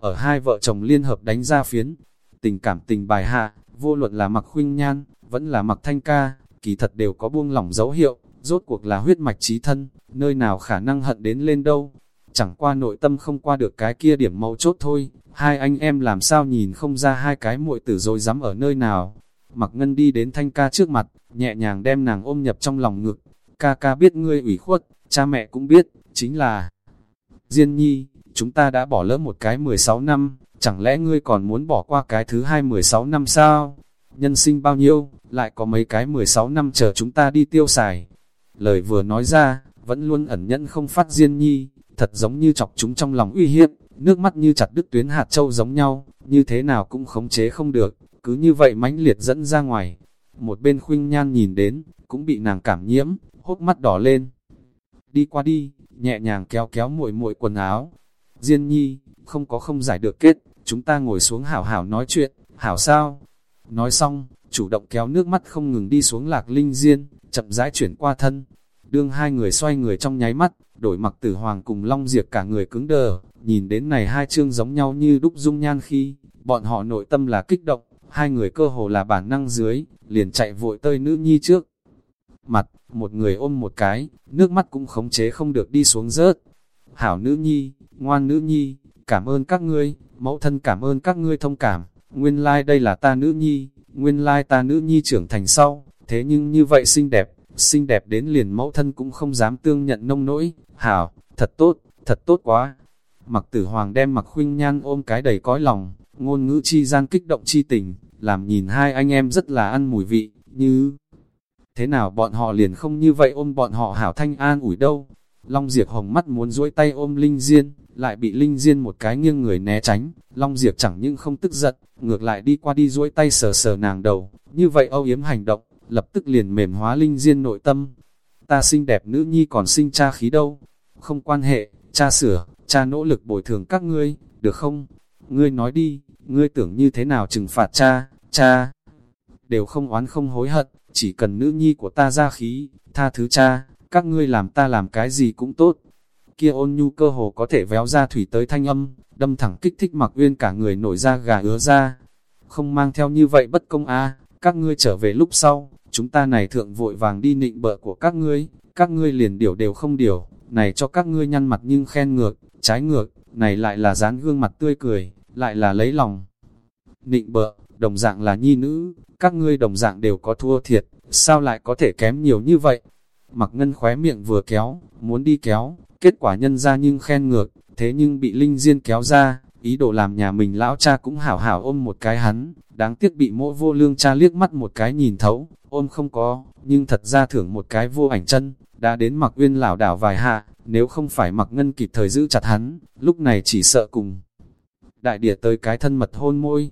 ở hai vợ chồng liên hợp đánh ra phiến. Tình cảm tình bài hạ, vô luận là mặc khuynh nhan, vẫn là mặc thanh ca, kỳ thật đều có buông lỏng dấu hiệu, rốt cuộc là huyết mạch trí thân, nơi nào khả năng hận đến lên đâu. Chẳng qua nội tâm không qua được cái kia điểm mấu chốt thôi, hai anh em làm sao nhìn không ra hai cái muội tử rồi dám ở nơi nào. Mặc ngân đi đến thanh ca trước mặt, nhẹ nhàng đem nàng ôm nhập trong lòng ngực. Ca ca biết ngươi ủy khuất, cha mẹ cũng biết, chính là... Diên nhi, chúng ta đã bỏ lỡ một cái 16 năm, chẳng lẽ ngươi còn muốn bỏ qua cái thứ hai 16 năm sao? Nhân sinh bao nhiêu, lại có mấy cái 16 năm chờ chúng ta đi tiêu xài. Lời vừa nói ra, vẫn luôn ẩn nhẫn không phát Diên nhi, thật giống như chọc chúng trong lòng uy hiếp, nước mắt như chặt đứt tuyến hạt châu giống nhau, như thế nào cũng khống chế không được, cứ như vậy mãnh liệt dẫn ra ngoài. Một bên khuynh nhan nhìn đến, cũng bị nàng cảm nhiễm, hốt mắt đỏ lên. Đi qua đi, nhẹ nhàng kéo kéo muội muội quần áo. Diên nhi, không có không giải được kết, chúng ta ngồi xuống hảo hảo nói chuyện, hảo sao? Nói xong, chủ động kéo nước mắt không ngừng đi xuống lạc linh diên, chậm rãi chuyển qua thân. Đương hai người xoay người trong nháy mắt, đổi mặc tử hoàng cùng long diệt cả người cứng đờ, nhìn đến này hai chương giống nhau như đúc dung nhan khi, bọn họ nội tâm là kích động, hai người cơ hồ là bản năng dưới, liền chạy vội tơi nữ nhi trước. Mặt, một người ôm một cái, nước mắt cũng khống chế không được đi xuống rớt. Hảo nữ nhi, ngoan nữ nhi, cảm ơn các ngươi, mẫu thân cảm ơn các ngươi thông cảm, nguyên lai like đây là ta nữ nhi, nguyên lai like ta nữ nhi trưởng thành sau, thế nhưng như vậy xinh đẹp, xinh đẹp đến liền mẫu thân cũng không dám tương nhận nông nỗi, hảo, thật tốt, thật tốt quá. Mặc tử hoàng đem mặc khuynh nhan ôm cái đầy cõi lòng, ngôn ngữ chi gian kích động chi tình, làm nhìn hai anh em rất là ăn mùi vị, như... Thế nào bọn họ liền không như vậy ôm bọn họ hảo thanh an ủi đâu. Long Diệp hồng mắt muốn duỗi tay ôm Linh Diên, lại bị Linh Diên một cái nghiêng người né tránh. Long Diệp chẳng những không tức giận, ngược lại đi qua đi duỗi tay sờ sờ nàng đầu. Như vậy âu yếm hành động, lập tức liền mềm hóa Linh Diên nội tâm. Ta xinh đẹp nữ nhi còn sinh cha khí đâu. Không quan hệ, cha sửa, cha nỗ lực bồi thường các ngươi, được không? Ngươi nói đi, ngươi tưởng như thế nào trừng phạt cha, cha. Đều không oán không hối hận, chỉ cần nữ nhi của ta ra khí, tha thứ cha, các ngươi làm ta làm cái gì cũng tốt. Kia ôn nhu cơ hồ có thể véo ra thủy tới thanh âm, đâm thẳng kích thích mặc uyên cả người nổi ra gà ứa ra. Không mang theo như vậy bất công a các ngươi trở về lúc sau, chúng ta này thượng vội vàng đi nịnh bợ của các ngươi, các ngươi liền điều đều không điều, này cho các ngươi nhăn mặt nhưng khen ngược, trái ngược, này lại là dán gương mặt tươi cười, lại là lấy lòng. Nịnh bợ, đồng dạng là nhi nữ, các ngươi đồng dạng đều có thua thiệt, sao lại có thể kém nhiều như vậy? Mặc ngân khóe miệng vừa kéo, muốn đi kéo, kết quả nhân ra nhưng khen ngược, thế nhưng bị Linh Diên kéo ra, ý đồ làm nhà mình lão cha cũng hảo hảo ôm một cái hắn, đáng tiếc bị mỗi vô lương cha liếc mắt một cái nhìn thấu, ôm không có, nhưng thật ra thưởng một cái vô ảnh chân, đã đến mặc uyên lảo đảo vài hạ, nếu không phải mặc ngân kịp thời giữ chặt hắn, lúc này chỉ sợ cùng. Đại địa tới cái thân mật hôn môi,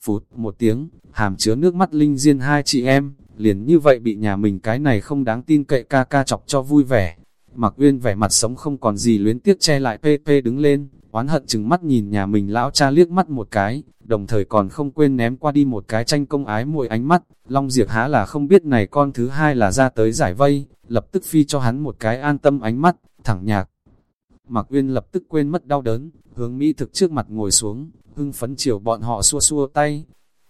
phút một tiếng, hàm chứa nước mắt linh diên hai chị em, liền như vậy bị nhà mình cái này không đáng tin cậy ca ca chọc cho vui vẻ. Mặc uyên vẻ mặt sống không còn gì luyến tiếc che lại pê pê đứng lên, oán hận chừng mắt nhìn nhà mình lão cha liếc mắt một cái, đồng thời còn không quên ném qua đi một cái tranh công ái muội ánh mắt, Long Diệp há là không biết này con thứ hai là ra tới giải vây, lập tức phi cho hắn một cái an tâm ánh mắt, thẳng nhạc. Mạc Uyên lập tức quên mất đau đớn, hướng Mỹ thực trước mặt ngồi xuống, hưng phấn chiều bọn họ xua xua tay.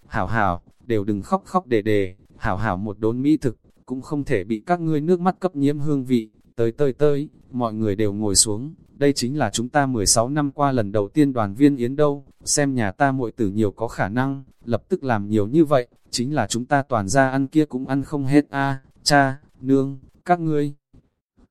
Hảo hảo, đều đừng khóc khóc đề đề, hảo hảo một đốn Mỹ thực, cũng không thể bị các ngươi nước mắt cấp nhiễm hương vị. Tới tới tới, mọi người đều ngồi xuống, đây chính là chúng ta 16 năm qua lần đầu tiên đoàn viên yến đâu, xem nhà ta muội tử nhiều có khả năng, lập tức làm nhiều như vậy, chính là chúng ta toàn ra ăn kia cũng ăn không hết a. Cha, nương, các ngươi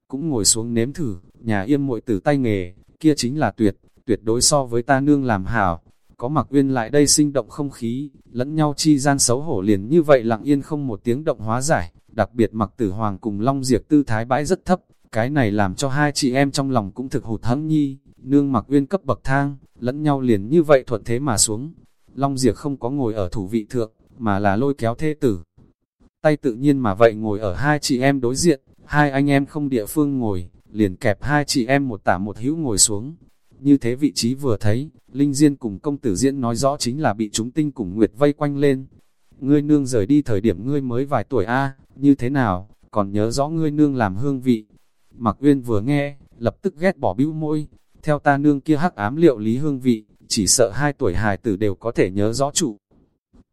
cũng ngồi xuống nếm thử, nhà yêm muội tử tay nghề, kia chính là tuyệt, tuyệt đối so với ta nương làm hảo. Có mặc uyên lại đây sinh động không khí, lẫn nhau chi gian xấu hổ liền như vậy lặng yên không một tiếng động hóa giải, đặc biệt mặc tử hoàng cùng long diệt tư thái bãi rất thấp, cái này làm cho hai chị em trong lòng cũng thực hụt hẫng nhi, nương mặc uyên cấp bậc thang, lẫn nhau liền như vậy thuận thế mà xuống. Long diệt không có ngồi ở thủ vị thượng, mà là lôi kéo thê tử. Tay tự nhiên mà vậy ngồi ở hai chị em đối diện, hai anh em không địa phương ngồi, liền kẹp hai chị em một tả một hữu ngồi xuống. Như thế vị trí vừa thấy, Linh Diên cùng công tử diễn nói rõ chính là bị chúng tinh cùng Nguyệt vây quanh lên. Ngươi nương rời đi thời điểm ngươi mới vài tuổi a như thế nào, còn nhớ rõ ngươi nương làm hương vị. Mặc Uyên vừa nghe, lập tức ghét bỏ bĩu môi, theo ta nương kia hắc ám liệu lý hương vị, chỉ sợ hai tuổi hài tử đều có thể nhớ rõ trụ.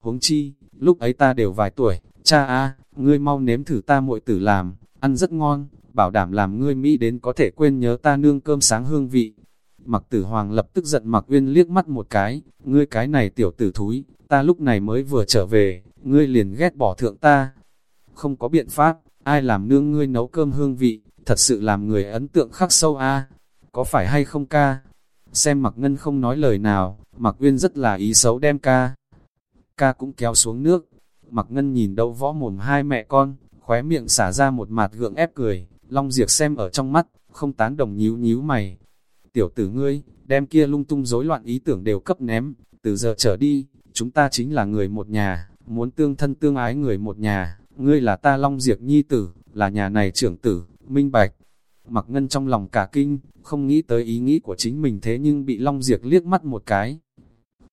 Huống chi, lúc ấy ta đều vài tuổi, cha a, ngươi mau nếm thử ta muội tử làm, ăn rất ngon, bảo đảm làm ngươi Mỹ đến có thể quên nhớ ta nương cơm sáng hương vị. Mặc tử hoàng lập tức giận mặc uyên liếc mắt một cái, ngươi cái này tiểu tử thúi, ta lúc này mới vừa trở về, ngươi liền ghét bỏ thượng ta. Không có biện pháp, ai làm nương ngươi nấu cơm hương vị, thật sự làm người ấn tượng khắc sâu a có phải hay không ca? Xem mặc ngân không nói lời nào, mặc uyên rất là ý xấu đem ca. Ca cũng kéo xuống nước, mặc ngân nhìn đâu võ mồm hai mẹ con, khóe miệng xả ra một mặt gượng ép cười, long diệt xem ở trong mắt, không tán đồng nhíu nhíu mày. Tiểu tử ngươi, đem kia lung tung rối loạn ý tưởng đều cấp ném, từ giờ trở đi, chúng ta chính là người một nhà, muốn tương thân tương ái người một nhà, ngươi là ta long diệt nhi tử, là nhà này trưởng tử, minh bạch. Mặc ngân trong lòng cả kinh, không nghĩ tới ý nghĩ của chính mình thế nhưng bị long diệt liếc mắt một cái.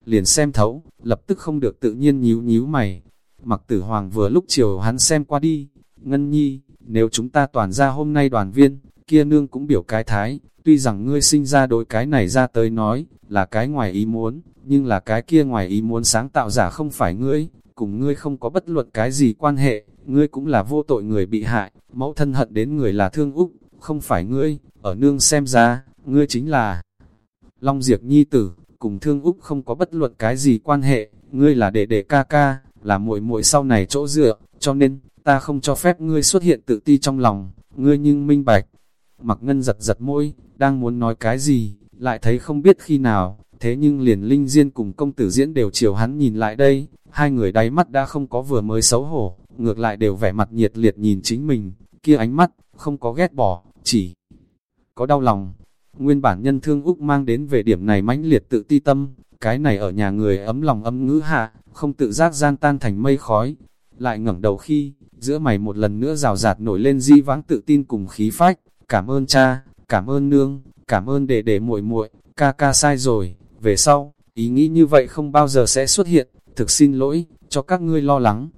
Liền xem thấu, lập tức không được tự nhiên nhíu nhíu mày. Mặc tử hoàng vừa lúc chiều hắn xem qua đi, ngân nhi, nếu chúng ta toàn ra hôm nay đoàn viên, kia nương cũng biểu cái thái, tuy rằng ngươi sinh ra đối cái này ra tới nói, là cái ngoài ý muốn, nhưng là cái kia ngoài ý muốn sáng tạo giả không phải ngươi, cùng ngươi không có bất luận cái gì quan hệ, ngươi cũng là vô tội người bị hại, mẫu thân hận đến người là thương úc, không phải ngươi, ở nương xem ra, ngươi chính là Long Diệp Nhi tử, cùng thương úc không có bất luận cái gì quan hệ, ngươi là đệ đệ ca ca, là muội muội sau này chỗ dựa, cho nên, ta không cho phép ngươi xuất hiện tự ti trong lòng, ngươi nhưng minh bạch. Mặc ngân giật giật môi, đang muốn nói cái gì, lại thấy không biết khi nào, thế nhưng liền linh diên cùng công tử diễn đều chiều hắn nhìn lại đây, hai người đáy mắt đã không có vừa mới xấu hổ, ngược lại đều vẻ mặt nhiệt liệt nhìn chính mình, kia ánh mắt, không có ghét bỏ, chỉ có đau lòng. Nguyên bản nhân thương Úc mang đến về điểm này mãnh liệt tự ti tâm, cái này ở nhà người ấm lòng âm ngữ hạ, không tự giác gian tan thành mây khói. Lại ngẩng đầu khi, giữa mày một lần nữa rào rạt nổi lên di vãng tự tin cùng khí phách, cảm ơn cha, cảm ơn nương, cảm ơn đệ đệ muội muội, ca ca sai rồi, về sau, ý nghĩ như vậy không bao giờ sẽ xuất hiện, thực xin lỗi, cho các ngươi lo lắng.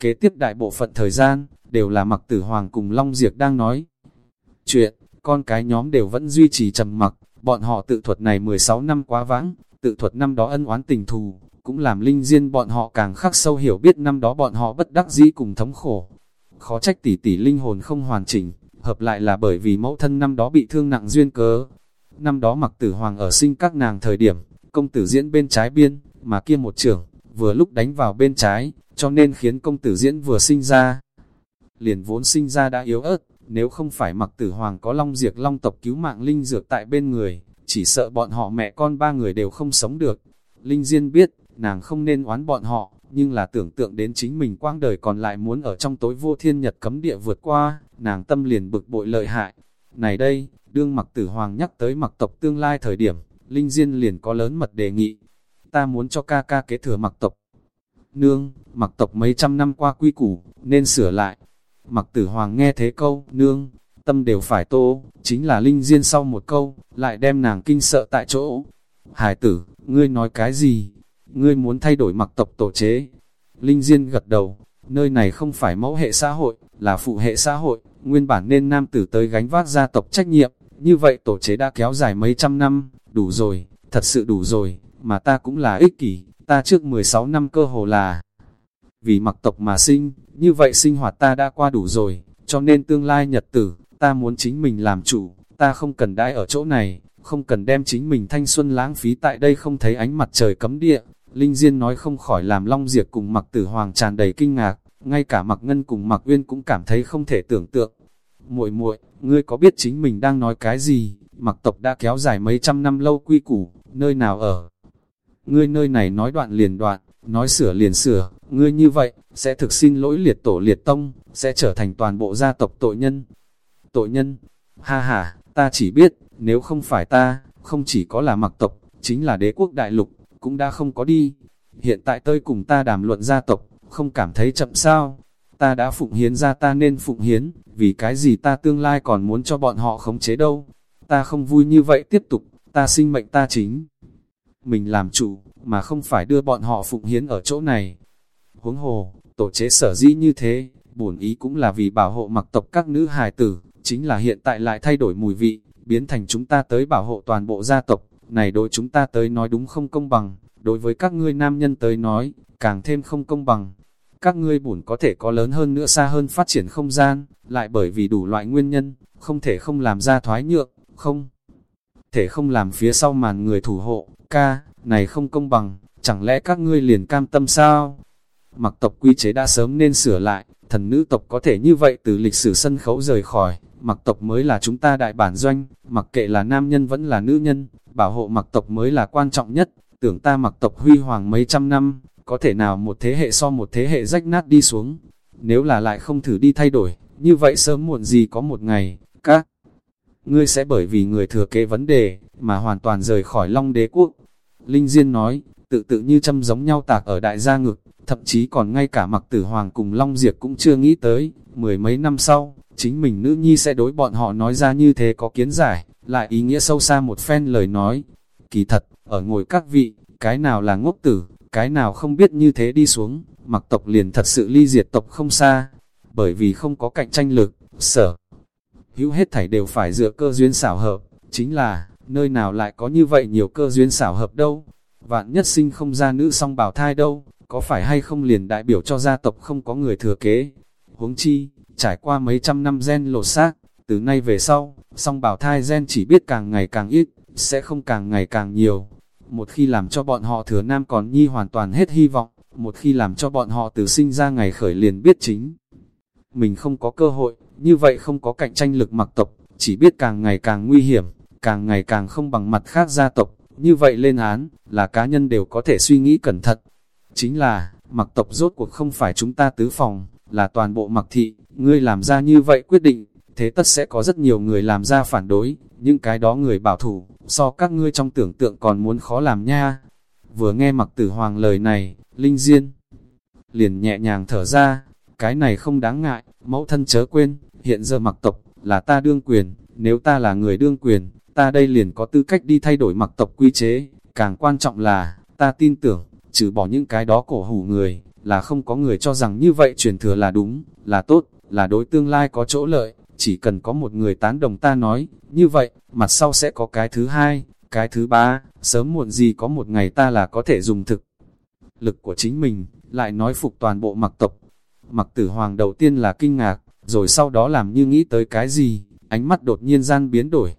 Kế tiếp đại bộ phận thời gian, đều là mặc tử hoàng cùng Long Diệp đang nói. Chuyện, con cái nhóm đều vẫn duy trì trầm mặc, bọn họ tự thuật này 16 năm quá vãng, tự thuật năm đó ân oán tình thù, cũng làm linh diên bọn họ càng khắc sâu hiểu biết năm đó bọn họ bất đắc dĩ cùng thống khổ. Khó trách tỷ tỷ linh hồn không hoàn chỉnh, hợp lại là bởi vì mẫu thân năm đó bị thương nặng duyên cớ. Năm đó mặc tử hoàng ở sinh các nàng thời điểm, công tử diễn bên trái biên, mà kia một trưởng, vừa lúc đánh vào bên trái, cho nên khiến công tử diễn vừa sinh ra. Liền vốn sinh ra đã yếu ớt, nếu không phải mặc tử hoàng có long diệt long tộc cứu mạng linh dược tại bên người, chỉ sợ bọn họ mẹ con ba người đều không sống được. Linh Diên biết, nàng không nên oán bọn họ, nhưng là tưởng tượng đến chính mình quang đời còn lại muốn ở trong tối vô thiên nhật cấm địa vượt qua, nàng tâm liền bực bội lợi hại. Này đây, đương mặc tử hoàng nhắc tới mặc tộc tương lai thời điểm, Linh Diên liền có lớn mật đề nghị. Ta muốn cho ca ca kế thừa mặc tộc. Nương, mặc tộc mấy trăm năm qua quy củ, nên sửa lại. Mặc tử hoàng nghe thế câu, nương, tâm đều phải tô, chính là Linh Diên sau một câu, lại đem nàng kinh sợ tại chỗ. Hải tử, ngươi nói cái gì? Ngươi muốn thay đổi mặc tộc tổ chế? Linh Diên gật đầu, nơi này không phải mẫu hệ xã hội, là phụ hệ xã hội, nguyên bản nên nam tử tới gánh vác gia tộc trách nhiệm, như vậy tổ chế đã kéo dài mấy trăm năm, đủ rồi, thật sự đủ rồi, mà ta cũng là ích kỷ, ta trước 16 năm cơ hồ là vì mặc tộc mà sinh, như vậy sinh hoạt ta đã qua đủ rồi, cho nên tương lai nhật tử, ta muốn chính mình làm chủ, ta không cần đãi ở chỗ này, không cần đem chính mình thanh xuân lãng phí tại đây không thấy ánh mặt trời cấm địa. Linh Diên nói không khỏi làm Long Diệp cùng mặc tử hoàng tràn đầy kinh ngạc, ngay cả mặc ngân cùng mặc uyên cũng cảm thấy không thể tưởng tượng. muội muội ngươi có biết chính mình đang nói cái gì? Mặc tộc đã kéo dài mấy trăm năm lâu quy củ, nơi nào ở? Ngươi nơi này nói đoạn liền đoạn, nói sửa liền sửa, ngươi như vậy, sẽ thực xin lỗi liệt tổ liệt tông, sẽ trở thành toàn bộ gia tộc tội nhân. Tội nhân, ha ha, ta chỉ biết, nếu không phải ta, không chỉ có là mặc tộc, chính là đế quốc đại lục, cũng đã không có đi. Hiện tại tôi cùng ta đàm luận gia tộc, không cảm thấy chậm sao. Ta đã phụng hiến ra ta nên phụng hiến, vì cái gì ta tương lai còn muốn cho bọn họ khống chế đâu. Ta không vui như vậy tiếp tục, ta sinh mệnh ta chính. Mình làm chủ, mà không phải đưa bọn họ phụng hiến ở chỗ này. Huống hồ, tổ chế sở dĩ như thế, bổn ý cũng là vì bảo hộ mặc tộc các nữ hài tử, chính là hiện tại lại thay đổi mùi vị, biến thành chúng ta tới bảo hộ toàn bộ gia tộc, này đối chúng ta tới nói đúng không công bằng, đối với các ngươi nam nhân tới nói, càng thêm không công bằng. Các ngươi bổn có thể có lớn hơn nữa xa hơn phát triển không gian, lại bởi vì đủ loại nguyên nhân, không thể không làm ra thoái nhượng, không thể không làm phía sau màn người thủ hộ, ca, này không công bằng, chẳng lẽ các ngươi liền cam tâm sao? Mặc tộc quy chế đã sớm nên sửa lại, thần nữ tộc có thể như vậy từ lịch sử sân khấu rời khỏi, mặc tộc mới là chúng ta đại bản doanh, mặc kệ là nam nhân vẫn là nữ nhân, bảo hộ mặc tộc mới là quan trọng nhất, tưởng ta mặc tộc huy hoàng mấy trăm năm, có thể nào một thế hệ so một thế hệ rách nát đi xuống, nếu là lại không thử đi thay đổi, như vậy sớm muộn gì có một ngày, các ngươi sẽ bởi vì người thừa kế vấn đề, mà hoàn toàn rời khỏi long đế quốc. Linh Diên nói, tự tự như châm giống nhau tạc ở đại gia ngực, thậm chí còn ngay cả mặc tử hoàng cùng Long Diệp cũng chưa nghĩ tới, mười mấy năm sau, chính mình nữ nhi sẽ đối bọn họ nói ra như thế có kiến giải, lại ý nghĩa sâu xa một phen lời nói. Kỳ thật, ở ngồi các vị, cái nào là ngốc tử, cái nào không biết như thế đi xuống, mặc tộc liền thật sự ly diệt tộc không xa, bởi vì không có cạnh tranh lực, sở. Hữu hết thảy đều phải dựa cơ duyên xảo hợp, chính là, nơi nào lại có như vậy nhiều cơ duyên xảo hợp đâu, vạn nhất sinh không ra nữ song bảo thai đâu, có phải hay không liền đại biểu cho gia tộc không có người thừa kế. Huống chi, trải qua mấy trăm năm gen lột xác, từ nay về sau, song bảo thai gen chỉ biết càng ngày càng ít, sẽ không càng ngày càng nhiều. Một khi làm cho bọn họ thừa nam còn nhi hoàn toàn hết hy vọng, một khi làm cho bọn họ từ sinh ra ngày khởi liền biết chính. Mình không có cơ hội, như vậy không có cạnh tranh lực mặc tộc, chỉ biết càng ngày càng nguy hiểm, càng ngày càng không bằng mặt khác gia tộc, như vậy lên án, là cá nhân đều có thể suy nghĩ cẩn thận. Chính là, mặc tộc rốt cuộc không phải chúng ta tứ phòng, là toàn bộ mặc thị, ngươi làm ra như vậy quyết định, thế tất sẽ có rất nhiều người làm ra phản đối, những cái đó người bảo thủ, so các ngươi trong tưởng tượng còn muốn khó làm nha. Vừa nghe mặc tử hoàng lời này, Linh Diên liền nhẹ nhàng thở ra, cái này không đáng ngại, mẫu thân chớ quên, hiện giờ mặc tộc, là ta đương quyền, nếu ta là người đương quyền, ta đây liền có tư cách đi thay đổi mặc tộc quy chế, càng quan trọng là, ta tin tưởng, trừ bỏ những cái đó cổ hủ người, là không có người cho rằng như vậy truyền thừa là đúng, là tốt, là đối tương lai có chỗ lợi, chỉ cần có một người tán đồng ta nói, như vậy, mặt sau sẽ có cái thứ hai, cái thứ ba, sớm muộn gì có một ngày ta là có thể dùng thực. Lực của chính mình, lại nói phục toàn bộ mặc tộc. Mặc tử hoàng đầu tiên là kinh ngạc, rồi sau đó làm như nghĩ tới cái gì, ánh mắt đột nhiên gian biến đổi.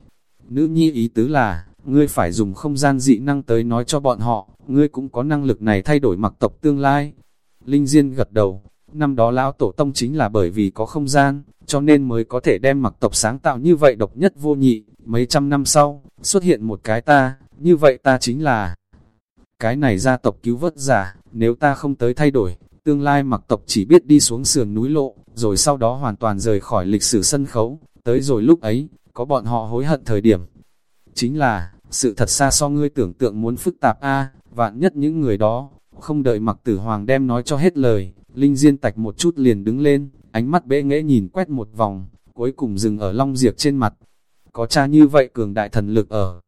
Nữ nhi ý tứ là, ngươi phải dùng không gian dị năng tới nói cho bọn họ, ngươi cũng có năng lực này thay đổi mặc tộc tương lai. Linh Diên gật đầu, năm đó lão tổ tông chính là bởi vì có không gian, cho nên mới có thể đem mặc tộc sáng tạo như vậy độc nhất vô nhị, mấy trăm năm sau, xuất hiện một cái ta, như vậy ta chính là cái này gia tộc cứu vớt giả, nếu ta không tới thay đổi, tương lai mặc tộc chỉ biết đi xuống sườn núi lộ, rồi sau đó hoàn toàn rời khỏi lịch sử sân khấu, tới rồi lúc ấy, có bọn họ hối hận thời điểm. Chính là, sự thật xa so ngươi tưởng tượng muốn phức tạp a. Vạn nhất những người đó, không đợi mặc tử hoàng đem nói cho hết lời, Linh Diên tạch một chút liền đứng lên, ánh mắt bệ nghẽ nhìn quét một vòng, cuối cùng dừng ở long diệp trên mặt. Có cha như vậy cường đại thần lực ở.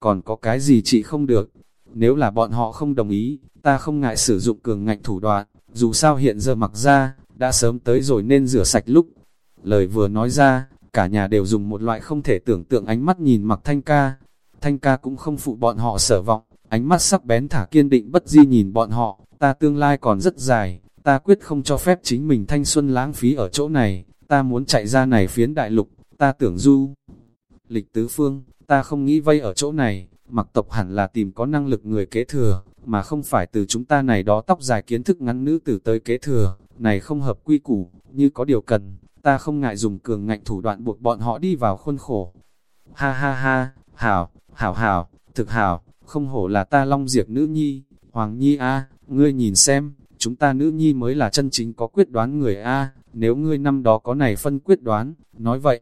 Còn có cái gì chị không được? Nếu là bọn họ không đồng ý, ta không ngại sử dụng cường ngạnh thủ đoạn, dù sao hiện giờ mặc ra, đã sớm tới rồi nên rửa sạch lúc. Lời vừa nói ra, cả nhà đều dùng một loại không thể tưởng tượng ánh mắt nhìn mặc thanh ca. Thanh ca cũng không phụ bọn họ sở vọng, ánh mắt sắc bén thả kiên định bất di nhìn bọn họ, ta tương lai còn rất dài, ta quyết không cho phép chính mình thanh xuân lãng phí ở chỗ này, ta muốn chạy ra này phiến đại lục, ta tưởng du. Lịch tứ phương, ta không nghĩ vây ở chỗ này, mặc tộc hẳn là tìm có năng lực người kế thừa, mà không phải từ chúng ta này đó tóc dài kiến thức ngắn nữ từ tới kế thừa, này không hợp quy củ, như có điều cần, ta không ngại dùng cường ngạnh thủ đoạn buộc bọn họ đi vào khuôn khổ. Ha ha ha, hảo, hảo hảo, thực hảo, không hổ là ta long diệt nữ nhi, hoàng nhi a ngươi nhìn xem, chúng ta nữ nhi mới là chân chính có quyết đoán người a nếu ngươi năm đó có này phân quyết đoán, nói vậy.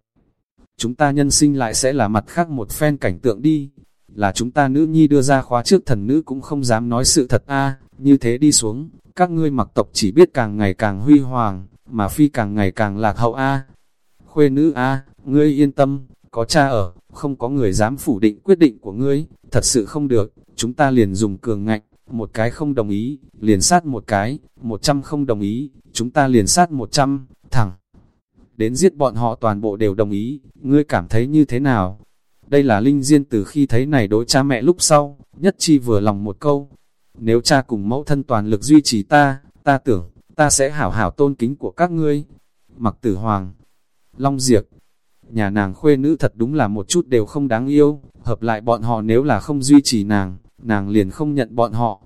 Chúng ta nhân sinh lại sẽ là mặt khác một phen cảnh tượng đi, là chúng ta nữ nhi đưa ra khóa trước thần nữ cũng không dám nói sự thật a như thế đi xuống, các ngươi mặc tộc chỉ biết càng ngày càng huy hoàng, mà phi càng ngày càng lạc hậu a. Khuê nữ a, ngươi yên tâm, có cha ở, không có người dám phủ định quyết định của ngươi, thật sự không được, chúng ta liền dùng cường ngạnh, một cái không đồng ý, liền sát một cái, một trăm không đồng ý, chúng ta liền sát một trăm, thẳng. Đến giết bọn họ toàn bộ đều đồng ý, ngươi cảm thấy như thế nào? Đây là Linh Diên từ khi thấy này đối cha mẹ lúc sau, nhất chi vừa lòng một câu. Nếu cha cùng mẫu thân toàn lực duy trì ta, ta tưởng, ta sẽ hảo hảo tôn kính của các ngươi. Mặc tử hoàng, long diệt, nhà nàng khuê nữ thật đúng là một chút đều không đáng yêu, hợp lại bọn họ nếu là không duy trì nàng, nàng liền không nhận bọn họ.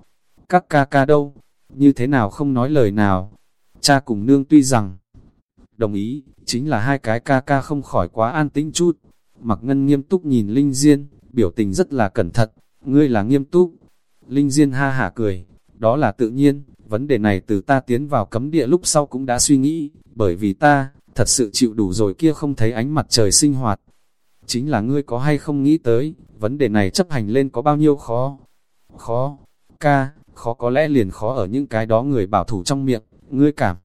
Các ca ca đâu, như thế nào không nói lời nào. Cha cùng nương tuy rằng, đồng ý, chính là hai cái ca ca không khỏi quá an tĩnh chút. Mặc ngân nghiêm túc nhìn Linh Diên, biểu tình rất là cẩn thận, ngươi là nghiêm túc. Linh Diên ha hả cười, đó là tự nhiên, vấn đề này từ ta tiến vào cấm địa lúc sau cũng đã suy nghĩ, bởi vì ta, thật sự chịu đủ rồi kia không thấy ánh mặt trời sinh hoạt. Chính là ngươi có hay không nghĩ tới, vấn đề này chấp hành lên có bao nhiêu khó? Khó, ca, khó có lẽ liền khó ở những cái đó người bảo thủ trong miệng, ngươi cảm.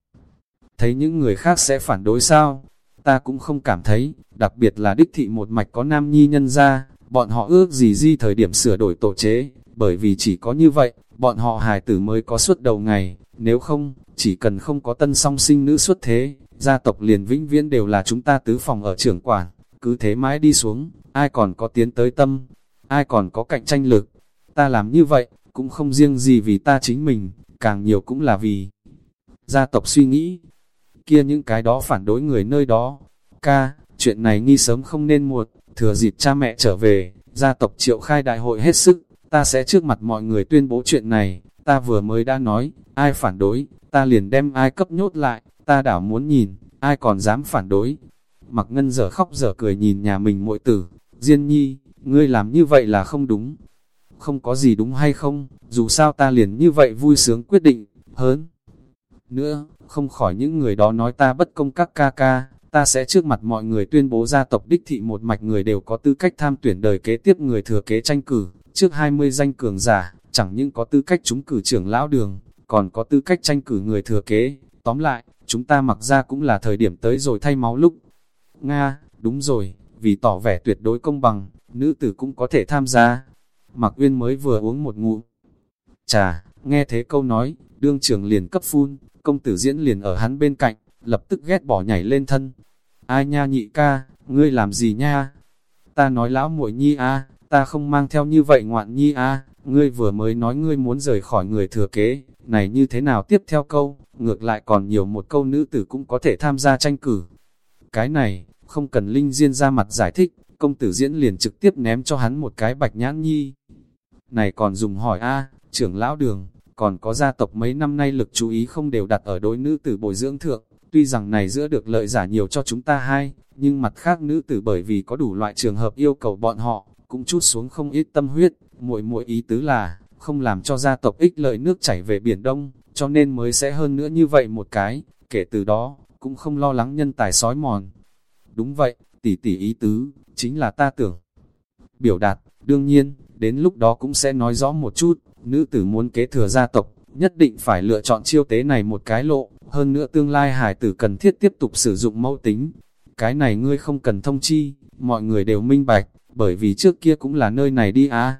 Thấy những người khác sẽ phản đối sao? Ta cũng không cảm thấy, đặc biệt là đích thị một mạch có nam nhi nhân ra, bọn họ ước gì di thời điểm sửa đổi tổ chế, bởi vì chỉ có như vậy, bọn họ hài tử mới có suốt đầu ngày, nếu không, chỉ cần không có tân song sinh nữ xuất thế, gia tộc liền vĩnh viễn đều là chúng ta tứ phòng ở trưởng quản, cứ thế mãi đi xuống, ai còn có tiến tới tâm, ai còn có cạnh tranh lực. Ta làm như vậy, cũng không riêng gì vì ta chính mình, càng nhiều cũng là vì gia tộc suy nghĩ. Kia những cái đó phản đối người nơi đó. Ca, chuyện này nghi sớm không nên muộn, thừa dịp cha mẹ trở về, gia tộc triệu khai đại hội hết sức, ta sẽ trước mặt mọi người tuyên bố chuyện này, ta vừa mới đã nói, ai phản đối, ta liền đem ai cấp nhốt lại, ta đảo muốn nhìn, ai còn dám phản đối. Mặc ngân giờ khóc giờ cười nhìn nhà mình muội tử, Diên nhi, ngươi làm như vậy là không đúng. Không có gì đúng hay không, dù sao ta liền như vậy vui sướng quyết định, hớn. Nữa, không khỏi những người đó nói ta bất công các ca ca, ta sẽ trước mặt mọi người tuyên bố gia tộc đích thị một mạch người đều có tư cách tham tuyển đời kế tiếp người thừa kế tranh cử, trước 20 danh cường giả, chẳng những có tư cách chúng cử trưởng lão đường, còn có tư cách tranh cử người thừa kế. Tóm lại, chúng ta mặc ra cũng là thời điểm tới rồi thay máu lúc. Nga, đúng rồi, vì tỏ vẻ tuyệt đối công bằng, nữ tử cũng có thể tham gia. Mặc Uyên mới vừa uống một ngụm trà, nghe thế câu nói, đương trường liền cấp phun, công tử diễn liền ở hắn bên cạnh, lập tức ghét bỏ nhảy lên thân. Ai nha nhị ca, ngươi làm gì nha? Ta nói lão muội nhi a, ta không mang theo như vậy ngoạn nhi a, ngươi vừa mới nói ngươi muốn rời khỏi người thừa kế, này như thế nào tiếp theo câu, ngược lại còn nhiều một câu nữ tử cũng có thể tham gia tranh cử. Cái này, không cần Linh Diên ra mặt giải thích, công tử diễn liền trực tiếp ném cho hắn một cái bạch nhãn nhi. Này còn dùng hỏi a trưởng lão đường, còn có gia tộc mấy năm nay lực chú ý không đều đặt ở đối nữ tử bồi dưỡng thượng, tuy rằng này giữa được lợi giả nhiều cho chúng ta hai, nhưng mặt khác nữ tử bởi vì có đủ loại trường hợp yêu cầu bọn họ, cũng chút xuống không ít tâm huyết, muội muội ý tứ là, không làm cho gia tộc ích lợi nước chảy về Biển Đông, cho nên mới sẽ hơn nữa như vậy một cái, kể từ đó, cũng không lo lắng nhân tài sói mòn. Đúng vậy, tỷ tỷ ý tứ, chính là ta tưởng. Biểu đạt, đương nhiên, đến lúc đó cũng sẽ nói rõ một chút, nữ tử muốn kế thừa gia tộc, nhất định phải lựa chọn chiêu tế này một cái lộ, hơn nữa tương lai hải tử cần thiết tiếp tục sử dụng mẫu tính. Cái này ngươi không cần thông chi, mọi người đều minh bạch, bởi vì trước kia cũng là nơi này đi á.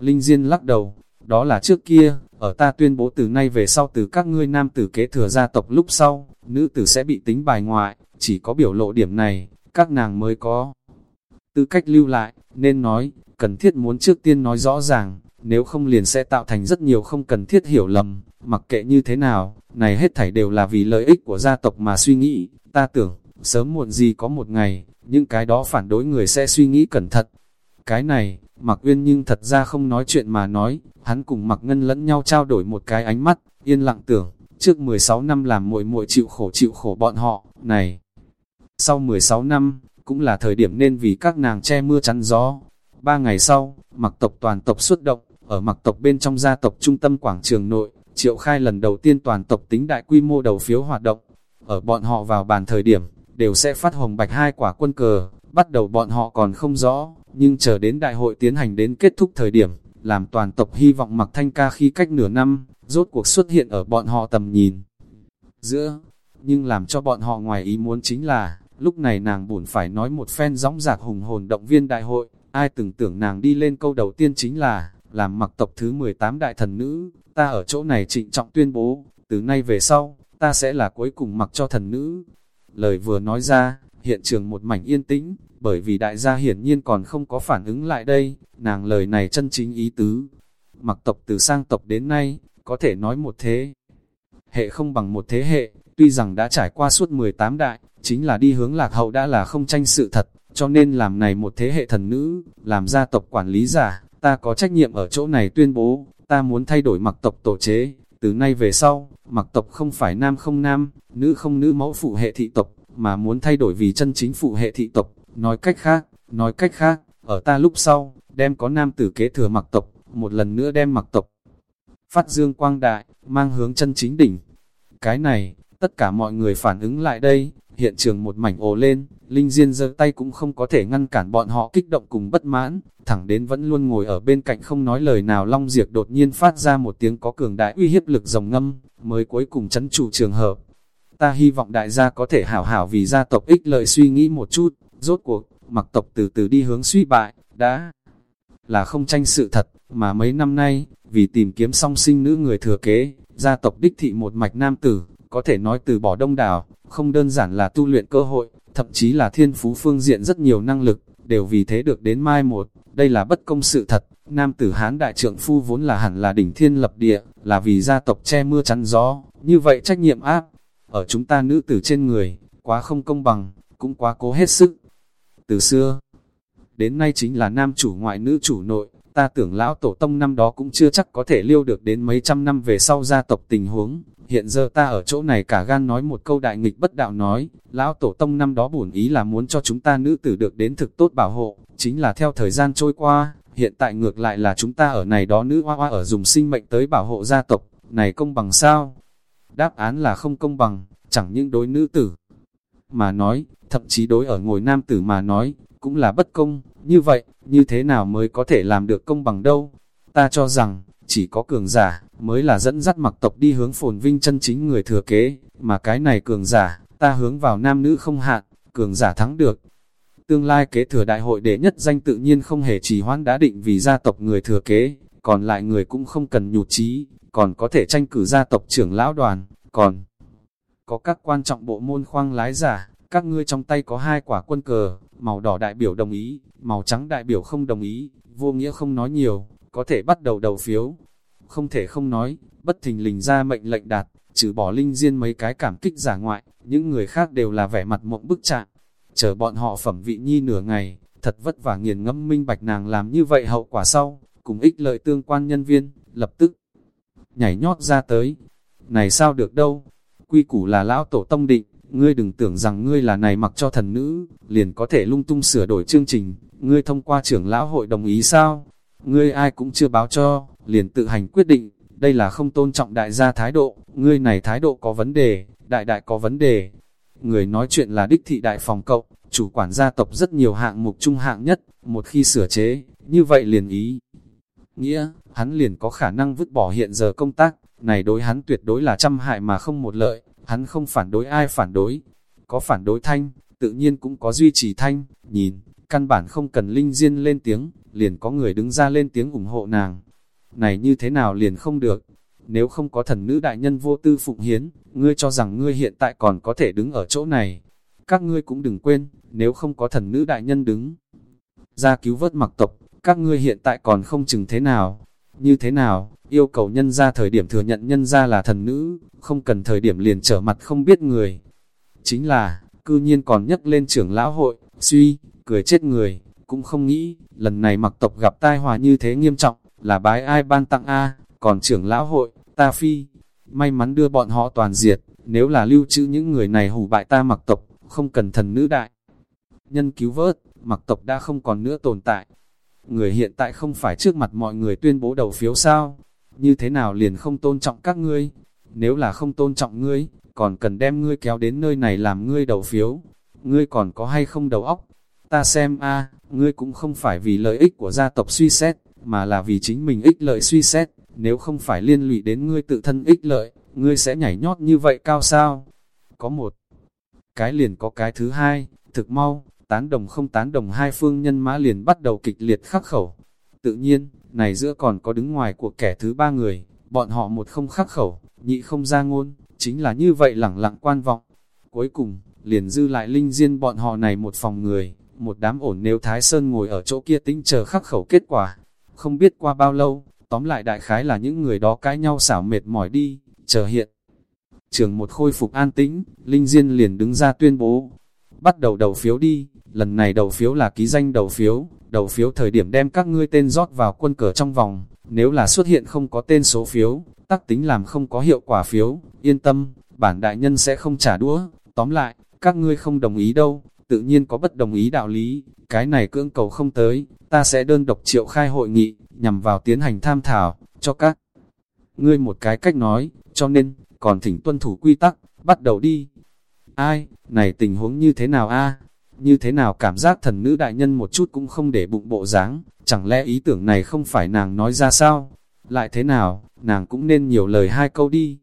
Linh Diên lắc đầu, đó là trước kia, ở ta tuyên bố từ nay về sau từ các ngươi nam tử kế thừa gia tộc lúc sau, nữ tử sẽ bị tính bài ngoại, chỉ có biểu lộ điểm này, các nàng mới có tư cách lưu lại, nên nói, cần thiết muốn trước tiên nói rõ ràng, nếu không liền sẽ tạo thành rất nhiều không cần thiết hiểu lầm, mặc kệ như thế nào, này hết thảy đều là vì lợi ích của gia tộc mà suy nghĩ, ta tưởng, sớm muộn gì có một ngày, những cái đó phản đối người sẽ suy nghĩ cẩn thận. Cái này, Mạc Uyên nhưng thật ra không nói chuyện mà nói, hắn cùng Mạc Ngân lẫn nhau trao đổi một cái ánh mắt, yên lặng tưởng, trước 16 năm làm muội muội chịu khổ chịu khổ bọn họ, này. Sau 16 năm, cũng là thời điểm nên vì các nàng che mưa chắn gió. Ba ngày sau, Mạc tộc toàn tộc xuất động, ở Mạc tộc bên trong gia tộc trung tâm quảng trường nội, triệu khai lần đầu tiên toàn tộc tính đại quy mô đầu phiếu hoạt động. Ở bọn họ vào bàn thời điểm, đều sẽ phát hồng bạch hai quả quân cờ, bắt đầu bọn họ còn không rõ, nhưng chờ đến đại hội tiến hành đến kết thúc thời điểm, làm toàn tộc hy vọng mặc thanh ca khi cách nửa năm, rốt cuộc xuất hiện ở bọn họ tầm nhìn. Giữa, nhưng làm cho bọn họ ngoài ý muốn chính là, lúc này nàng buồn phải nói một phen gióng giạc hùng hồn động viên đại hội, ai từng tưởng nàng đi lên câu đầu tiên chính là, làm mặc tộc thứ 18 đại thần nữ, ta ở chỗ này trịnh trọng tuyên bố, từ nay về sau, ta sẽ là cuối cùng mặc cho thần nữ. Lời vừa nói ra, hiện trường một mảnh yên tĩnh, bởi vì đại gia hiển nhiên còn không có phản ứng lại đây, nàng lời này chân chính ý tứ. Mặc tộc từ sang tộc đến nay, có thể nói một thế. Hệ không bằng một thế hệ, tuy rằng đã trải qua suốt 18 đại, chính là đi hướng lạc hậu đã là không tranh sự thật, cho nên làm này một thế hệ thần nữ, làm gia tộc quản lý giả, ta có trách nhiệm ở chỗ này tuyên bố, ta muốn thay đổi mặc tộc tổ chế, từ nay về sau, mặc tộc không phải nam không nam, nữ không nữ mẫu phụ hệ thị tộc, mà muốn thay đổi vì chân chính phụ hệ thị tộc, nói cách khác, nói cách khác, ở ta lúc sau, đem có nam tử kế thừa mặc tộc, một lần nữa đem mặc tộc. Phát dương quang đại, mang hướng chân chính đỉnh. Cái này, tất cả mọi người phản ứng lại đây, hiện trường một mảnh ồ lên, Linh Diên giơ tay cũng không có thể ngăn cản bọn họ kích động cùng bất mãn, thẳng đến vẫn luôn ngồi ở bên cạnh không nói lời nào Long Diệp đột nhiên phát ra một tiếng có cường đại uy hiếp lực rồng ngâm, mới cuối cùng chấn chủ trường hợp. Ta hy vọng đại gia có thể hảo hảo vì gia tộc ích lợi suy nghĩ một chút, rốt cuộc, mặc tộc từ từ đi hướng suy bại, đã là không tranh sự thật, mà mấy năm nay, vì tìm kiếm song sinh nữ người thừa kế, gia tộc đích thị một mạch nam tử, có thể nói từ bỏ đông đảo, không đơn giản là tu luyện cơ hội, thậm chí là thiên phú phương diện rất nhiều năng lực, đều vì thế được đến mai một, đây là bất công sự thật, nam tử Hán đại trượng phu vốn là hẳn là đỉnh thiên lập địa, là vì gia tộc che mưa chắn gió, như vậy trách nhiệm áp, ở chúng ta nữ tử trên người, quá không công bằng, cũng quá cố hết sức. Từ xưa, đến nay chính là nam chủ ngoại nữ chủ nội, ta tưởng lão tổ tông năm đó cũng chưa chắc có thể liêu được đến mấy trăm năm về sau gia tộc tình huống. Hiện giờ ta ở chỗ này cả gan nói một câu đại nghịch bất đạo nói, lão tổ tông năm đó bổn ý là muốn cho chúng ta nữ tử được đến thực tốt bảo hộ, chính là theo thời gian trôi qua, hiện tại ngược lại là chúng ta ở này đó nữ hoa hoa ở dùng sinh mệnh tới bảo hộ gia tộc, này công bằng sao? Đáp án là không công bằng, chẳng những đối nữ tử mà nói, thậm chí đối ở ngồi nam tử mà nói, cũng là bất công, như vậy, như thế nào mới có thể làm được công bằng đâu? Ta cho rằng, chỉ có cường giả, mới là dẫn dắt mặc tộc đi hướng phồn vinh chân chính người thừa kế, mà cái này cường giả, ta hướng vào nam nữ không hạn, cường giả thắng được. Tương lai kế thừa đại hội đệ nhất danh tự nhiên không hề trì hoãn đã định vì gia tộc người thừa kế, còn lại người cũng không cần nhụt chí còn có thể tranh cử gia tộc trưởng lão đoàn, còn có các quan trọng bộ môn khoang lái giả, các ngươi trong tay có hai quả quân cờ, màu đỏ đại biểu đồng ý, màu trắng đại biểu không đồng ý, vô nghĩa không nói nhiều, có thể bắt đầu đầu phiếu. Không thể không nói, bất thình lình ra mệnh lệnh đạt, trừ bỏ linh diên mấy cái cảm kích giả ngoại, những người khác đều là vẻ mặt mộng bức trạng. Chờ bọn họ phẩm vị nhi nửa ngày, thật vất vả nghiền ngẫm minh bạch nàng làm như vậy hậu quả sau, cùng ích lợi tương quan nhân viên, lập tức nhảy nhót ra tới. Này sao được đâu, quy củ là lão tổ tông định, ngươi đừng tưởng rằng ngươi là này mặc cho thần nữ, liền có thể lung tung sửa đổi chương trình, ngươi thông qua trưởng lão hội đồng ý sao? Ngươi ai cũng chưa báo cho, liền tự hành quyết định, đây là không tôn trọng đại gia thái độ, ngươi này thái độ có vấn đề, đại đại có vấn đề. Người nói chuyện là đích thị đại phòng cậu, chủ quản gia tộc rất nhiều hạng mục trung hạng nhất, một khi sửa chế, như vậy liền ý. Nghĩa, hắn liền có khả năng vứt bỏ hiện giờ công tác, này đối hắn tuyệt đối là trăm hại mà không một lợi, hắn không phản đối ai phản đối. Có phản đối thanh, tự nhiên cũng có duy trì thanh, nhìn, căn bản không cần linh diên lên tiếng, liền có người đứng ra lên tiếng ủng hộ nàng. Này như thế nào liền không được, nếu không có thần nữ đại nhân vô tư phụng hiến, ngươi cho rằng ngươi hiện tại còn có thể đứng ở chỗ này. Các ngươi cũng đừng quên, nếu không có thần nữ đại nhân đứng ra cứu vớt mặc tộc, các ngươi hiện tại còn không chừng thế nào. Như thế nào, yêu cầu nhân ra thời điểm thừa nhận nhân ra là thần nữ, không cần thời điểm liền trở mặt không biết người. Chính là, cư nhiên còn nhắc lên trưởng lão hội, suy, cười chết người, cũng không nghĩ, lần này mặc tộc gặp tai hòa như thế nghiêm trọng, là bái ai ban tặng A, còn trưởng lão hội, ta phi, may mắn đưa bọn họ toàn diệt, nếu là lưu trữ những người này hủ bại ta mặc tộc, không cần thần nữ đại. Nhân cứu vớt, mặc tộc đã không còn nữa tồn tại. Người hiện tại không phải trước mặt mọi người tuyên bố đầu phiếu sao, như thế nào liền không tôn trọng các ngươi, nếu là không tôn trọng ngươi, còn cần đem ngươi kéo đến nơi này làm ngươi đầu phiếu, ngươi còn có hay không đầu óc, ta xem a ngươi cũng không phải vì lợi ích của gia tộc suy xét, mà là vì chính mình ích lợi suy xét, nếu không phải liên lụy đến ngươi tự thân ích lợi, ngươi sẽ nhảy nhót như vậy cao sao? Có một cái liền có cái thứ hai, thực mau, tán đồng không tán đồng hai phương nhân mã liền bắt đầu kịch liệt khắc khẩu. Tự nhiên, này giữa còn có đứng ngoài của kẻ thứ ba người, bọn họ một không khắc khẩu, nhị không ra ngôn, chính là như vậy lẳng lặng quan vọng. Cuối cùng, liền dư lại linh diên bọn họ này một phòng người, một đám ổn nếu Thái Sơn ngồi ở chỗ kia tính chờ khắc khẩu kết quả. Không biết qua bao lâu, tóm lại đại khái là những người đó cãi nhau xảo mệt mỏi đi, chờ hiện. Trường một khôi phục an tĩnh, Linh Diên liền đứng ra tuyên bố, bắt đầu đầu phiếu đi, lần này đầu phiếu là ký danh đầu phiếu, đầu phiếu thời điểm đem các ngươi tên rót vào quân cờ trong vòng, nếu là xuất hiện không có tên số phiếu, tắc tính làm không có hiệu quả phiếu, yên tâm, bản đại nhân sẽ không trả đũa, tóm lại, các ngươi không đồng ý đâu, tự nhiên có bất đồng ý đạo lý, cái này cưỡng cầu không tới, ta sẽ đơn độc triệu khai hội nghị, nhằm vào tiến hành tham thảo, cho các ngươi một cái cách nói, cho nên, còn thỉnh tuân thủ quy tắc, bắt đầu đi. Ai, này tình huống như thế nào a Như thế nào cảm giác thần nữ đại nhân một chút cũng không để bụng bộ dáng chẳng lẽ ý tưởng này không phải nàng nói ra sao? Lại thế nào, nàng cũng nên nhiều lời hai câu đi.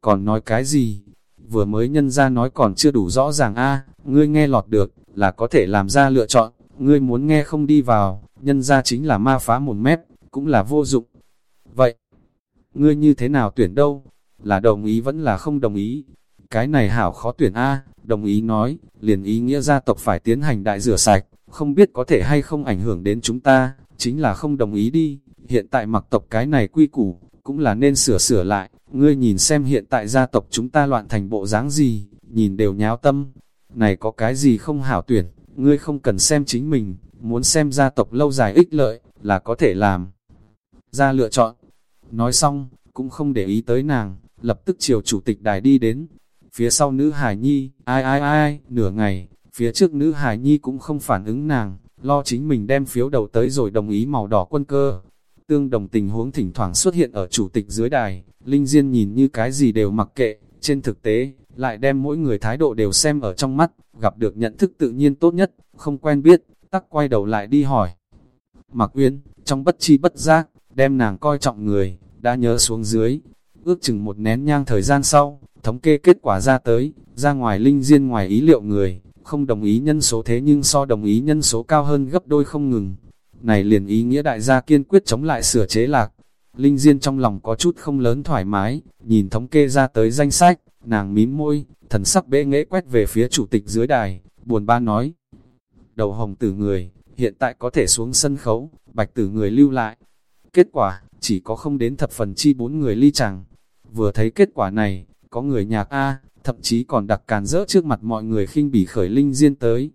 Còn nói cái gì? Vừa mới nhân ra nói còn chưa đủ rõ ràng a ngươi nghe lọt được, là có thể làm ra lựa chọn, ngươi muốn nghe không đi vào, nhân ra chính là ma phá một mét, cũng là vô dụng. Vậy, ngươi như thế nào tuyển đâu? Là đồng ý vẫn là không đồng ý? Cái này hảo khó tuyển A, đồng ý nói, liền ý nghĩa gia tộc phải tiến hành đại rửa sạch, không biết có thể hay không ảnh hưởng đến chúng ta, chính là không đồng ý đi, hiện tại mặc tộc cái này quy củ, cũng là nên sửa sửa lại, ngươi nhìn xem hiện tại gia tộc chúng ta loạn thành bộ dáng gì, nhìn đều nháo tâm, này có cái gì không hảo tuyển, ngươi không cần xem chính mình, muốn xem gia tộc lâu dài ích lợi, là có thể làm. Ra lựa chọn, nói xong, cũng không để ý tới nàng, lập tức chiều chủ tịch đài đi đến, phía sau nữ hải nhi, ai ai ai, nửa ngày, phía trước nữ hải nhi cũng không phản ứng nàng, lo chính mình đem phiếu đầu tới rồi đồng ý màu đỏ quân cơ. Tương đồng tình huống thỉnh thoảng xuất hiện ở chủ tịch dưới đài, Linh Diên nhìn như cái gì đều mặc kệ, trên thực tế, lại đem mỗi người thái độ đều xem ở trong mắt, gặp được nhận thức tự nhiên tốt nhất, không quen biết, tắc quay đầu lại đi hỏi. Mặc Uyên, trong bất chi bất giác, đem nàng coi trọng người, đã nhớ xuống dưới, ước chừng một nén nhang thời gian sau, thống kê kết quả ra tới, ra ngoài linh diên ngoài ý liệu người, không đồng ý nhân số thế nhưng so đồng ý nhân số cao hơn gấp đôi không ngừng. Này liền ý nghĩa đại gia kiên quyết chống lại sửa chế lạc. Linh Diên trong lòng có chút không lớn thoải mái, nhìn thống kê ra tới danh sách, nàng mím môi, thần sắc bệ nghệ quét về phía chủ tịch dưới đài, buồn ba nói. Đầu hồng tử người, hiện tại có thể xuống sân khấu, bạch tử người lưu lại. Kết quả, chỉ có không đến thập phần chi bốn người ly chẳng. Vừa thấy kết quả này, có người nhạc A, thậm chí còn đặc càn rỡ trước mặt mọi người khinh bỉ khởi linh diên tới.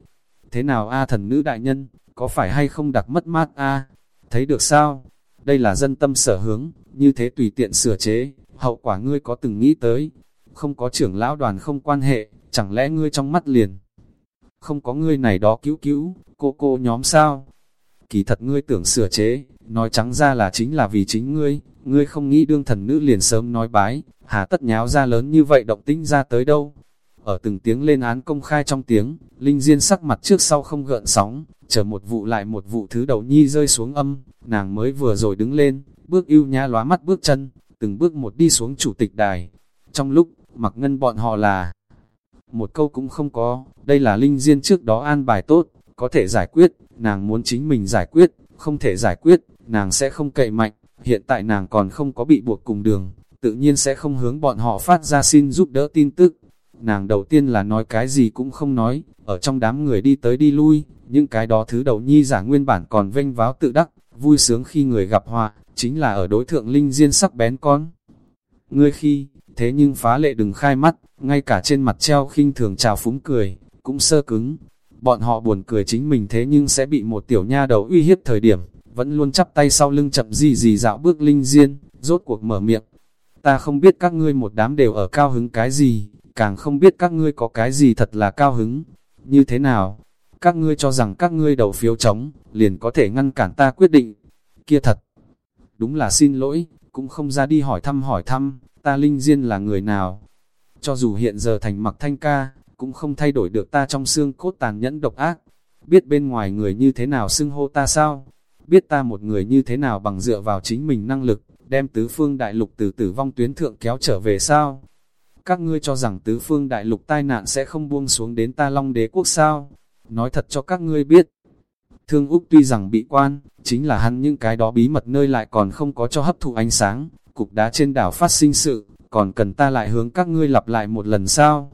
Thế nào A thần nữ đại nhân, có phải hay không đặc mất mát A? Thấy được sao? Đây là dân tâm sở hướng, như thế tùy tiện sửa chế, hậu quả ngươi có từng nghĩ tới. Không có trưởng lão đoàn không quan hệ, chẳng lẽ ngươi trong mắt liền. Không có ngươi này đó cứu cứu, cô cô nhóm sao? Kỳ thật ngươi tưởng sửa chế, nói trắng ra là chính là vì chính ngươi, ngươi không nghĩ đương thần nữ liền sớm nói bái, hà tất nháo ra lớn như vậy động tĩnh ra tới đâu. Ở từng tiếng lên án công khai trong tiếng, Linh Diên sắc mặt trước sau không gợn sóng, chờ một vụ lại một vụ thứ đầu nhi rơi xuống âm, nàng mới vừa rồi đứng lên, bước yêu nhã lóa mắt bước chân, từng bước một đi xuống chủ tịch đài. Trong lúc, mặc ngân bọn họ là một câu cũng không có, đây là Linh Diên trước đó an bài tốt, có thể giải quyết, nàng muốn chính mình giải quyết, không thể giải quyết, nàng sẽ không cậy mạnh, hiện tại nàng còn không có bị buộc cùng đường, tự nhiên sẽ không hướng bọn họ phát ra xin giúp đỡ tin tức. Nàng đầu tiên là nói cái gì cũng không nói, ở trong đám người đi tới đi lui, những cái đó thứ đầu nhi giả nguyên bản còn vênh váo tự đắc, vui sướng khi người gặp họa, chính là ở đối thượng linh diên sắc bén con. Ngươi khi, thế nhưng phá lệ đừng khai mắt, ngay cả trên mặt treo khinh thường trào phúng cười, cũng sơ cứng. Bọn họ buồn cười chính mình thế nhưng sẽ bị một tiểu nha đầu uy hiếp thời điểm, vẫn luôn chắp tay sau lưng chậm gì gì dạo bước linh diên, rốt cuộc mở miệng. Ta không biết các ngươi một đám đều ở cao hứng cái gì, càng không biết các ngươi có cái gì thật là cao hứng. Như thế nào? Các ngươi cho rằng các ngươi đầu phiếu trống liền có thể ngăn cản ta quyết định. Kia thật. Đúng là xin lỗi, cũng không ra đi hỏi thăm hỏi thăm, ta linh diên là người nào. Cho dù hiện giờ thành mặc thanh ca, cũng không thay đổi được ta trong xương cốt tàn nhẫn độc ác. Biết bên ngoài người như thế nào xưng hô ta sao? biết ta một người như thế nào bằng dựa vào chính mình năng lực, đem tứ phương đại lục từ tử vong tuyến thượng kéo trở về sao? Các ngươi cho rằng tứ phương đại lục tai nạn sẽ không buông xuống đến ta long đế quốc sao? Nói thật cho các ngươi biết. Thương Úc tuy rằng bị quan, chính là hắn những cái đó bí mật nơi lại còn không có cho hấp thụ ánh sáng, cục đá trên đảo phát sinh sự, còn cần ta lại hướng các ngươi lặp lại một lần sao?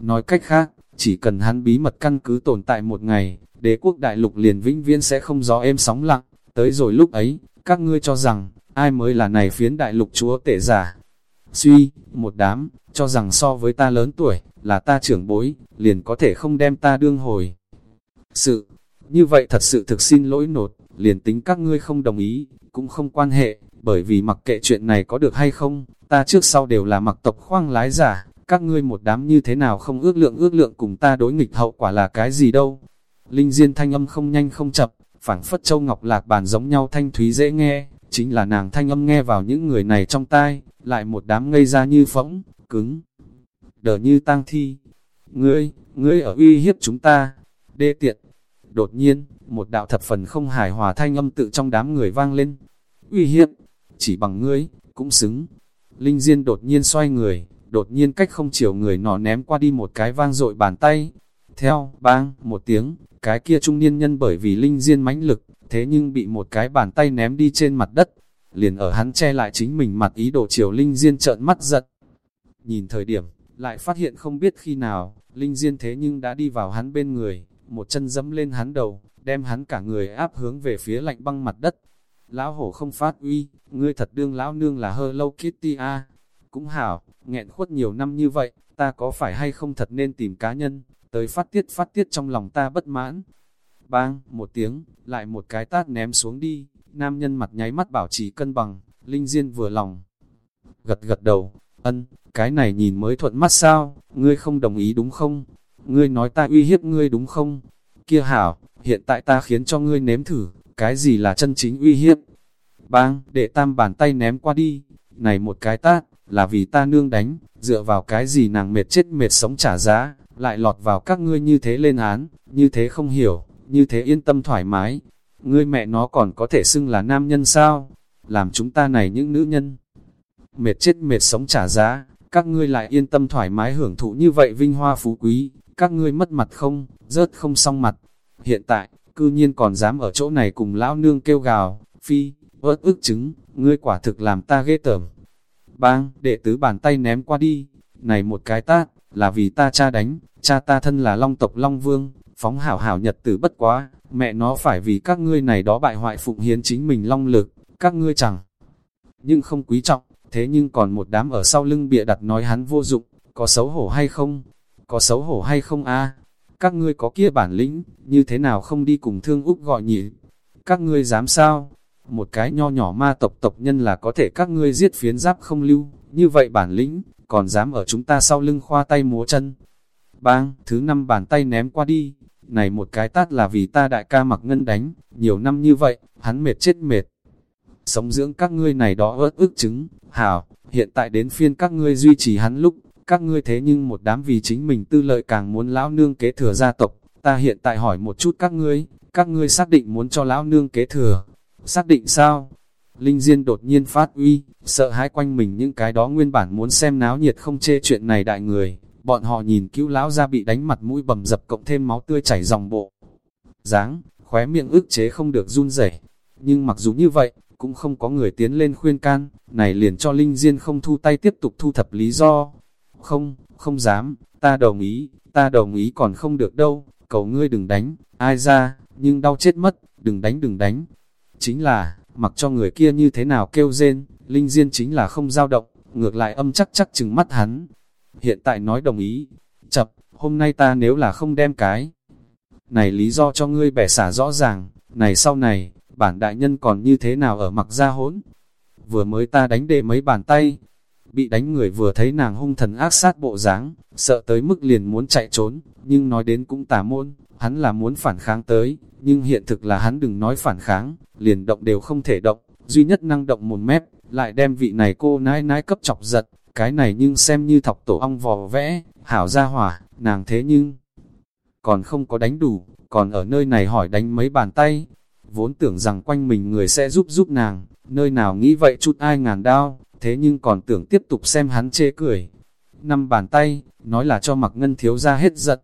Nói cách khác, chỉ cần hắn bí mật căn cứ tồn tại một ngày, đế quốc đại lục liền vĩnh viễn sẽ không gió êm sóng lặng, tới rồi lúc ấy, các ngươi cho rằng, ai mới là này phiến đại lục chúa tể giả. Suy, một đám, cho rằng so với ta lớn tuổi, là ta trưởng bối, liền có thể không đem ta đương hồi. Sự, như vậy thật sự thực xin lỗi nột, liền tính các ngươi không đồng ý, cũng không quan hệ, bởi vì mặc kệ chuyện này có được hay không, ta trước sau đều là mặc tộc khoang lái giả, các ngươi một đám như thế nào không ước lượng ước lượng cùng ta đối nghịch hậu quả là cái gì đâu. Linh Diên thanh âm không nhanh không chậm, phảng phất châu ngọc lạc bàn giống nhau thanh thúy dễ nghe, chính là nàng thanh âm nghe vào những người này trong tai, lại một đám ngây ra như phỗng, cứng, đờ như tang thi. Ngươi, ngươi ở uy hiếp chúng ta, đê tiện. Đột nhiên, một đạo thập phần không hài hòa thanh âm tự trong đám người vang lên. Uy hiếp, chỉ bằng ngươi, cũng xứng. Linh Diên đột nhiên xoay người, đột nhiên cách không chiều người nọ ném qua đi một cái vang dội bàn tay. Theo, bang, một tiếng, cái kia trung niên nhân bởi vì Linh Diên mãnh lực, thế nhưng bị một cái bàn tay ném đi trên mặt đất. Liền ở hắn che lại chính mình mặt ý đồ chiều Linh Diên trợn mắt giật. Nhìn thời điểm, lại phát hiện không biết khi nào, Linh Diên thế nhưng đã đi vào hắn bên người, một chân dẫm lên hắn đầu, đem hắn cả người áp hướng về phía lạnh băng mặt đất. Lão hổ không phát uy, ngươi thật đương lão nương là hơ lâu Kitty a Cũng hảo, nghẹn khuất nhiều năm như vậy, ta có phải hay không thật nên tìm cá nhân, tới phát tiết phát tiết trong lòng ta bất mãn. Bang, một tiếng, lại một cái tát ném xuống đi, nam nhân mặt nháy mắt bảo trì cân bằng, Linh Diên vừa lòng. Gật gật đầu, ân, cái này nhìn mới thuận mắt sao, ngươi không đồng ý đúng không? Ngươi nói ta uy hiếp ngươi đúng không? Kia hảo, hiện tại ta khiến cho ngươi nếm thử, cái gì là chân chính uy hiếp? Bang, để tam bàn tay ném qua đi, này một cái tát, là vì ta nương đánh, dựa vào cái gì nàng mệt chết mệt sống trả giá, lại lọt vào các ngươi như thế lên án, như thế không hiểu, như thế yên tâm thoải mái. Ngươi mẹ nó còn có thể xưng là nam nhân sao? Làm chúng ta này những nữ nhân. Mệt chết mệt sống trả giá, các ngươi lại yên tâm thoải mái hưởng thụ như vậy vinh hoa phú quý, các ngươi mất mặt không, rớt không xong mặt. Hiện tại, cư nhiên còn dám ở chỗ này cùng lão nương kêu gào, phi, ớt ức chứng, ngươi quả thực làm ta ghê tởm. Bang, đệ tứ bàn tay ném qua đi, này một cái tát, là vì ta cha đánh, cha ta thân là long tộc long vương, phóng hảo hảo nhật tử bất quá, mẹ nó phải vì các ngươi này đó bại hoại phụng hiến chính mình long lực, các ngươi chẳng. Nhưng không quý trọng, thế nhưng còn một đám ở sau lưng bịa đặt nói hắn vô dụng, có xấu hổ hay không? Có xấu hổ hay không a? Các ngươi có kia bản lĩnh, như thế nào không đi cùng thương Úc gọi nhỉ? Các ngươi dám sao? Một cái nho nhỏ ma tộc tộc nhân là có thể các ngươi giết phiến giáp không lưu, như vậy bản lĩnh, còn dám ở chúng ta sau lưng khoa tay múa chân. Bang, thứ năm bàn tay ném qua đi, này một cái tát là vì ta đại ca mặc ngân đánh, nhiều năm như vậy, hắn mệt chết mệt. Sống dưỡng các ngươi này đó ớt ức chứng, hảo, hiện tại đến phiên các ngươi duy trì hắn lúc, các ngươi thế nhưng một đám vì chính mình tư lợi càng muốn lão nương kế thừa gia tộc, ta hiện tại hỏi một chút các ngươi, các ngươi xác định muốn cho lão nương kế thừa, xác định sao? Linh Diên đột nhiên phát uy, sợ hãi quanh mình những cái đó nguyên bản muốn xem náo nhiệt không chê chuyện này đại người, bọn họ nhìn cứu lão ra bị đánh mặt mũi bầm dập cộng thêm máu tươi chảy dòng bộ. dáng khóe miệng ức chế không được run rẩy nhưng mặc dù như vậy, cũng không có người tiến lên khuyên can, này liền cho Linh Diên không thu tay tiếp tục thu thập lý do. Không, không dám, ta đồng ý, ta đồng ý còn không được đâu, cầu ngươi đừng đánh, ai ra, nhưng đau chết mất, đừng đánh đừng đánh. Chính là, mặc cho người kia như thế nào kêu rên, Linh Diên chính là không dao động, ngược lại âm chắc chắc chừng mắt hắn. Hiện tại nói đồng ý, chập, hôm nay ta nếu là không đem cái. Này lý do cho ngươi bẻ xả rõ ràng, này sau này, bản đại nhân còn như thế nào ở mặc ra hỗn. Vừa mới ta đánh đệ mấy bàn tay, bị đánh người vừa thấy nàng hung thần ác sát bộ dáng, sợ tới mức liền muốn chạy trốn, nhưng nói đến cũng tà môn, hắn là muốn phản kháng tới, nhưng hiện thực là hắn đừng nói phản kháng, liền động đều không thể động, duy nhất năng động một mép, lại đem vị này cô nãi nãi cấp chọc giật, cái này nhưng xem như thọc tổ ong vò vẽ, hảo ra hỏa, nàng thế nhưng còn không có đánh đủ, còn ở nơi này hỏi đánh mấy bàn tay, vốn tưởng rằng quanh mình người sẽ giúp giúp nàng, nơi nào nghĩ vậy chút ai ngàn đao, thế nhưng còn tưởng tiếp tục xem hắn chê cười. Năm bàn tay, nói là cho mặc ngân thiếu ra hết giận.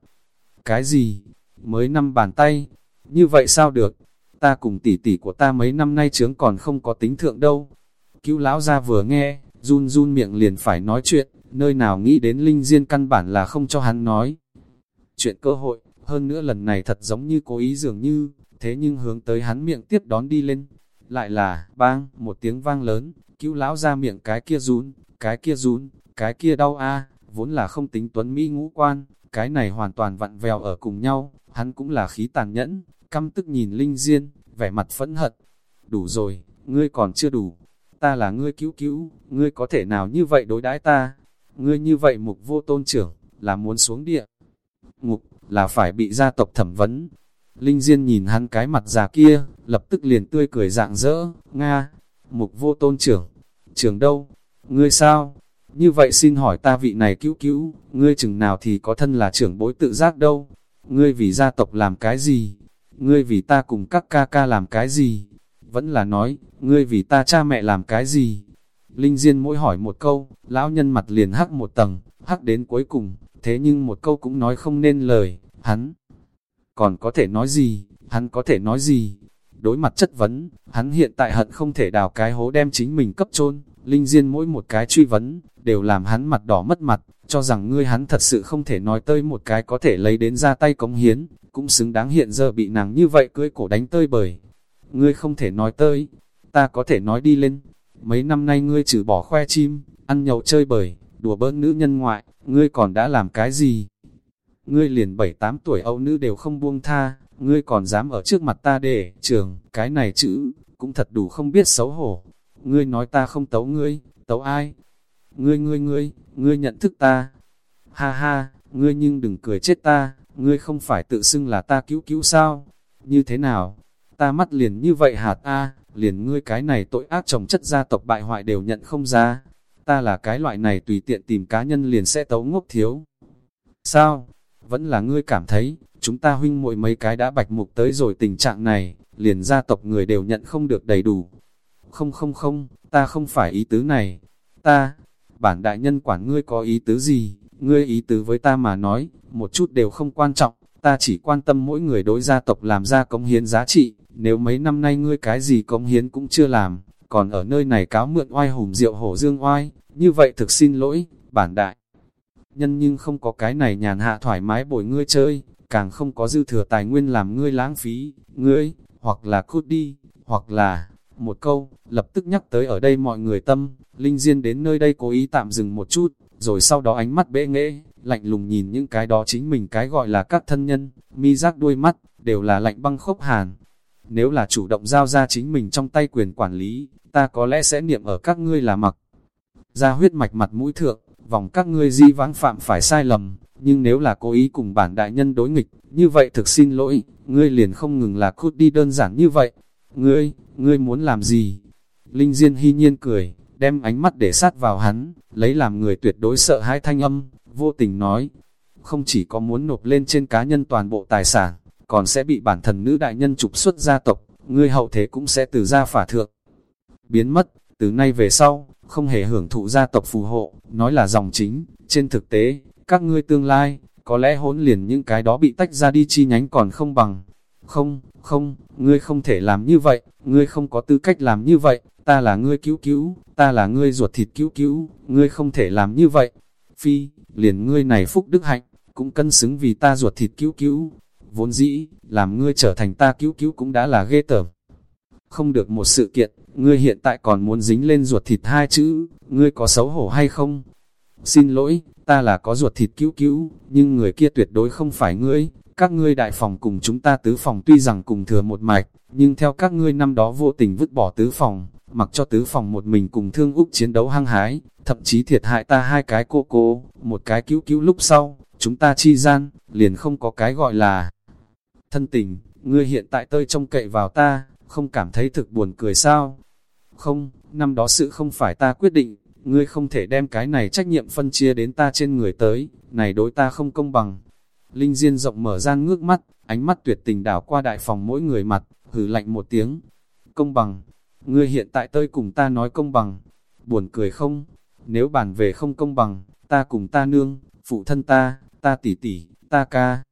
Cái gì? Mới năm bàn tay? Như vậy sao được? Ta cùng tỷ tỷ của ta mấy năm nay chướng còn không có tính thượng đâu. Cứu lão ra vừa nghe, run run miệng liền phải nói chuyện, nơi nào nghĩ đến linh diên căn bản là không cho hắn nói. chuyện cơ hội, hơn nữa lần này thật giống như cố ý dường như, thế nhưng hướng tới hắn miệng tiếp đón đi lên. Lại là, bang, một tiếng vang lớn, cứu lão ra miệng cái kia rún, cái kia rún, cái kia đau a vốn là không tính tuấn Mỹ ngũ quan, cái này hoàn toàn vặn vèo ở cùng nhau, hắn cũng là khí tàn nhẫn, căm tức nhìn Linh Diên, vẻ mặt phẫn hận. Đủ rồi, ngươi còn chưa đủ, ta là ngươi cứu cứu, ngươi có thể nào như vậy đối đãi ta? Ngươi như vậy mục vô tôn trưởng, là muốn xuống địa. Ngục, là phải bị gia tộc thẩm vấn. Linh Diên nhìn hắn cái mặt già kia, lập tức liền tươi cười dạng dỡ, Nga, mục vô tôn trưởng, trưởng đâu? Ngươi sao? Như vậy xin hỏi ta vị này cứu cứu, ngươi chừng nào thì có thân là trưởng bối tự giác đâu? Ngươi vì gia tộc làm cái gì? Ngươi vì ta cùng các ca ca làm cái gì? Vẫn là nói, ngươi vì ta cha mẹ làm cái gì? Linh Diên mỗi hỏi một câu, lão nhân mặt liền hắc một tầng, hắc đến cuối cùng, thế nhưng một câu cũng nói không nên lời, hắn còn có thể nói gì, hắn có thể nói gì? Đối mặt chất vấn, hắn hiện tại hận không thể đào cái hố đem chính mình cấp chôn Linh Diên mỗi một cái truy vấn, đều làm hắn mặt đỏ mất mặt, cho rằng ngươi hắn thật sự không thể nói tơi một cái có thể lấy đến ra tay cống hiến, cũng xứng đáng hiện giờ bị nàng như vậy cưới cổ đánh tơi bởi. Ngươi không thể nói tơi, ta có thể nói đi lên. Mấy năm nay ngươi trừ bỏ khoe chim, ăn nhậu chơi bời, đùa bỡn nữ nhân ngoại, ngươi còn đã làm cái gì? Ngươi liền bảy tám tuổi âu nữ đều không buông tha, ngươi còn dám ở trước mặt ta để, trường, cái này chữ, cũng thật đủ không biết xấu hổ. Ngươi nói ta không tấu ngươi, tấu ai? Ngươi ngươi ngươi, ngươi nhận thức ta. Ha ha, ngươi nhưng đừng cười chết ta, ngươi không phải tự xưng là ta cứu cứu sao? Như thế nào? Ta mắt liền như vậy hạt a liền ngươi cái này tội ác chồng chất gia tộc bại hoại đều nhận không ra. Ta là cái loại này tùy tiện tìm cá nhân liền sẽ tấu ngốc thiếu. Sao? Vẫn là ngươi cảm thấy, chúng ta huynh muội mấy cái đã bạch mục tới rồi tình trạng này, liền gia tộc người đều nhận không được đầy đủ. Không không không, ta không phải ý tứ này. Ta, bản đại nhân quản ngươi có ý tứ gì, ngươi ý tứ với ta mà nói, một chút đều không quan trọng, ta chỉ quan tâm mỗi người đối gia tộc làm ra cống hiến giá trị, nếu mấy năm nay ngươi cái gì cống hiến cũng chưa làm, còn ở nơi này cáo mượn oai hùng diệu hổ dương oai, như vậy thực xin lỗi, bản đại. Nhân nhưng không có cái này nhàn hạ thoải mái bồi ngươi chơi, càng không có dư thừa tài nguyên làm ngươi lãng phí, ngươi, hoặc là cút đi, hoặc là, một câu, lập tức nhắc tới ở đây mọi người tâm, Linh Diên đến nơi đây cố ý tạm dừng một chút, rồi sau đó ánh mắt bệ nghệ, lạnh lùng nhìn những cái đó chính mình cái gọi là các thân nhân, mi giác đuôi mắt, đều là lạnh băng khốc hàn. Nếu là chủ động giao ra chính mình trong tay quyền quản lý, ta có lẽ sẽ niệm ở các ngươi là mặc. Ra huyết mạch mặt mũi thượng, vòng các ngươi di vãng phạm phải sai lầm, nhưng nếu là cố ý cùng bản đại nhân đối nghịch, như vậy thực xin lỗi, ngươi liền không ngừng là cút đi đơn giản như vậy. Ngươi, ngươi muốn làm gì? Linh Diên hy nhiên cười, đem ánh mắt để sát vào hắn, lấy làm người tuyệt đối sợ hãi thanh âm, vô tình nói, không chỉ có muốn nộp lên trên cá nhân toàn bộ tài sản, còn sẽ bị bản thần nữ đại nhân trục xuất gia tộc, ngươi hậu thế cũng sẽ từ gia phả thượng. Biến mất, từ nay về sau, không hề hưởng thụ gia tộc phù hộ, nói là dòng chính, trên thực tế, các ngươi tương lai, có lẽ hỗn liền những cái đó bị tách ra đi chi nhánh còn không bằng. Không, không, ngươi không thể làm như vậy, ngươi không có tư cách làm như vậy, ta là ngươi cứu cứu, ta là ngươi ruột thịt cứu cứu, ngươi không thể làm như vậy. Phi, liền ngươi này phúc đức hạnh, cũng cân xứng vì ta ruột thịt cứu cứu. Vốn dĩ, làm ngươi trở thành ta cứu cứu cũng đã là ghê tởm. Không được một sự kiện, ngươi hiện tại còn muốn dính lên ruột thịt hai chữ, ngươi có xấu hổ hay không? Xin lỗi, ta là có ruột thịt cứu cứu, nhưng người kia tuyệt đối không phải ngươi. Các ngươi đại phòng cùng chúng ta tứ phòng tuy rằng cùng thừa một mạch, nhưng theo các ngươi năm đó vô tình vứt bỏ tứ phòng, mặc cho tứ phòng một mình cùng thương Úc chiến đấu hăng hái, thậm chí thiệt hại ta hai cái cô cô, một cái cứu cứu lúc sau, chúng ta chi gian, liền không có cái gọi là thân tình, ngươi hiện tại tơi trông cậy vào ta, không cảm thấy thực buồn cười sao? Không, năm đó sự không phải ta quyết định, ngươi không thể đem cái này trách nhiệm phân chia đến ta trên người tới, này đối ta không công bằng. Linh Diên rộng mở ra ngước mắt, ánh mắt tuyệt tình đảo qua đại phòng mỗi người mặt, hừ lạnh một tiếng. Công bằng, ngươi hiện tại tơi cùng ta nói công bằng, buồn cười không? Nếu bàn về không công bằng, ta cùng ta nương, phụ thân ta, ta tỷ tỷ, ta ca.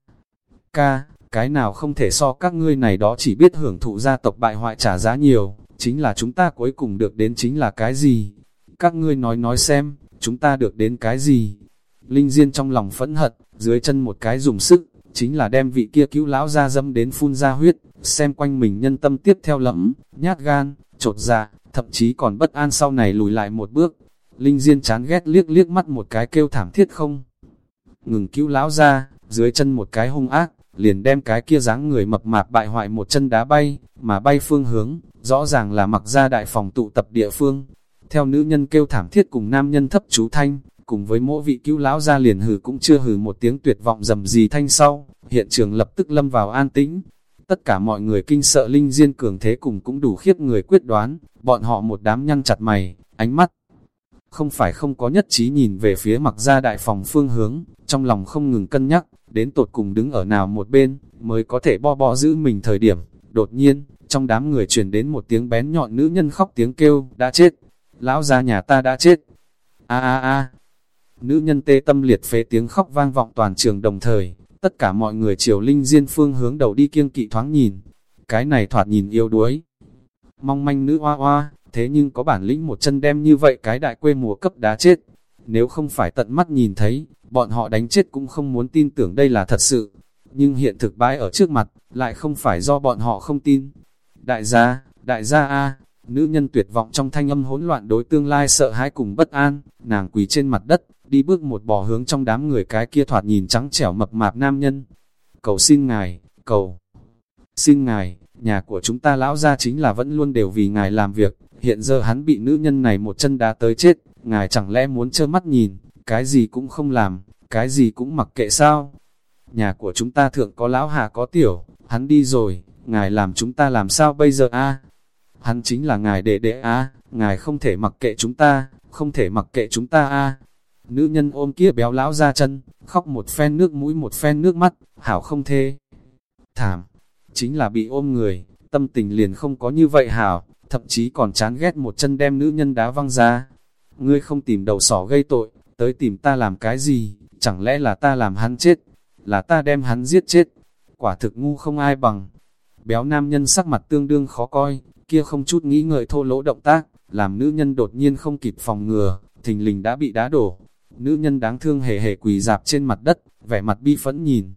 Ca, cái nào không thể so các ngươi này đó chỉ biết hưởng thụ gia tộc bại hoại trả giá nhiều, chính là chúng ta cuối cùng được đến chính là cái gì? Các ngươi nói nói xem, chúng ta được đến cái gì? Linh Diên trong lòng phẫn hận, dưới chân một cái dùng sức, chính là đem vị kia cứu lão ra dâm đến phun ra huyết, xem quanh mình nhân tâm tiếp theo lẫm, nhát gan, trột dạ, thậm chí còn bất an sau này lùi lại một bước. Linh Diên chán ghét liếc liếc mắt một cái kêu thảm thiết không. Ngừng cứu lão ra, dưới chân một cái hung ác, liền đem cái kia dáng người mập mạp bại hoại một chân đá bay, mà bay phương hướng, rõ ràng là mặc ra đại phòng tụ tập địa phương. Theo nữ nhân kêu thảm thiết cùng nam nhân thấp chú thanh, cùng với mỗi vị cứu lão ra liền hừ cũng chưa hừ một tiếng tuyệt vọng dầm gì thanh sau, hiện trường lập tức lâm vào an tĩnh. Tất cả mọi người kinh sợ linh diên cường thế cùng cũng đủ khiếp người quyết đoán, bọn họ một đám nhăn chặt mày, ánh mắt. Không phải không có nhất trí nhìn về phía mặc ra đại phòng phương hướng, trong lòng không ngừng cân nhắc, đến tột cùng đứng ở nào một bên, mới có thể bo bo giữ mình thời điểm. Đột nhiên, trong đám người truyền đến một tiếng bén nhọn nữ nhân khóc tiếng kêu, đã chết. Lão gia nhà ta đã chết. a a a Nữ nhân tê tâm liệt phế tiếng khóc vang vọng toàn trường đồng thời, tất cả mọi người chiều linh diên phương hướng đầu đi kiêng kỵ thoáng nhìn. Cái này thoạt nhìn yêu đuối. Mong manh nữ hoa hoa, thế nhưng có bản lĩnh một chân đem như vậy cái đại quê mùa cấp đá chết. Nếu không phải tận mắt nhìn thấy, bọn họ đánh chết cũng không muốn tin tưởng đây là thật sự. Nhưng hiện thực bãi ở trước mặt, lại không phải do bọn họ không tin. Đại gia, đại gia A, nữ nhân tuyệt vọng trong thanh âm hỗn loạn đối tương lai sợ hãi cùng bất an, nàng quỳ trên mặt đất, đi bước một bò hướng trong đám người cái kia thoạt nhìn trắng trẻo mập mạp nam nhân. Cầu xin ngài, cầu xin ngài, nhà của chúng ta lão gia chính là vẫn luôn đều vì ngài làm việc, hiện giờ hắn bị nữ nhân này một chân đá tới chết, ngài chẳng lẽ muốn trơ mắt nhìn, cái gì cũng không làm, cái gì cũng mặc kệ sao. Nhà của chúng ta thượng có lão hà có tiểu, hắn đi rồi, ngài làm chúng ta làm sao bây giờ a? Hắn chính là ngài đệ đệ a, ngài không thể mặc kệ chúng ta, không thể mặc kệ chúng ta a. Nữ nhân ôm kia béo lão ra chân, khóc một phen nước mũi một phen nước mắt, hảo không thê. Thảm, chính là bị ôm người, tâm tình liền không có như vậy hảo, thậm chí còn chán ghét một chân đem nữ nhân đá văng ra. Ngươi không tìm đầu sỏ gây tội, tới tìm ta làm cái gì, chẳng lẽ là ta làm hắn chết, là ta đem hắn giết chết. Quả thực ngu không ai bằng. Béo nam nhân sắc mặt tương đương khó coi, kia không chút nghĩ ngợi thô lỗ động tác, làm nữ nhân đột nhiên không kịp phòng ngừa, thình lình đã bị đá đổ. Nữ nhân đáng thương hề hề quỳ dạp trên mặt đất, vẻ mặt bi phẫn nhìn.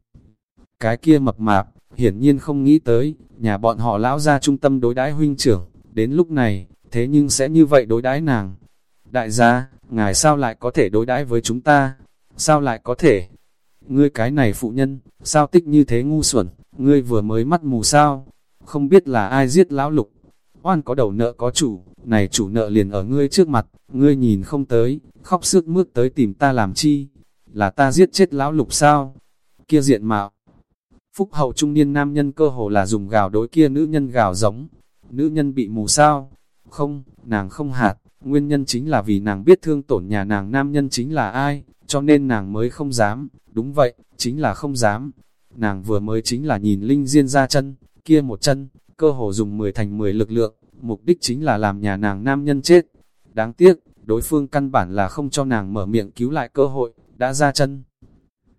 Cái kia mập mạp, hiển nhiên không nghĩ tới, nhà bọn họ lão ra trung tâm đối đãi huynh trưởng, đến lúc này, thế nhưng sẽ như vậy đối đãi nàng. Đại gia, ngài sao lại có thể đối đãi với chúng ta? Sao lại có thể? Ngươi cái này phụ nhân, sao tích như thế ngu xuẩn, ngươi vừa mới mắt mù sao? Không biết là ai giết lão lục. Oan có đầu nợ có chủ, này chủ nợ liền ở ngươi trước mặt, ngươi nhìn không tới, khóc sướt mướt tới tìm ta làm chi? Là ta giết chết lão lục sao? Kia diện mạo. Phúc hậu trung niên nam nhân cơ hồ là dùng gào đối kia nữ nhân gào giống. Nữ nhân bị mù sao? Không, nàng không hạt, nguyên nhân chính là vì nàng biết thương tổn nhà nàng nam nhân chính là ai, cho nên nàng mới không dám, đúng vậy, chính là không dám. Nàng vừa mới chính là nhìn Linh Diên ra chân, kia một chân, cơ hồ dùng 10 thành 10 lực lượng, mục đích chính là làm nhà nàng nam nhân chết. Đáng tiếc, đối phương căn bản là không cho nàng mở miệng cứu lại cơ hội, đã ra chân.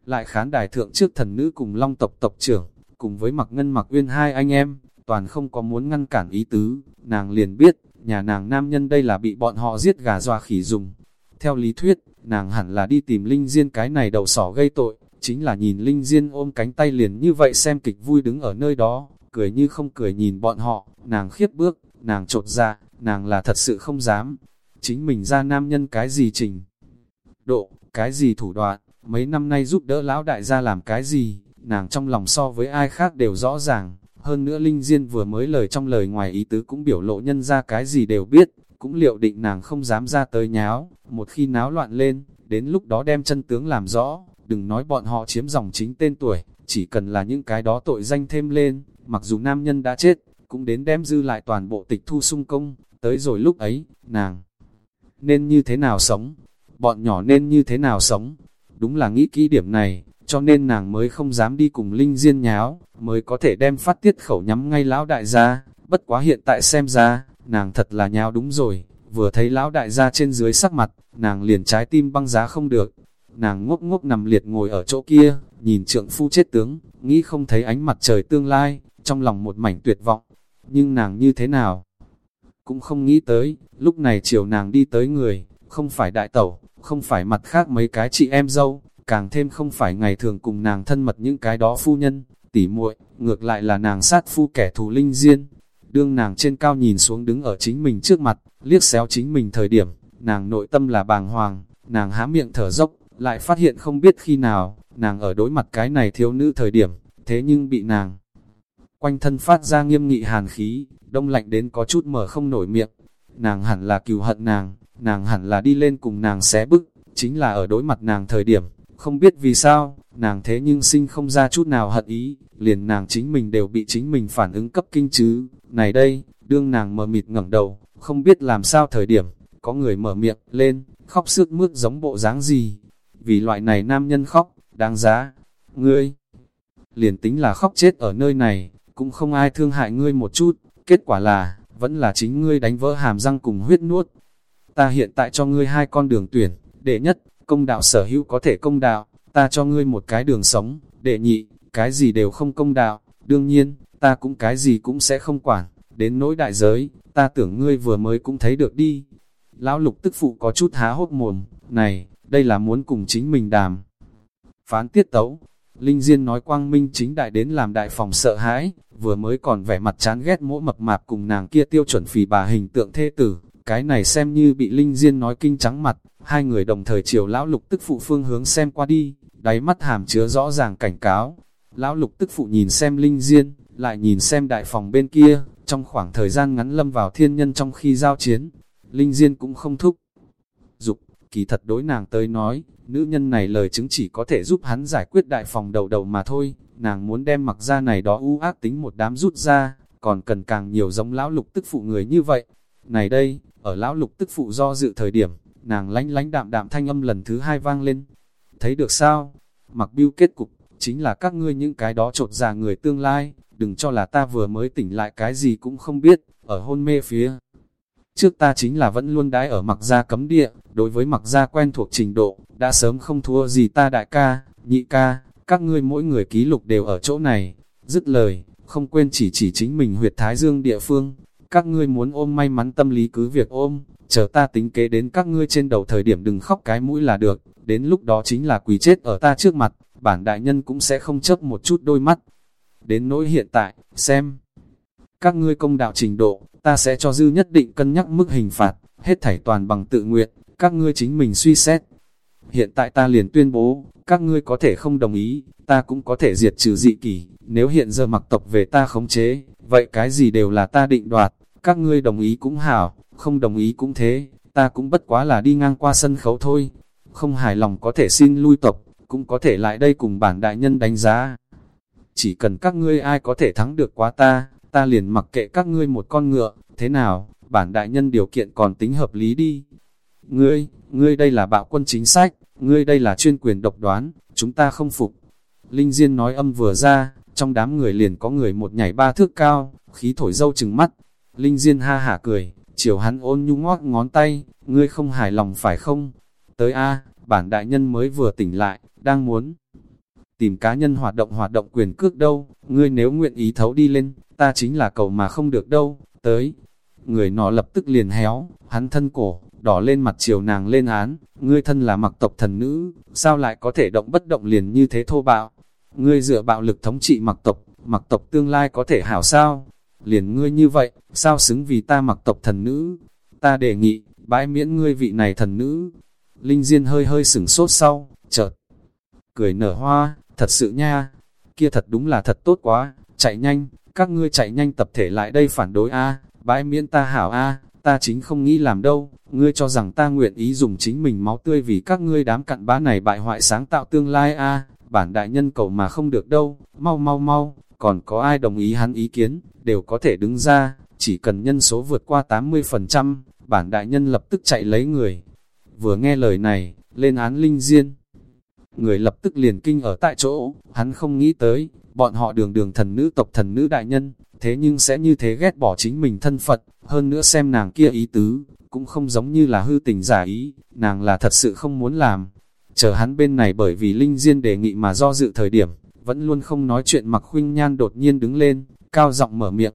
Lại khán đài thượng trước thần nữ cùng long tộc tộc trưởng, cùng với mặc ngân mặc uyên hai anh em, toàn không có muốn ngăn cản ý tứ, nàng liền biết, nhà nàng nam nhân đây là bị bọn họ giết gà dọa khỉ dùng. Theo lý thuyết, nàng hẳn là đi tìm Linh Diên cái này đầu sỏ gây tội, chính là nhìn Linh Diên ôm cánh tay liền như vậy xem kịch vui đứng ở nơi đó, cười như không cười nhìn bọn họ, nàng khiếp bước, nàng trột ra, nàng là thật sự không dám. Chính mình ra nam nhân cái gì trình, độ, cái gì thủ đoạn, mấy năm nay giúp đỡ lão đại gia làm cái gì, nàng trong lòng so với ai khác đều rõ ràng. Hơn nữa Linh Diên vừa mới lời trong lời ngoài ý tứ cũng biểu lộ nhân ra cái gì đều biết, cũng liệu định nàng không dám ra tới nháo, một khi náo loạn lên, đến lúc đó đem chân tướng làm rõ, đừng nói bọn họ chiếm dòng chính tên tuổi, chỉ cần là những cái đó tội danh thêm lên, mặc dù nam nhân đã chết, cũng đến đem dư lại toàn bộ tịch thu sung công, tới rồi lúc ấy, nàng nên như thế nào sống, bọn nhỏ nên như thế nào sống, đúng là nghĩ kỹ điểm này, cho nên nàng mới không dám đi cùng Linh Diên nháo, mới có thể đem phát tiết khẩu nhắm ngay lão đại gia, bất quá hiện tại xem ra, nàng thật là nháo đúng rồi, vừa thấy lão đại gia trên dưới sắc mặt, nàng liền trái tim băng giá không được, nàng ngốc ngốc nằm liệt ngồi ở chỗ kia, nhìn trượng phu chết tướng, nghĩ không thấy ánh mặt trời tương lai, trong lòng một mảnh tuyệt vọng, nhưng nàng như thế nào? Cũng không nghĩ tới, lúc này chiều nàng đi tới người, không phải đại tẩu, không phải mặt khác mấy cái chị em dâu, càng thêm không phải ngày thường cùng nàng thân mật những cái đó phu nhân, tỉ muội, ngược lại là nàng sát phu kẻ thù linh diên. Đương nàng trên cao nhìn xuống đứng ở chính mình trước mặt, liếc xéo chính mình thời điểm, nàng nội tâm là bàng hoàng, nàng há miệng thở dốc, lại phát hiện không biết khi nào, nàng ở đối mặt cái này thiếu nữ thời điểm, thế nhưng bị nàng quanh thân phát ra nghiêm nghị hàn khí, đông lạnh đến có chút mở không nổi miệng. Nàng hẳn là cừu hận nàng, nàng hẳn là đi lên cùng nàng xé bức, chính là ở đối mặt nàng thời điểm, không biết vì sao, nàng thế nhưng sinh không ra chút nào hận ý, liền nàng chính mình đều bị chính mình phản ứng cấp kinh chứ. Này đây, đương nàng mờ mịt ngẩng đầu, không biết làm sao thời điểm, có người mở miệng lên, khóc sướt mướt giống bộ dáng gì. Vì loại này nam nhân khóc, đáng giá. Ngươi, liền tính là khóc chết ở nơi này, cũng không ai thương hại ngươi một chút, kết quả là, vẫn là chính ngươi đánh vỡ hàm răng cùng huyết nuốt. Ta hiện tại cho ngươi hai con đường tuyển, đệ nhất, công đạo sở hữu có thể công đạo, ta cho ngươi một cái đường sống, đệ nhị, cái gì đều không công đạo, đương nhiên, ta cũng cái gì cũng sẽ không quản, đến nỗi đại giới, ta tưởng ngươi vừa mới cũng thấy được đi. Lão lục tức phụ có chút há hốc mồm, này, đây là muốn cùng chính mình đàm. Phán tiết tấu, Linh Diên nói quang minh chính đại đến làm đại phòng sợ hãi, vừa mới còn vẻ mặt chán ghét mỗi mập mạp cùng nàng kia tiêu chuẩn phì bà hình tượng thê tử, cái này xem như bị Linh Diên nói kinh trắng mặt, hai người đồng thời chiều lão lục tức phụ phương hướng xem qua đi, đáy mắt hàm chứa rõ ràng cảnh cáo. Lão lục tức phụ nhìn xem Linh Diên, lại nhìn xem đại phòng bên kia, trong khoảng thời gian ngắn lâm vào thiên nhân trong khi giao chiến, Linh Diên cũng không thúc. Dục, kỳ thật đối nàng tới nói, nữ nhân này lời chứng chỉ có thể giúp hắn giải quyết đại phòng đầu đầu mà thôi, nàng muốn đem mặc ra này đó u ác tính một đám rút ra, còn cần càng nhiều giống lão lục tức phụ người như vậy. Này đây, ở lão lục tức phụ do dự thời điểm, nàng lánh lánh đạm đạm thanh âm lần thứ hai vang lên. Thấy được sao? Mặc biêu kết cục, chính là các ngươi những cái đó trột già người tương lai, đừng cho là ta vừa mới tỉnh lại cái gì cũng không biết, ở hôn mê phía. Trước ta chính là vẫn luôn đái ở mặc gia cấm địa, đối với mặc gia quen thuộc trình độ, đã sớm không thua gì ta đại ca, nhị ca, các ngươi mỗi người ký lục đều ở chỗ này. Dứt lời, không quên chỉ chỉ chính mình huyệt thái dương địa phương, các ngươi muốn ôm may mắn tâm lý cứ việc ôm, chờ ta tính kế đến các ngươi trên đầu thời điểm đừng khóc cái mũi là được, đến lúc đó chính là quỳ chết ở ta trước mặt, bản đại nhân cũng sẽ không chấp một chút đôi mắt. Đến nỗi hiện tại, xem, các ngươi công đạo trình độ, ta sẽ cho dư nhất định cân nhắc mức hình phạt, hết thảy toàn bằng tự nguyện, các ngươi chính mình suy xét. Hiện tại ta liền tuyên bố, các ngươi có thể không đồng ý, ta cũng có thể diệt trừ dị kỷ, nếu hiện giờ mặc tộc về ta khống chế, vậy cái gì đều là ta định đoạt, các ngươi đồng ý cũng hảo, không đồng ý cũng thế, ta cũng bất quá là đi ngang qua sân khấu thôi, không hài lòng có thể xin lui tộc, cũng có thể lại đây cùng bản đại nhân đánh giá. Chỉ cần các ngươi ai có thể thắng được quá ta, ta liền mặc kệ các ngươi một con ngựa, thế nào, bản đại nhân điều kiện còn tính hợp lý đi. Ngươi, ngươi đây là bạo quân chính sách, ngươi đây là chuyên quyền độc đoán, chúng ta không phục. Linh Diên nói âm vừa ra, trong đám người liền có người một nhảy ba thước cao, khí thổi dâu trừng mắt. Linh Diên ha hả cười, chiều hắn ôn nhu ngót ngón tay, ngươi không hài lòng phải không? Tới A, bản đại nhân mới vừa tỉnh lại, đang muốn tìm cá nhân hoạt động hoạt động quyền cước đâu, ngươi nếu nguyện ý thấu đi lên, ta chính là cầu mà không được đâu, tới. Người nọ lập tức liền héo, hắn thân cổ, đỏ lên mặt chiều nàng lên án, ngươi thân là mặc tộc thần nữ, sao lại có thể động bất động liền như thế thô bạo? Ngươi dựa bạo lực thống trị mặc tộc, mặc tộc tương lai có thể hảo sao? Liền ngươi như vậy, sao xứng vì ta mặc tộc thần nữ? Ta đề nghị, bãi miễn ngươi vị này thần nữ. Linh Diên hơi hơi sửng sốt sau, chợt cười nở hoa, thật sự nha, kia thật đúng là thật tốt quá, chạy nhanh, các ngươi chạy nhanh tập thể lại đây phản đối a bãi miễn ta hảo a ta chính không nghĩ làm đâu, ngươi cho rằng ta nguyện ý dùng chính mình máu tươi vì các ngươi đám cặn bã này bại hoại sáng tạo tương lai a bản đại nhân cầu mà không được đâu, mau mau mau, còn có ai đồng ý hắn ý kiến, đều có thể đứng ra, chỉ cần nhân số vượt qua 80%, bản đại nhân lập tức chạy lấy người. Vừa nghe lời này, lên án linh diên. Người lập tức liền kinh ở tại chỗ, hắn không nghĩ tới, bọn họ đường đường thần nữ tộc thần nữ đại nhân, thế nhưng sẽ như thế ghét bỏ chính mình thân Phật, hơn nữa xem nàng kia ý tứ, cũng không giống như là hư tình giả ý, nàng là thật sự không muốn làm. Chờ hắn bên này bởi vì Linh Diên đề nghị mà do dự thời điểm, vẫn luôn không nói chuyện mặc khuynh nhan đột nhiên đứng lên, cao giọng mở miệng.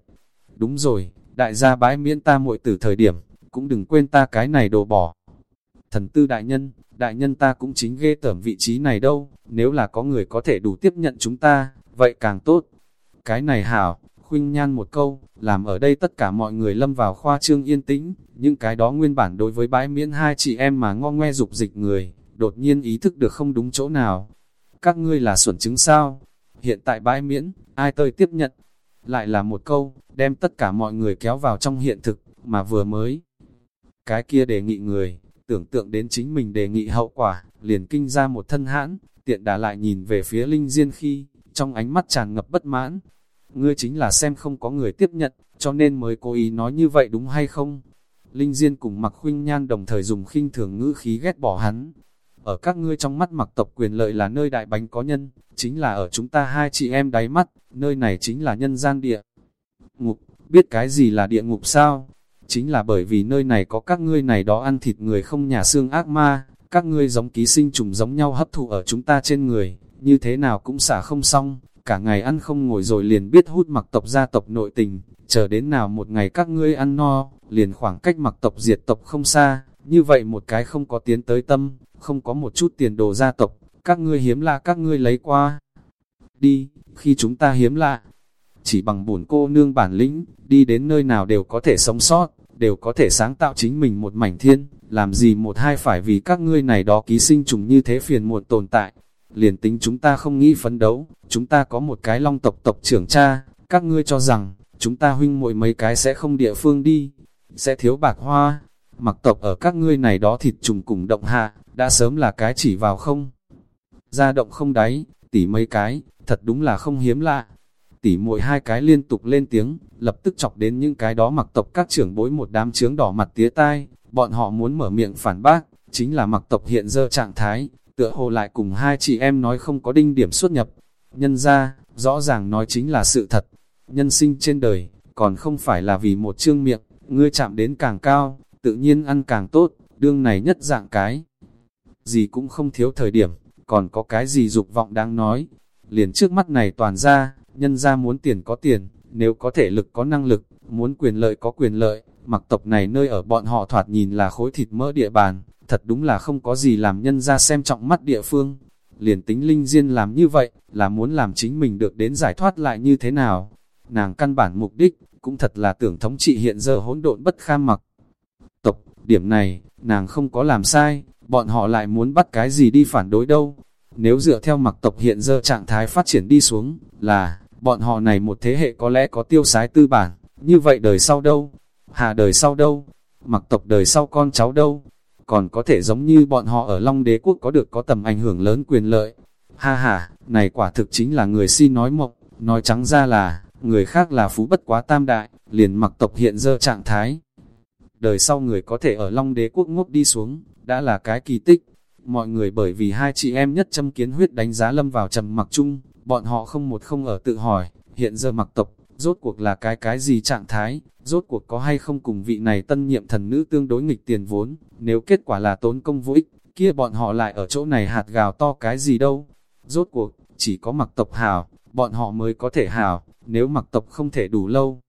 Đúng rồi, đại gia bái miễn ta muội từ thời điểm, cũng đừng quên ta cái này đồ bỏ. Thần tư đại nhân, đại nhân ta cũng chính ghê tởm vị trí này đâu, nếu là có người có thể đủ tiếp nhận chúng ta, vậy càng tốt. Cái này hảo, khuynh nhan một câu, làm ở đây tất cả mọi người lâm vào khoa trương yên tĩnh, những cái đó nguyên bản đối với bãi miễn hai chị em mà ngo ngoe dục dịch người, đột nhiên ý thức được không đúng chỗ nào. Các ngươi là xuẩn chứng sao? Hiện tại bãi miễn, ai tơi tiếp nhận? Lại là một câu, đem tất cả mọi người kéo vào trong hiện thực, mà vừa mới. Cái kia đề nghị người, tưởng tượng đến chính mình đề nghị hậu quả, liền kinh ra một thân hãn, tiện đã lại nhìn về phía Linh Diên khi, trong ánh mắt tràn ngập bất mãn. Ngươi chính là xem không có người tiếp nhận, cho nên mới cố ý nói như vậy đúng hay không? Linh Diên cùng mặc khuynh nhan đồng thời dùng khinh thường ngữ khí ghét bỏ hắn. Ở các ngươi trong mắt mặc tộc quyền lợi là nơi đại bánh có nhân, chính là ở chúng ta hai chị em đáy mắt, nơi này chính là nhân gian địa. Ngục, biết cái gì là địa ngục sao? Chính là bởi vì nơi này có các ngươi này đó ăn thịt người không nhà xương ác ma, các ngươi giống ký sinh trùng giống nhau hấp thụ ở chúng ta trên người, như thế nào cũng xả không xong, cả ngày ăn không ngồi rồi liền biết hút mặc tộc gia tộc nội tình, chờ đến nào một ngày các ngươi ăn no, liền khoảng cách mặc tộc diệt tộc không xa, như vậy một cái không có tiến tới tâm, không có một chút tiền đồ gia tộc, các ngươi hiếm lạ các ngươi lấy qua. Đi, khi chúng ta hiếm lạ, chỉ bằng bổn cô nương bản lĩnh, đi đến nơi nào đều có thể sống sót, đều có thể sáng tạo chính mình một mảnh thiên, làm gì một hai phải vì các ngươi này đó ký sinh trùng như thế phiền muộn tồn tại. Liền tính chúng ta không nghĩ phấn đấu, chúng ta có một cái long tộc tộc trưởng cha, các ngươi cho rằng, chúng ta huynh muội mấy cái sẽ không địa phương đi, sẽ thiếu bạc hoa, mặc tộc ở các ngươi này đó thịt trùng cùng động hạ, đã sớm là cái chỉ vào không. Ra động không đáy, tỉ mấy cái, thật đúng là không hiếm lạ. Tỉ muội hai cái liên tục lên tiếng, lập tức chọc đến những cái đó mặc tộc các trưởng bối một đám trướng đỏ mặt tía tai, bọn họ muốn mở miệng phản bác, chính là mặc tộc hiện giờ trạng thái, tựa hồ lại cùng hai chị em nói không có đinh điểm xuất nhập. Nhân ra, rõ ràng nói chính là sự thật. Nhân sinh trên đời, còn không phải là vì một chương miệng, ngươi chạm đến càng cao, tự nhiên ăn càng tốt, đương này nhất dạng cái. Gì cũng không thiếu thời điểm, còn có cái gì dục vọng đáng nói. Liền trước mắt này toàn ra, nhân ra muốn tiền có tiền, nếu có thể lực có năng lực, muốn quyền lợi có quyền lợi, mặc tộc này nơi ở bọn họ thoạt nhìn là khối thịt mỡ địa bàn, thật đúng là không có gì làm nhân ra xem trọng mắt địa phương. Liền tính linh diên làm như vậy, là muốn làm chính mình được đến giải thoát lại như thế nào. Nàng căn bản mục đích, cũng thật là tưởng thống trị hiện giờ hỗn độn bất kham mặc. Điểm này, nàng không có làm sai, bọn họ lại muốn bắt cái gì đi phản đối đâu. Nếu dựa theo mặc tộc hiện giờ trạng thái phát triển đi xuống, là, bọn họ này một thế hệ có lẽ có tiêu sái tư bản, như vậy đời sau đâu? Hà đời sau đâu? Mặc tộc đời sau con cháu đâu? Còn có thể giống như bọn họ ở Long Đế Quốc có được có tầm ảnh hưởng lớn quyền lợi. Ha ha, này quả thực chính là người si nói mộng, nói trắng ra là, người khác là phú bất quá tam đại, liền mặc tộc hiện giờ trạng thái. Đời sau người có thể ở Long Đế Quốc ngốc đi xuống, đã là cái kỳ tích. Mọi người bởi vì hai chị em nhất châm kiến huyết đánh giá lâm vào trầm mặc chung, bọn họ không một không ở tự hỏi, hiện giờ mặc tộc, rốt cuộc là cái cái gì trạng thái, rốt cuộc có hay không cùng vị này tân nhiệm thần nữ tương đối nghịch tiền vốn, nếu kết quả là tốn công vô ích, kia bọn họ lại ở chỗ này hạt gào to cái gì đâu. Rốt cuộc, chỉ có mặc tộc hào, bọn họ mới có thể hào, nếu mặc tộc không thể đủ lâu.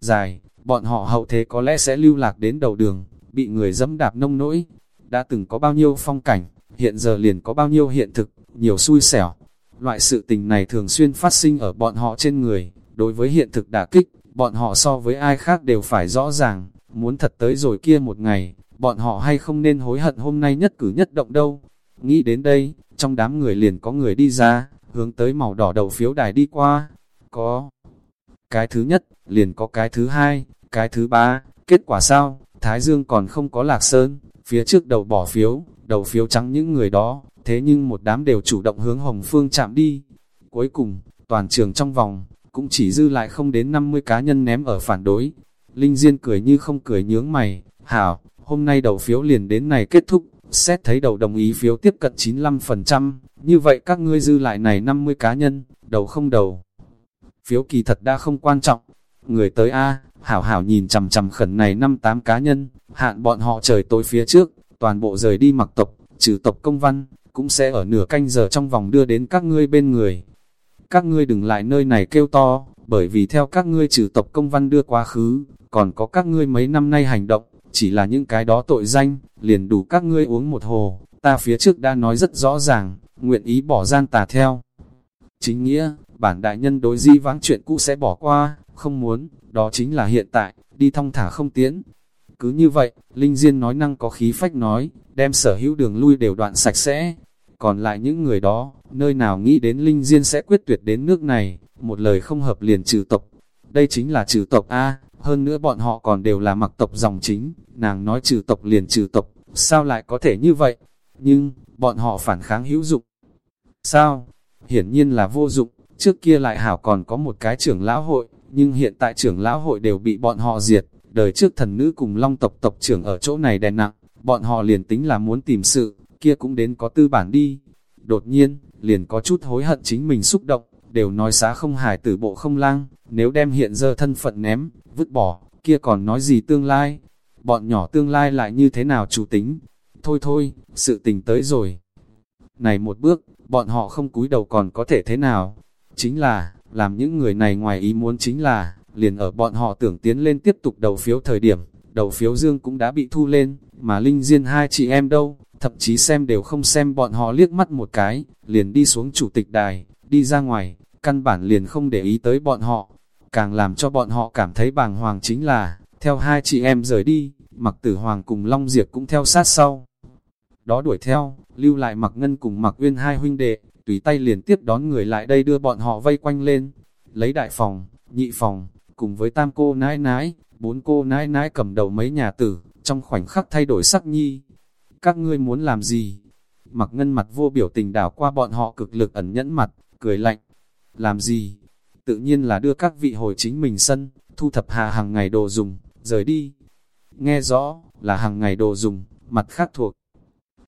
Dài, bọn họ hậu thế có lẽ sẽ lưu lạc đến đầu đường, bị người dẫm đạp nông nỗi. Đã từng có bao nhiêu phong cảnh, hiện giờ liền có bao nhiêu hiện thực, nhiều xui xẻo. Loại sự tình này thường xuyên phát sinh ở bọn họ trên người, đối với hiện thực đả kích, bọn họ so với ai khác đều phải rõ ràng, muốn thật tới rồi kia một ngày, bọn họ hay không nên hối hận hôm nay nhất cử nhất động đâu. Nghĩ đến đây, trong đám người liền có người đi ra, hướng tới màu đỏ đầu phiếu đài đi qua. Có cái thứ nhất, liền có cái thứ hai, cái thứ ba, kết quả sao? Thái Dương còn không có lạc sơn, phía trước đầu bỏ phiếu, đầu phiếu trắng những người đó, thế nhưng một đám đều chủ động hướng Hồng Phương chạm đi. Cuối cùng, toàn trường trong vòng, cũng chỉ dư lại không đến 50 cá nhân ném ở phản đối. Linh Diên cười như không cười nhướng mày, hảo, hôm nay đầu phiếu liền đến này kết thúc, xét thấy đầu đồng ý phiếu tiếp cận 95%, như vậy các ngươi dư lại này 50 cá nhân, đầu không đầu. Phiếu kỳ thật đã không quan trọng, người tới A, hảo hảo nhìn chằm chằm khẩn này năm tám cá nhân, hạn bọn họ trời tối phía trước, toàn bộ rời đi mặc tộc, trừ tộc công văn, cũng sẽ ở nửa canh giờ trong vòng đưa đến các ngươi bên người. Các ngươi đừng lại nơi này kêu to, bởi vì theo các ngươi trừ tộc công văn đưa quá khứ, còn có các ngươi mấy năm nay hành động, chỉ là những cái đó tội danh, liền đủ các ngươi uống một hồ, ta phía trước đã nói rất rõ ràng, nguyện ý bỏ gian tà theo. Chính nghĩa, bản đại nhân đối di vãng chuyện cũ sẽ bỏ qua, không muốn, đó chính là hiện tại, đi thong thả không tiến. Cứ như vậy, Linh Diên nói năng có khí phách nói, đem sở hữu đường lui đều đoạn sạch sẽ. Còn lại những người đó, nơi nào nghĩ đến Linh Diên sẽ quyết tuyệt đến nước này, một lời không hợp liền trừ tộc. Đây chính là trừ tộc A, hơn nữa bọn họ còn đều là mặc tộc dòng chính, nàng nói trừ tộc liền trừ tộc, sao lại có thể như vậy? Nhưng, bọn họ phản kháng hữu dụng. Sao? Hiển nhiên là vô dụng, trước kia lại hảo còn có một cái trưởng lão hội, nhưng hiện tại trưởng lão hội đều bị bọn họ diệt, đời trước thần nữ cùng long tộc tộc trưởng ở chỗ này đè nặng, bọn họ liền tính là muốn tìm sự, kia cũng đến có tư bản đi. Đột nhiên, liền có chút hối hận chính mình xúc động, đều nói xá không hài tử bộ không lang, nếu đem hiện giờ thân phận ném, vứt bỏ, kia còn nói gì tương lai, bọn nhỏ tương lai lại như thế nào chủ tính. Thôi thôi, sự tình tới rồi. Này một bước, bọn họ không cúi đầu còn có thể thế nào? Chính là, làm những người này ngoài ý muốn chính là, liền ở bọn họ tưởng tiến lên tiếp tục đầu phiếu thời điểm, đầu phiếu dương cũng đã bị thu lên, mà Linh Diên hai chị em đâu, thậm chí xem đều không xem bọn họ liếc mắt một cái, liền đi xuống chủ tịch đài, đi ra ngoài, căn bản liền không để ý tới bọn họ. Càng làm cho bọn họ cảm thấy bàng hoàng chính là, theo hai chị em rời đi, mặc tử hoàng cùng Long Diệp cũng theo sát sau. Đó đuổi theo, lưu lại mặc ngân cùng mặc uyên hai huynh đệ, tùy tay liền tiếp đón người lại đây đưa bọn họ vây quanh lên, lấy đại phòng, nhị phòng, cùng với tam cô nãi nãi, bốn cô nãi nãi cầm đầu mấy nhà tử, trong khoảnh khắc thay đổi sắc nhi. Các ngươi muốn làm gì? Mặc ngân mặt vô biểu tình đảo qua bọn họ cực lực ẩn nhẫn mặt, cười lạnh. Làm gì? Tự nhiên là đưa các vị hồi chính mình sân, thu thập hà hàng ngày đồ dùng, rời đi. Nghe rõ, là hàng ngày đồ dùng, mặt khác thuộc.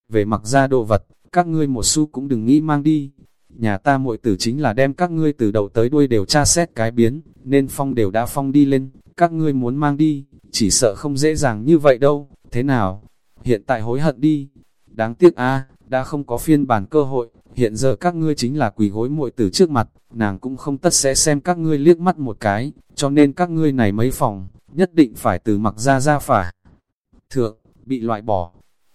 Về mặc ra đồ vật, các ngươi một xu cũng đừng nghĩ mang đi. Nhà ta muội tử chính là đem các ngươi từ đầu tới đuôi đều tra xét cái biến, nên phong đều đã phong đi lên, các ngươi muốn mang đi, chỉ sợ không dễ dàng như vậy đâu, thế nào? Hiện tại hối hận đi. Đáng tiếc a đã không có phiên bản cơ hội, hiện giờ các ngươi chính là quỳ gối muội tử trước mặt, nàng cũng không tất sẽ xem các ngươi liếc mắt một cái, cho nên các ngươi này mấy phòng, nhất định phải từ mặc ra ra phải. Thượng, bị loại bỏ,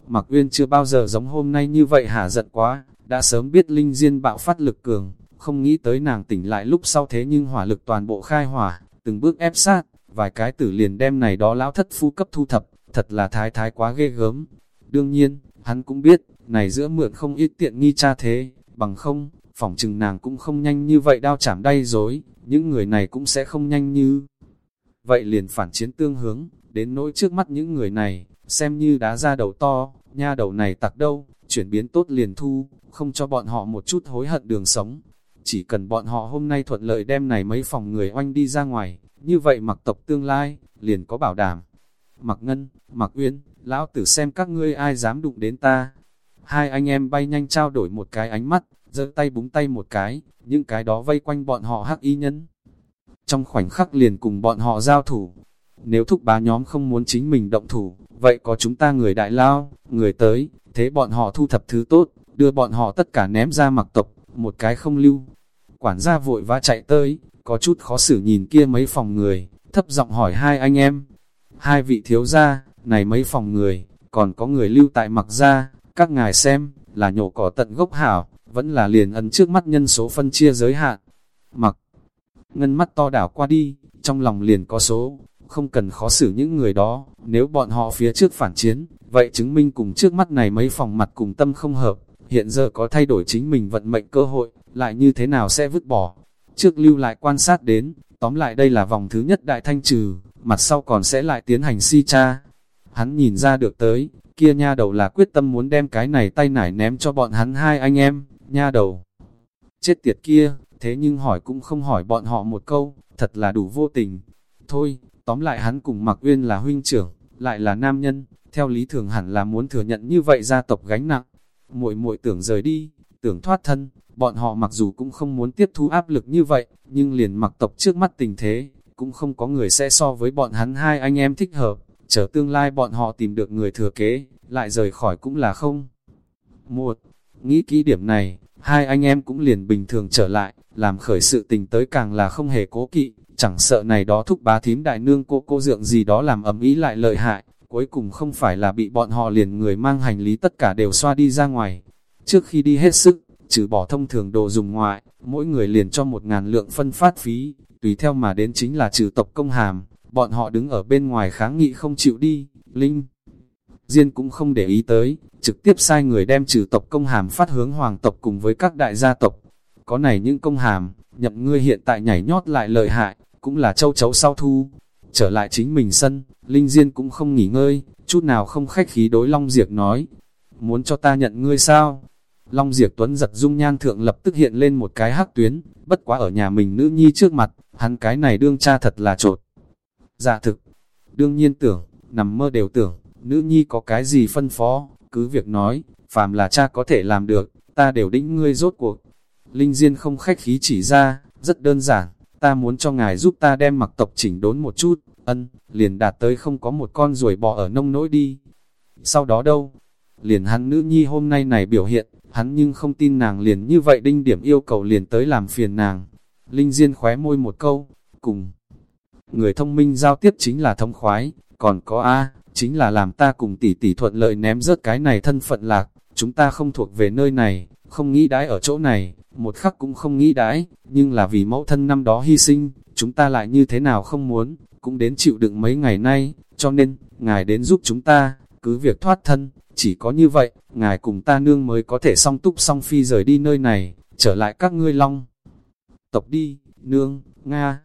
Mặc Uyên chưa bao giờ giống hôm nay như vậy hả giận quá, đã sớm biết Linh Diên bạo phát lực cường, không nghĩ tới nàng tỉnh lại lúc sau thế nhưng hỏa lực toàn bộ khai hỏa, từng bước ép sát, vài cái tử liền đem này đó lão thất phu cấp thu thập, thật là thái thái quá ghê gớm. Đương nhiên, hắn cũng biết, này giữa mượn không ít tiện nghi cha thế, bằng không, phỏng chừng nàng cũng không nhanh như vậy đao chảm đay dối, những người này cũng sẽ không nhanh như. Vậy liền phản chiến tương hướng, đến nỗi trước mắt những người này, xem như đá ra đầu to, nha đầu này tặc đâu, chuyển biến tốt liền thu, không cho bọn họ một chút hối hận đường sống. Chỉ cần bọn họ hôm nay thuận lợi đem này mấy phòng người oanh đi ra ngoài, như vậy mặc tộc tương lai, liền có bảo đảm. Mặc Ngân, Mặc Uyên, lão tử xem các ngươi ai dám đụng đến ta. Hai anh em bay nhanh trao đổi một cái ánh mắt, giơ tay búng tay một cái, những cái đó vây quanh bọn họ hắc y nhân. Trong khoảnh khắc liền cùng bọn họ giao thủ, nếu thúc bá nhóm không muốn chính mình động thủ, vậy có chúng ta người đại lao, người tới, thế bọn họ thu thập thứ tốt, đưa bọn họ tất cả ném ra mặc tộc, một cái không lưu. Quản gia vội vã chạy tới, có chút khó xử nhìn kia mấy phòng người, thấp giọng hỏi hai anh em. Hai vị thiếu gia, này mấy phòng người, còn có người lưu tại mặc gia, các ngài xem, là nhổ cỏ tận gốc hảo, vẫn là liền ấn trước mắt nhân số phân chia giới hạn. Mặc, ngân mắt to đảo qua đi, trong lòng liền có số, không cần khó xử những người đó, nếu bọn họ phía trước phản chiến, vậy chứng minh cùng trước mắt này mấy phòng mặt cùng tâm không hợp, hiện giờ có thay đổi chính mình vận mệnh cơ hội, lại như thế nào sẽ vứt bỏ. Trước lưu lại quan sát đến, tóm lại đây là vòng thứ nhất đại thanh trừ, mặt sau còn sẽ lại tiến hành si cha. Hắn nhìn ra được tới, kia nha đầu là quyết tâm muốn đem cái này tay nải ném cho bọn hắn hai anh em, nha đầu. Chết tiệt kia, thế nhưng hỏi cũng không hỏi bọn họ một câu, thật là đủ vô tình. Thôi, Tóm lại hắn cùng Mạc Uyên là huynh trưởng, lại là nam nhân, theo lý thường hẳn là muốn thừa nhận như vậy gia tộc gánh nặng. Muội muội tưởng rời đi, tưởng thoát thân, bọn họ mặc dù cũng không muốn tiếp thu áp lực như vậy, nhưng liền mặc tộc trước mắt tình thế, cũng không có người sẽ so với bọn hắn hai anh em thích hợp, chờ tương lai bọn họ tìm được người thừa kế, lại rời khỏi cũng là không. Một, nghĩ kỹ điểm này, hai anh em cũng liền bình thường trở lại, làm khởi sự tình tới càng là không hề cố kỵ, chẳng sợ này đó thúc bá thím đại nương cô cô dượng gì đó làm ấm ý lại lợi hại, cuối cùng không phải là bị bọn họ liền người mang hành lý tất cả đều xoa đi ra ngoài. Trước khi đi hết sức, trừ bỏ thông thường đồ dùng ngoại, mỗi người liền cho một ngàn lượng phân phát phí, tùy theo mà đến chính là trừ tộc công hàm, bọn họ đứng ở bên ngoài kháng nghị không chịu đi, Linh. Diên cũng không để ý tới, trực tiếp sai người đem trừ tộc công hàm phát hướng hoàng tộc cùng với các đại gia tộc. Có này những công hàm, nhậm ngươi hiện tại nhảy nhót lại lợi hại, cũng là châu chấu sau thu. Trở lại chính mình sân, Linh Diên cũng không nghỉ ngơi, chút nào không khách khí đối Long Diệp nói. Muốn cho ta nhận ngươi sao? Long Diệp Tuấn giật dung nhan thượng lập tức hiện lên một cái hắc tuyến, bất quá ở nhà mình nữ nhi trước mặt, hắn cái này đương cha thật là trột. Dạ thực, đương nhiên tưởng, nằm mơ đều tưởng, nữ nhi có cái gì phân phó, cứ việc nói, phàm là cha có thể làm được, ta đều đĩnh ngươi rốt cuộc. Linh Diên không khách khí chỉ ra, rất đơn giản, ta muốn cho ngài giúp ta đem mặc tộc chỉnh đốn một chút, ân, liền đạt tới không có một con ruồi bò ở nông nỗi đi. Sau đó đâu? Liền hắn nữ nhi hôm nay này biểu hiện, hắn nhưng không tin nàng liền như vậy đinh điểm yêu cầu liền tới làm phiền nàng. Linh Diên khóe môi một câu, cùng. Người thông minh giao tiếp chính là thông khoái, còn có A, chính là làm ta cùng tỷ tỷ thuận lợi ném rớt cái này thân phận lạc, chúng ta không thuộc về nơi này, không nghĩ đái ở chỗ này, một khắc cũng không nghĩ đái nhưng là vì mẫu thân năm đó hy sinh, chúng ta lại như thế nào không muốn, cũng đến chịu đựng mấy ngày nay, cho nên, ngài đến giúp chúng ta, cứ việc thoát thân, chỉ có như vậy, ngài cùng ta nương mới có thể song túc song phi rời đi nơi này, trở lại các ngươi long. Tộc đi, nương, Nga.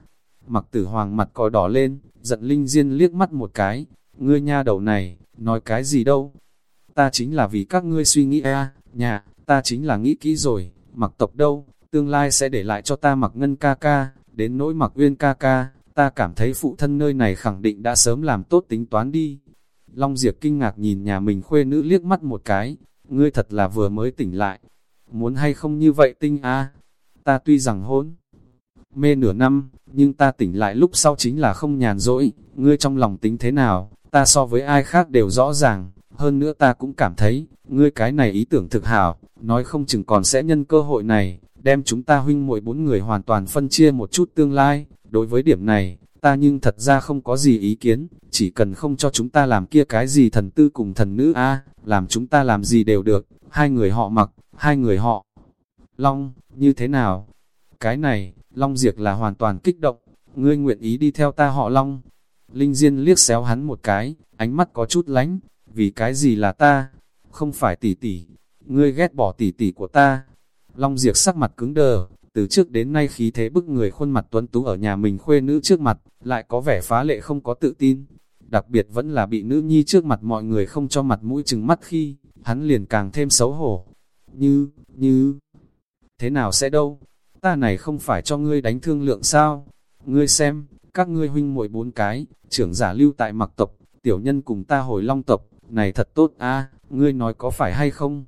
Mặc tử hoàng mặt còi đỏ lên, giận linh diên liếc mắt một cái, ngươi nha đầu này, nói cái gì đâu. Ta chính là vì các ngươi suy nghĩ a nhà, ta chính là nghĩ kỹ rồi, mặc tộc đâu, tương lai sẽ để lại cho ta mặc ngân ca ca, đến nỗi mặc uyên ca ca, ta cảm thấy phụ thân nơi này khẳng định đã sớm làm tốt tính toán đi. Long Diệp kinh ngạc nhìn nhà mình khuê nữ liếc mắt một cái, ngươi thật là vừa mới tỉnh lại. Muốn hay không như vậy tinh a Ta tuy rằng hôn mê nửa năm, nhưng ta tỉnh lại lúc sau chính là không nhàn rỗi, ngươi trong lòng tính thế nào, ta so với ai khác đều rõ ràng, hơn nữa ta cũng cảm thấy, ngươi cái này ý tưởng thực hảo, nói không chừng còn sẽ nhân cơ hội này, đem chúng ta huynh muội bốn người hoàn toàn phân chia một chút tương lai, đối với điểm này, ta nhưng thật ra không có gì ý kiến, chỉ cần không cho chúng ta làm kia cái gì thần tư cùng thần nữ a làm chúng ta làm gì đều được, hai người họ mặc, hai người họ long, như thế nào? Cái này, long diệt là hoàn toàn kích động, ngươi nguyện ý đi theo ta họ long. Linh Diên liếc xéo hắn một cái, ánh mắt có chút lánh, vì cái gì là ta? Không phải tỷ tỷ, ngươi ghét bỏ tỷ tỷ của ta. Long Diệp sắc mặt cứng đờ, từ trước đến nay khí thế bức người khuôn mặt tuấn tú ở nhà mình khuê nữ trước mặt, lại có vẻ phá lệ không có tự tin. Đặc biệt vẫn là bị nữ nhi trước mặt mọi người không cho mặt mũi chừng mắt khi, hắn liền càng thêm xấu hổ. Như, như, thế nào sẽ đâu? Ta này không phải cho ngươi đánh thương lượng sao? Ngươi xem, các ngươi huynh muội bốn cái, trưởng giả lưu tại mặc tộc, tiểu nhân cùng ta hồi long tộc, này thật tốt a ngươi nói có phải hay không?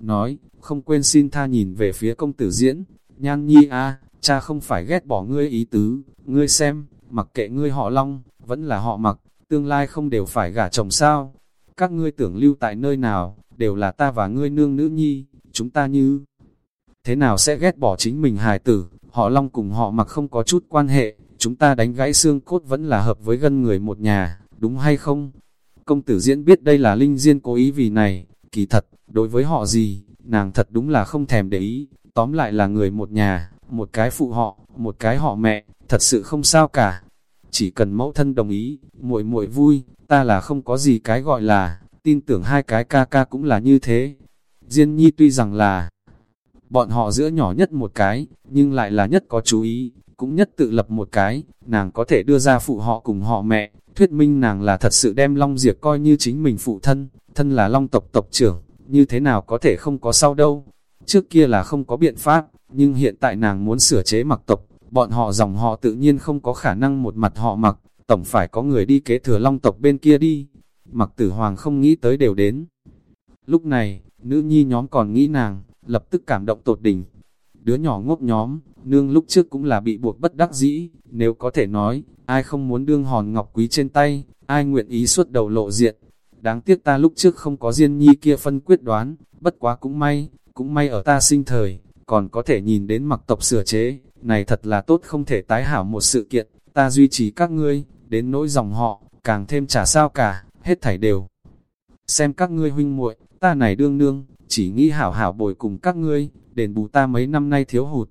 Nói, không quên xin tha nhìn về phía công tử diễn, nhan nhi a cha không phải ghét bỏ ngươi ý tứ, ngươi xem, mặc kệ ngươi họ long, vẫn là họ mặc, tương lai không đều phải gả chồng sao? Các ngươi tưởng lưu tại nơi nào, đều là ta và ngươi nương nữ nhi, chúng ta như thế nào sẽ ghét bỏ chính mình hài tử, họ long cùng họ mặc không có chút quan hệ, chúng ta đánh gãy xương cốt vẫn là hợp với gân người một nhà, đúng hay không? Công tử diễn biết đây là linh diên cố ý vì này, kỳ thật, đối với họ gì, nàng thật đúng là không thèm để ý, tóm lại là người một nhà, một cái phụ họ, một cái họ mẹ, thật sự không sao cả. Chỉ cần mẫu thân đồng ý, muội muội vui, ta là không có gì cái gọi là, tin tưởng hai cái ca ca cũng là như thế. Diên nhi tuy rằng là, bọn họ giữa nhỏ nhất một cái, nhưng lại là nhất có chú ý, cũng nhất tự lập một cái, nàng có thể đưa ra phụ họ cùng họ mẹ, thuyết minh nàng là thật sự đem Long Diệp coi như chính mình phụ thân, thân là Long tộc tộc trưởng, như thế nào có thể không có sau đâu. Trước kia là không có biện pháp, nhưng hiện tại nàng muốn sửa chế mặc tộc, bọn họ dòng họ tự nhiên không có khả năng một mặt họ mặc, tổng phải có người đi kế thừa Long tộc bên kia đi. Mặc tử hoàng không nghĩ tới đều đến. Lúc này, nữ nhi nhóm còn nghĩ nàng, lập tức cảm động tột đỉnh. Đứa nhỏ ngốc nhóm, nương lúc trước cũng là bị buộc bất đắc dĩ, nếu có thể nói, ai không muốn đương hòn ngọc quý trên tay, ai nguyện ý suốt đầu lộ diện. Đáng tiếc ta lúc trước không có riêng Nhi kia phân quyết đoán, bất quá cũng may, cũng may ở ta sinh thời, còn có thể nhìn đến mặc tộc sửa chế, này thật là tốt không thể tái hảo một sự kiện, ta duy trì các ngươi, đến nỗi dòng họ, càng thêm trả sao cả, hết thảy đều. Xem các ngươi huynh muội, ta này đương nương, chỉ nghĩ hảo hảo bồi cùng các ngươi, đền bù ta mấy năm nay thiếu hụt.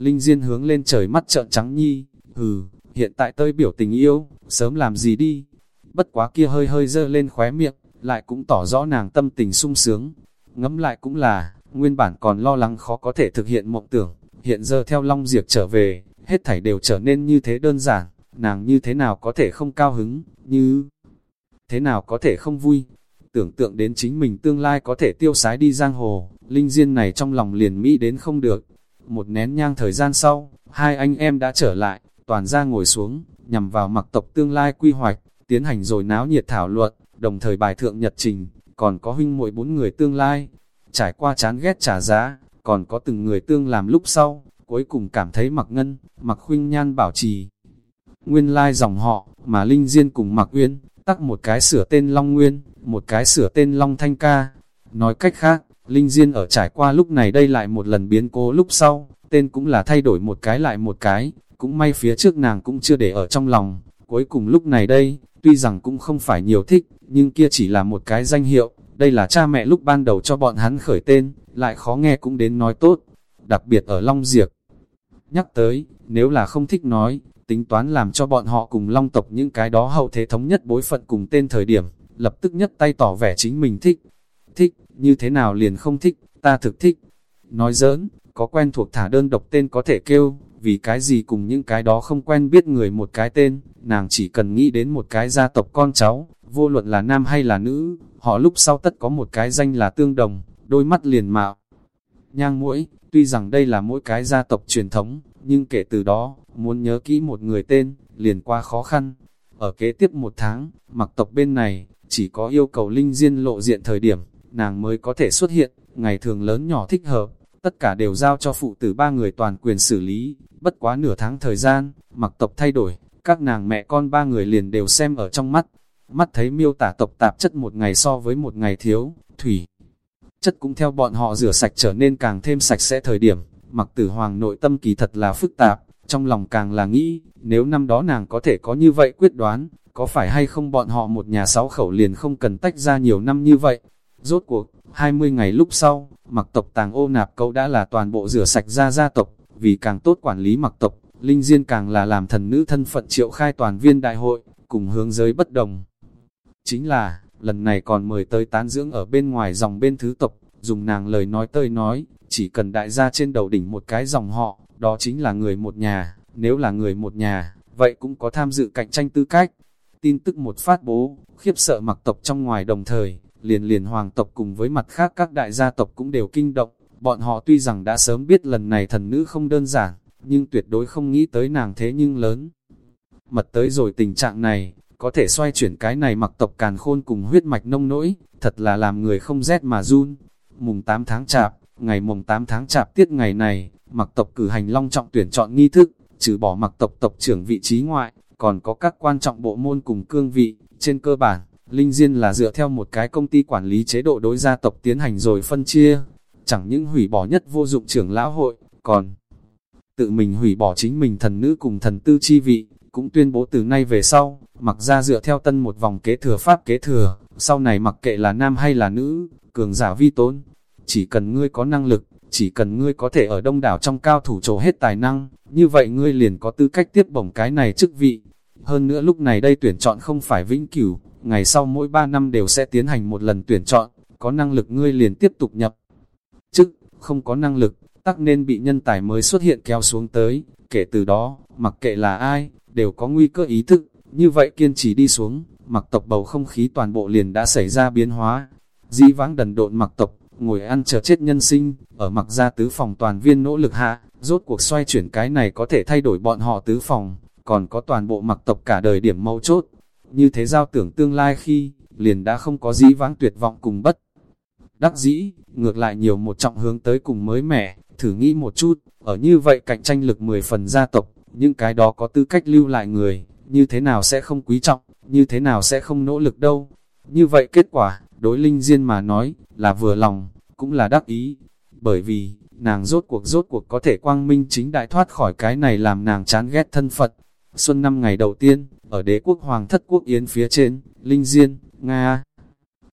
Linh Diên hướng lên trời mắt trợn trắng nhi, hừ, hiện tại tơi biểu tình yêu, sớm làm gì đi. Bất quá kia hơi hơi dơ lên khóe miệng, lại cũng tỏ rõ nàng tâm tình sung sướng. Ngẫm lại cũng là, nguyên bản còn lo lắng khó có thể thực hiện mộng tưởng, hiện giờ theo Long Diệp trở về, hết thảy đều trở nên như thế đơn giản, nàng như thế nào có thể không cao hứng, như thế nào có thể không vui. Tưởng tượng đến chính mình tương lai có thể tiêu sái đi giang hồ, Linh Diên này trong lòng liền mỹ đến không được. Một nén nhang thời gian sau, hai anh em đã trở lại, toàn ra ngồi xuống, nhằm vào mặc tộc tương lai quy hoạch, tiến hành rồi náo nhiệt thảo luận, đồng thời bài thượng nhật trình, còn có huynh muội bốn người tương lai. Trải qua chán ghét trả giá, còn có từng người tương làm lúc sau, cuối cùng cảm thấy mặc ngân, mặc khuynh nhan bảo trì. Nguyên lai dòng họ, mà Linh Diên cùng mặc uyên, tắc một cái sửa tên Long Nguyên, một cái sửa tên Long Thanh Ca. Nói cách khác, Linh Diên ở trải qua lúc này đây lại một lần biến cố lúc sau, tên cũng là thay đổi một cái lại một cái, cũng may phía trước nàng cũng chưa để ở trong lòng. Cuối cùng lúc này đây, tuy rằng cũng không phải nhiều thích, nhưng kia chỉ là một cái danh hiệu, đây là cha mẹ lúc ban đầu cho bọn hắn khởi tên, lại khó nghe cũng đến nói tốt, đặc biệt ở Long Diệp. Nhắc tới, nếu là không thích nói, tính toán làm cho bọn họ cùng Long tộc những cái đó hậu thế thống nhất bối phận cùng tên thời điểm, lập tức nhất tay tỏ vẻ chính mình thích. Thích, như thế nào liền không thích, ta thực thích. Nói giỡn, có quen thuộc thả đơn độc tên có thể kêu, vì cái gì cùng những cái đó không quen biết người một cái tên, nàng chỉ cần nghĩ đến một cái gia tộc con cháu, vô luận là nam hay là nữ, họ lúc sau tất có một cái danh là tương đồng, đôi mắt liền mạo. Nhang mũi, tuy rằng đây là mỗi cái gia tộc truyền thống, nhưng kể từ đó, muốn nhớ kỹ một người tên, liền qua khó khăn. Ở kế tiếp một tháng, mặc tộc bên này, chỉ có yêu cầu linh diên lộ diện thời điểm, nàng mới có thể xuất hiện, ngày thường lớn nhỏ thích hợp, tất cả đều giao cho phụ tử ba người toàn quyền xử lý, bất quá nửa tháng thời gian, mặc tộc thay đổi, các nàng mẹ con ba người liền đều xem ở trong mắt, mắt thấy miêu tả tộc tạp chất một ngày so với một ngày thiếu, thủy. Chất cũng theo bọn họ rửa sạch trở nên càng thêm sạch sẽ thời điểm, mặc tử hoàng nội tâm kỳ thật là phức tạp, trong lòng càng là nghĩ, nếu năm đó nàng có thể có như vậy quyết đoán, có phải hay không bọn họ một nhà sáu khẩu liền không cần tách ra nhiều năm như vậy. Rốt cuộc, 20 ngày lúc sau, mặc tộc tàng ô nạp cậu đã là toàn bộ rửa sạch ra gia tộc, vì càng tốt quản lý mặc tộc, Linh Diên càng là làm thần nữ thân phận triệu khai toàn viên đại hội, cùng hướng giới bất đồng. Chính là, lần này còn mời tới tán dưỡng ở bên ngoài dòng bên thứ tộc, dùng nàng lời nói tơi nói, chỉ cần đại gia trên đầu đỉnh một cái dòng họ, đó chính là người một nhà, nếu là người một nhà, vậy cũng có tham dự cạnh tranh tư cách. Tin tức một phát bố, khiếp sợ mặc tộc trong ngoài đồng thời, liền liền hoàng tộc cùng với mặt khác các đại gia tộc cũng đều kinh động, bọn họ tuy rằng đã sớm biết lần này thần nữ không đơn giản, nhưng tuyệt đối không nghĩ tới nàng thế nhưng lớn. Mật tới rồi tình trạng này, có thể xoay chuyển cái này mặc tộc càn khôn cùng huyết mạch nông nỗi, thật là làm người không rét mà run. Mùng 8 tháng chạp, ngày mùng 8 tháng chạp tiết ngày này, mặc tộc cử hành long trọng tuyển chọn nghi thức, trừ bỏ mặc tộc tộc trưởng vị trí ngoại, còn có các quan trọng bộ môn cùng cương vị, trên cơ bản, Linh Diên là dựa theo một cái công ty quản lý chế độ đối gia tộc tiến hành rồi phân chia, chẳng những hủy bỏ nhất vô dụng trưởng lão hội, còn tự mình hủy bỏ chính mình thần nữ cùng thần tư chi vị, cũng tuyên bố từ nay về sau, mặc ra dựa theo tân một vòng kế thừa pháp kế thừa, sau này mặc kệ là nam hay là nữ, cường giả vi tôn, chỉ cần ngươi có năng lực, chỉ cần ngươi có thể ở đông đảo trong cao thủ trổ hết tài năng, như vậy ngươi liền có tư cách tiếp bổng cái này chức vị. Hơn nữa lúc này đây tuyển chọn không phải vĩnh cửu, ngày sau mỗi 3 năm đều sẽ tiến hành một lần tuyển chọn, có năng lực ngươi liền tiếp tục nhập. chứ không có năng lực, tắc nên bị nhân tài mới xuất hiện kéo xuống tới, kể từ đó, mặc kệ là ai, đều có nguy cơ ý thức, như vậy kiên trì đi xuống, mặc tộc bầu không khí toàn bộ liền đã xảy ra biến hóa. Dĩ vãng đần độn mặc tộc, ngồi ăn chờ chết nhân sinh, ở mặc gia tứ phòng toàn viên nỗ lực hạ, rốt cuộc xoay chuyển cái này có thể thay đổi bọn họ tứ phòng, còn có toàn bộ mặc tộc cả đời điểm mâu chốt. Như thế giao tưởng tương lai khi, liền đã không có dĩ vãng tuyệt vọng cùng bất. Đắc dĩ, ngược lại nhiều một trọng hướng tới cùng mới mẻ, thử nghĩ một chút, ở như vậy cạnh tranh lực 10 phần gia tộc, những cái đó có tư cách lưu lại người, như thế nào sẽ không quý trọng, như thế nào sẽ không nỗ lực đâu. Như vậy kết quả, đối Linh Diên mà nói, là vừa lòng, cũng là đắc ý, bởi vì, nàng rốt cuộc rốt cuộc có thể quang minh chính đại thoát khỏi cái này làm nàng chán ghét thân Phật. Xuân năm ngày đầu tiên, ở đế quốc hoàng thất quốc yến phía trên, Linh Diên, Nga.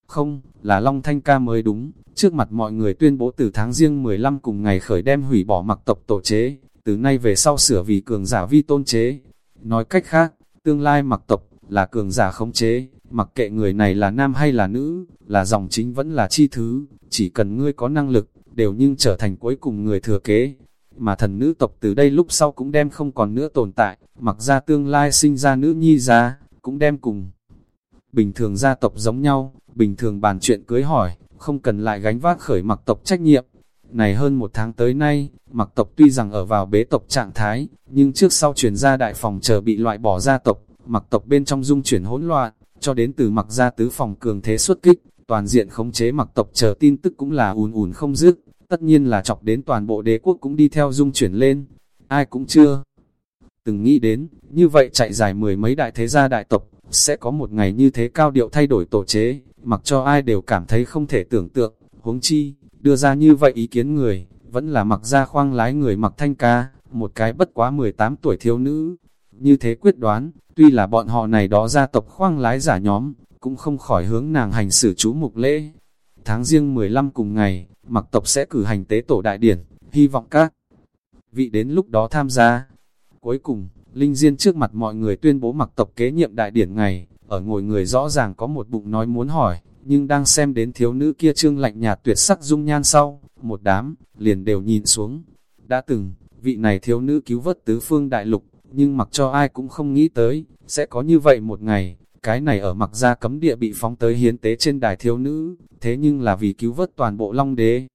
Không, là Long Thanh ca mới đúng, trước mặt mọi người tuyên bố từ tháng riêng 15 cùng ngày khởi đem hủy bỏ mặc tộc tổ chế, từ nay về sau sửa vì cường giả vi tôn chế. Nói cách khác, tương lai mặc tộc, là cường giả khống chế, mặc kệ người này là nam hay là nữ, là dòng chính vẫn là chi thứ, chỉ cần ngươi có năng lực, đều nhưng trở thành cuối cùng người thừa kế. Mà thần nữ tộc từ đây lúc sau cũng đem không còn nữa tồn tại, mặc ra tương lai sinh ra nữ nhi ra, cũng đem cùng. Bình thường gia tộc giống nhau, bình thường bàn chuyện cưới hỏi, không cần lại gánh vác khởi mặc tộc trách nhiệm. Này hơn một tháng tới nay, mặc tộc tuy rằng ở vào bế tộc trạng thái, nhưng trước sau chuyển ra đại phòng chờ bị loại bỏ gia tộc, mặc tộc bên trong dung chuyển hỗn loạn, cho đến từ mặc ra tứ phòng cường thế xuất kích, toàn diện khống chế mặc tộc chờ tin tức cũng là ùn ùn không dứt, tất nhiên là chọc đến toàn bộ đế quốc cũng đi theo dung chuyển lên, ai cũng chưa từng nghĩ đến, như vậy chạy dài mười mấy đại thế gia đại tộc, sẽ có một ngày như thế cao điệu thay đổi tổ chế, mặc cho ai đều cảm thấy không thể tưởng tượng, huống chi, đưa ra như vậy ý kiến người, vẫn là mặc ra khoang lái người mặc thanh ca, một cái bất quá 18 tuổi thiếu nữ. Như thế quyết đoán, tuy là bọn họ này đó gia tộc khoang lái giả nhóm, cũng không khỏi hướng nàng hành xử chú mục lễ. Tháng riêng 15 cùng ngày, mặc tộc sẽ cử hành tế tổ đại điển, hy vọng các vị đến lúc đó tham gia. Cuối cùng, Linh Diên trước mặt mọi người tuyên bố mặc tộc kế nhiệm đại điển ngày, ở ngồi người rõ ràng có một bụng nói muốn hỏi, nhưng đang xem đến thiếu nữ kia trương lạnh nhạt tuyệt sắc dung nhan sau, một đám, liền đều nhìn xuống. Đã từng, vị này thiếu nữ cứu vớt tứ phương đại lục, nhưng mặc cho ai cũng không nghĩ tới, sẽ có như vậy một ngày, cái này ở mặc ra cấm địa bị phóng tới hiến tế trên đài thiếu nữ, thế nhưng là vì cứu vớt toàn bộ long đế.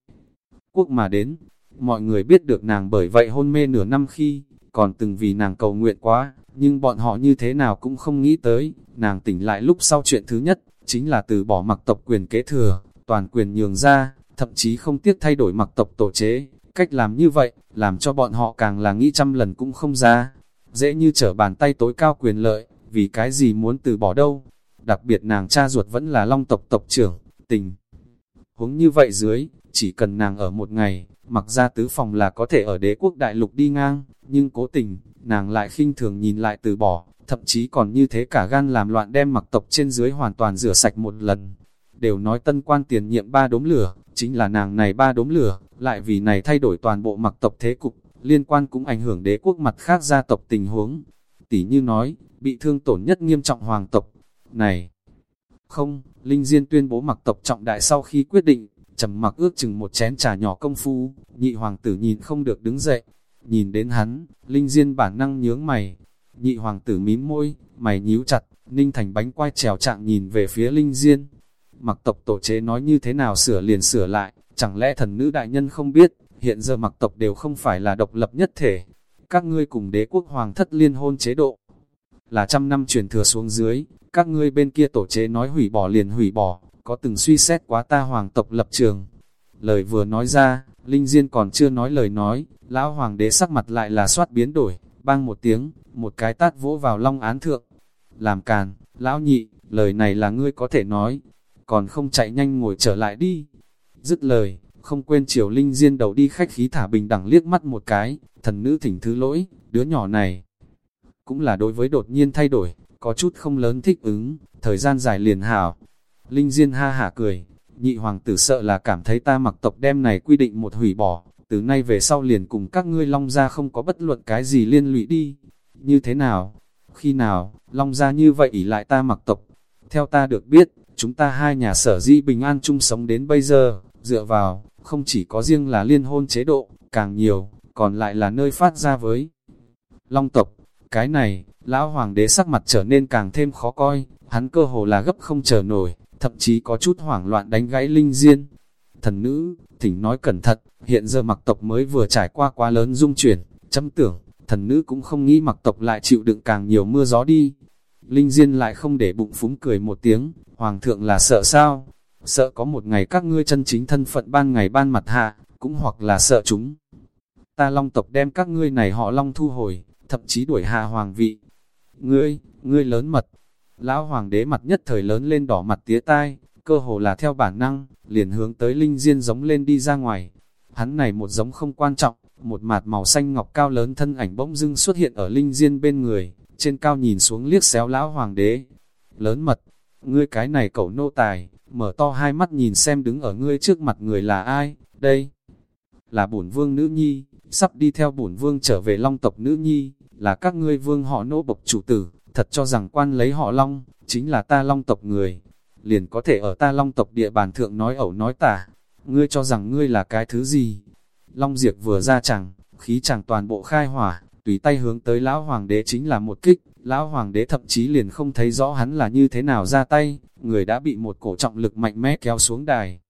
Quốc mà đến, mọi người biết được nàng bởi vậy hôn mê nửa năm khi, còn từng vì nàng cầu nguyện quá, nhưng bọn họ như thế nào cũng không nghĩ tới, nàng tỉnh lại lúc sau chuyện thứ nhất, chính là từ bỏ mặc tộc quyền kế thừa, toàn quyền nhường ra, thậm chí không tiếc thay đổi mặc tộc tổ chế. Cách làm như vậy, làm cho bọn họ càng là nghĩ trăm lần cũng không ra. Dễ như trở bàn tay tối cao quyền lợi, vì cái gì muốn từ bỏ đâu. Đặc biệt nàng cha ruột vẫn là long tộc tộc trưởng, tình. Huống như vậy dưới, chỉ cần nàng ở một ngày, mặc ra tứ phòng là có thể ở đế quốc đại lục đi ngang, nhưng cố tình, nàng lại khinh thường nhìn lại từ bỏ, thậm chí còn như thế cả gan làm loạn đem mặc tộc trên dưới hoàn toàn rửa sạch một lần. Đều nói tân quan tiền nhiệm ba đốm lửa, chính là nàng này ba đốm lửa, lại vì này thay đổi toàn bộ mặc tộc thế cục, liên quan cũng ảnh hưởng đế quốc mặt khác gia tộc tình huống. Tỷ như nói, bị thương tổn nhất nghiêm trọng hoàng tộc. Này, không, Linh Diên tuyên bố mặc tộc trọng đại sau khi quyết định, trầm mặc ước chừng một chén trà nhỏ công phu, nhị hoàng tử nhìn không được đứng dậy. Nhìn đến hắn, Linh Diên bản năng nhướng mày, Nhị hoàng tử mím môi, mày nhíu chặt, ninh thành bánh quai trèo trạng nhìn về phía linh diên. Mặc tộc tổ chế nói như thế nào sửa liền sửa lại, chẳng lẽ thần nữ đại nhân không biết, hiện giờ mặc tộc đều không phải là độc lập nhất thể. Các ngươi cùng đế quốc hoàng thất liên hôn chế độ, là trăm năm truyền thừa xuống dưới, các ngươi bên kia tổ chế nói hủy bỏ liền hủy bỏ, có từng suy xét quá ta hoàng tộc lập trường. Lời vừa nói ra, Linh Diên còn chưa nói lời nói, lão hoàng đế sắc mặt lại là soát biến đổi, bang một tiếng, một cái tát vỗ vào long án thượng. Làm càn, lão nhị, lời này là ngươi có thể nói, còn không chạy nhanh ngồi trở lại đi. Dứt lời, không quên chiều linh diên đầu đi khách khí thả bình đẳng liếc mắt một cái, thần nữ thỉnh thứ lỗi, đứa nhỏ này. Cũng là đối với đột nhiên thay đổi, có chút không lớn thích ứng, thời gian dài liền hảo. Linh diên ha hả cười, nhị hoàng tử sợ là cảm thấy ta mặc tộc đem này quy định một hủy bỏ, từ nay về sau liền cùng các ngươi long ra không có bất luận cái gì liên lụy đi. Như thế nào? Khi nào, long ra như vậy ỉ lại ta mặc tộc? Theo ta được biết, chúng ta hai nhà sở di bình an chung sống đến bây giờ, dựa vào, không chỉ có riêng là liên hôn chế độ, càng nhiều, còn lại là nơi phát ra với long tộc. Cái này, lão hoàng đế sắc mặt trở nên càng thêm khó coi, hắn cơ hồ là gấp không chờ nổi, thậm chí có chút hoảng loạn đánh gãy linh diên. Thần nữ, thỉnh nói cẩn thận, hiện giờ mặc tộc mới vừa trải qua quá lớn dung chuyển, chấm tưởng, thần nữ cũng không nghĩ mặc tộc lại chịu đựng càng nhiều mưa gió đi. Linh Diên lại không để bụng phúng cười một tiếng, Hoàng thượng là sợ sao? Sợ có một ngày các ngươi chân chính thân phận ban ngày ban mặt hạ, cũng hoặc là sợ chúng. Ta long tộc đem các ngươi này họ long thu hồi, thậm chí đuổi hạ hoàng vị. Ngươi, ngươi lớn mật. Lão hoàng đế mặt nhất thời lớn lên đỏ mặt tía tai, cơ hồ là theo bản năng, liền hướng tới linh diên giống lên đi ra ngoài. Hắn này một giống không quan trọng, một mạt màu xanh ngọc cao lớn thân ảnh bỗng dưng xuất hiện ở linh diên bên người, trên cao nhìn xuống liếc xéo lão hoàng đế. Lớn mật, ngươi cái này cậu nô tài, mở to hai mắt nhìn xem đứng ở ngươi trước mặt người là ai, đây là bổn vương nữ nhi, sắp đi theo bổn vương trở về long tộc nữ nhi, là các ngươi vương họ nô bộc chủ tử, thật cho rằng quan lấy họ long, chính là ta long tộc người, liền có thể ở ta long tộc địa bàn thượng nói ẩu nói tả, ngươi cho rằng ngươi là cái thứ gì. Long diệt vừa ra chẳng, khí chẳng toàn bộ khai hỏa, tùy tay hướng tới lão hoàng đế chính là một kích, lão hoàng đế thậm chí liền không thấy rõ hắn là như thế nào ra tay, người đã bị một cổ trọng lực mạnh mẽ kéo xuống đài.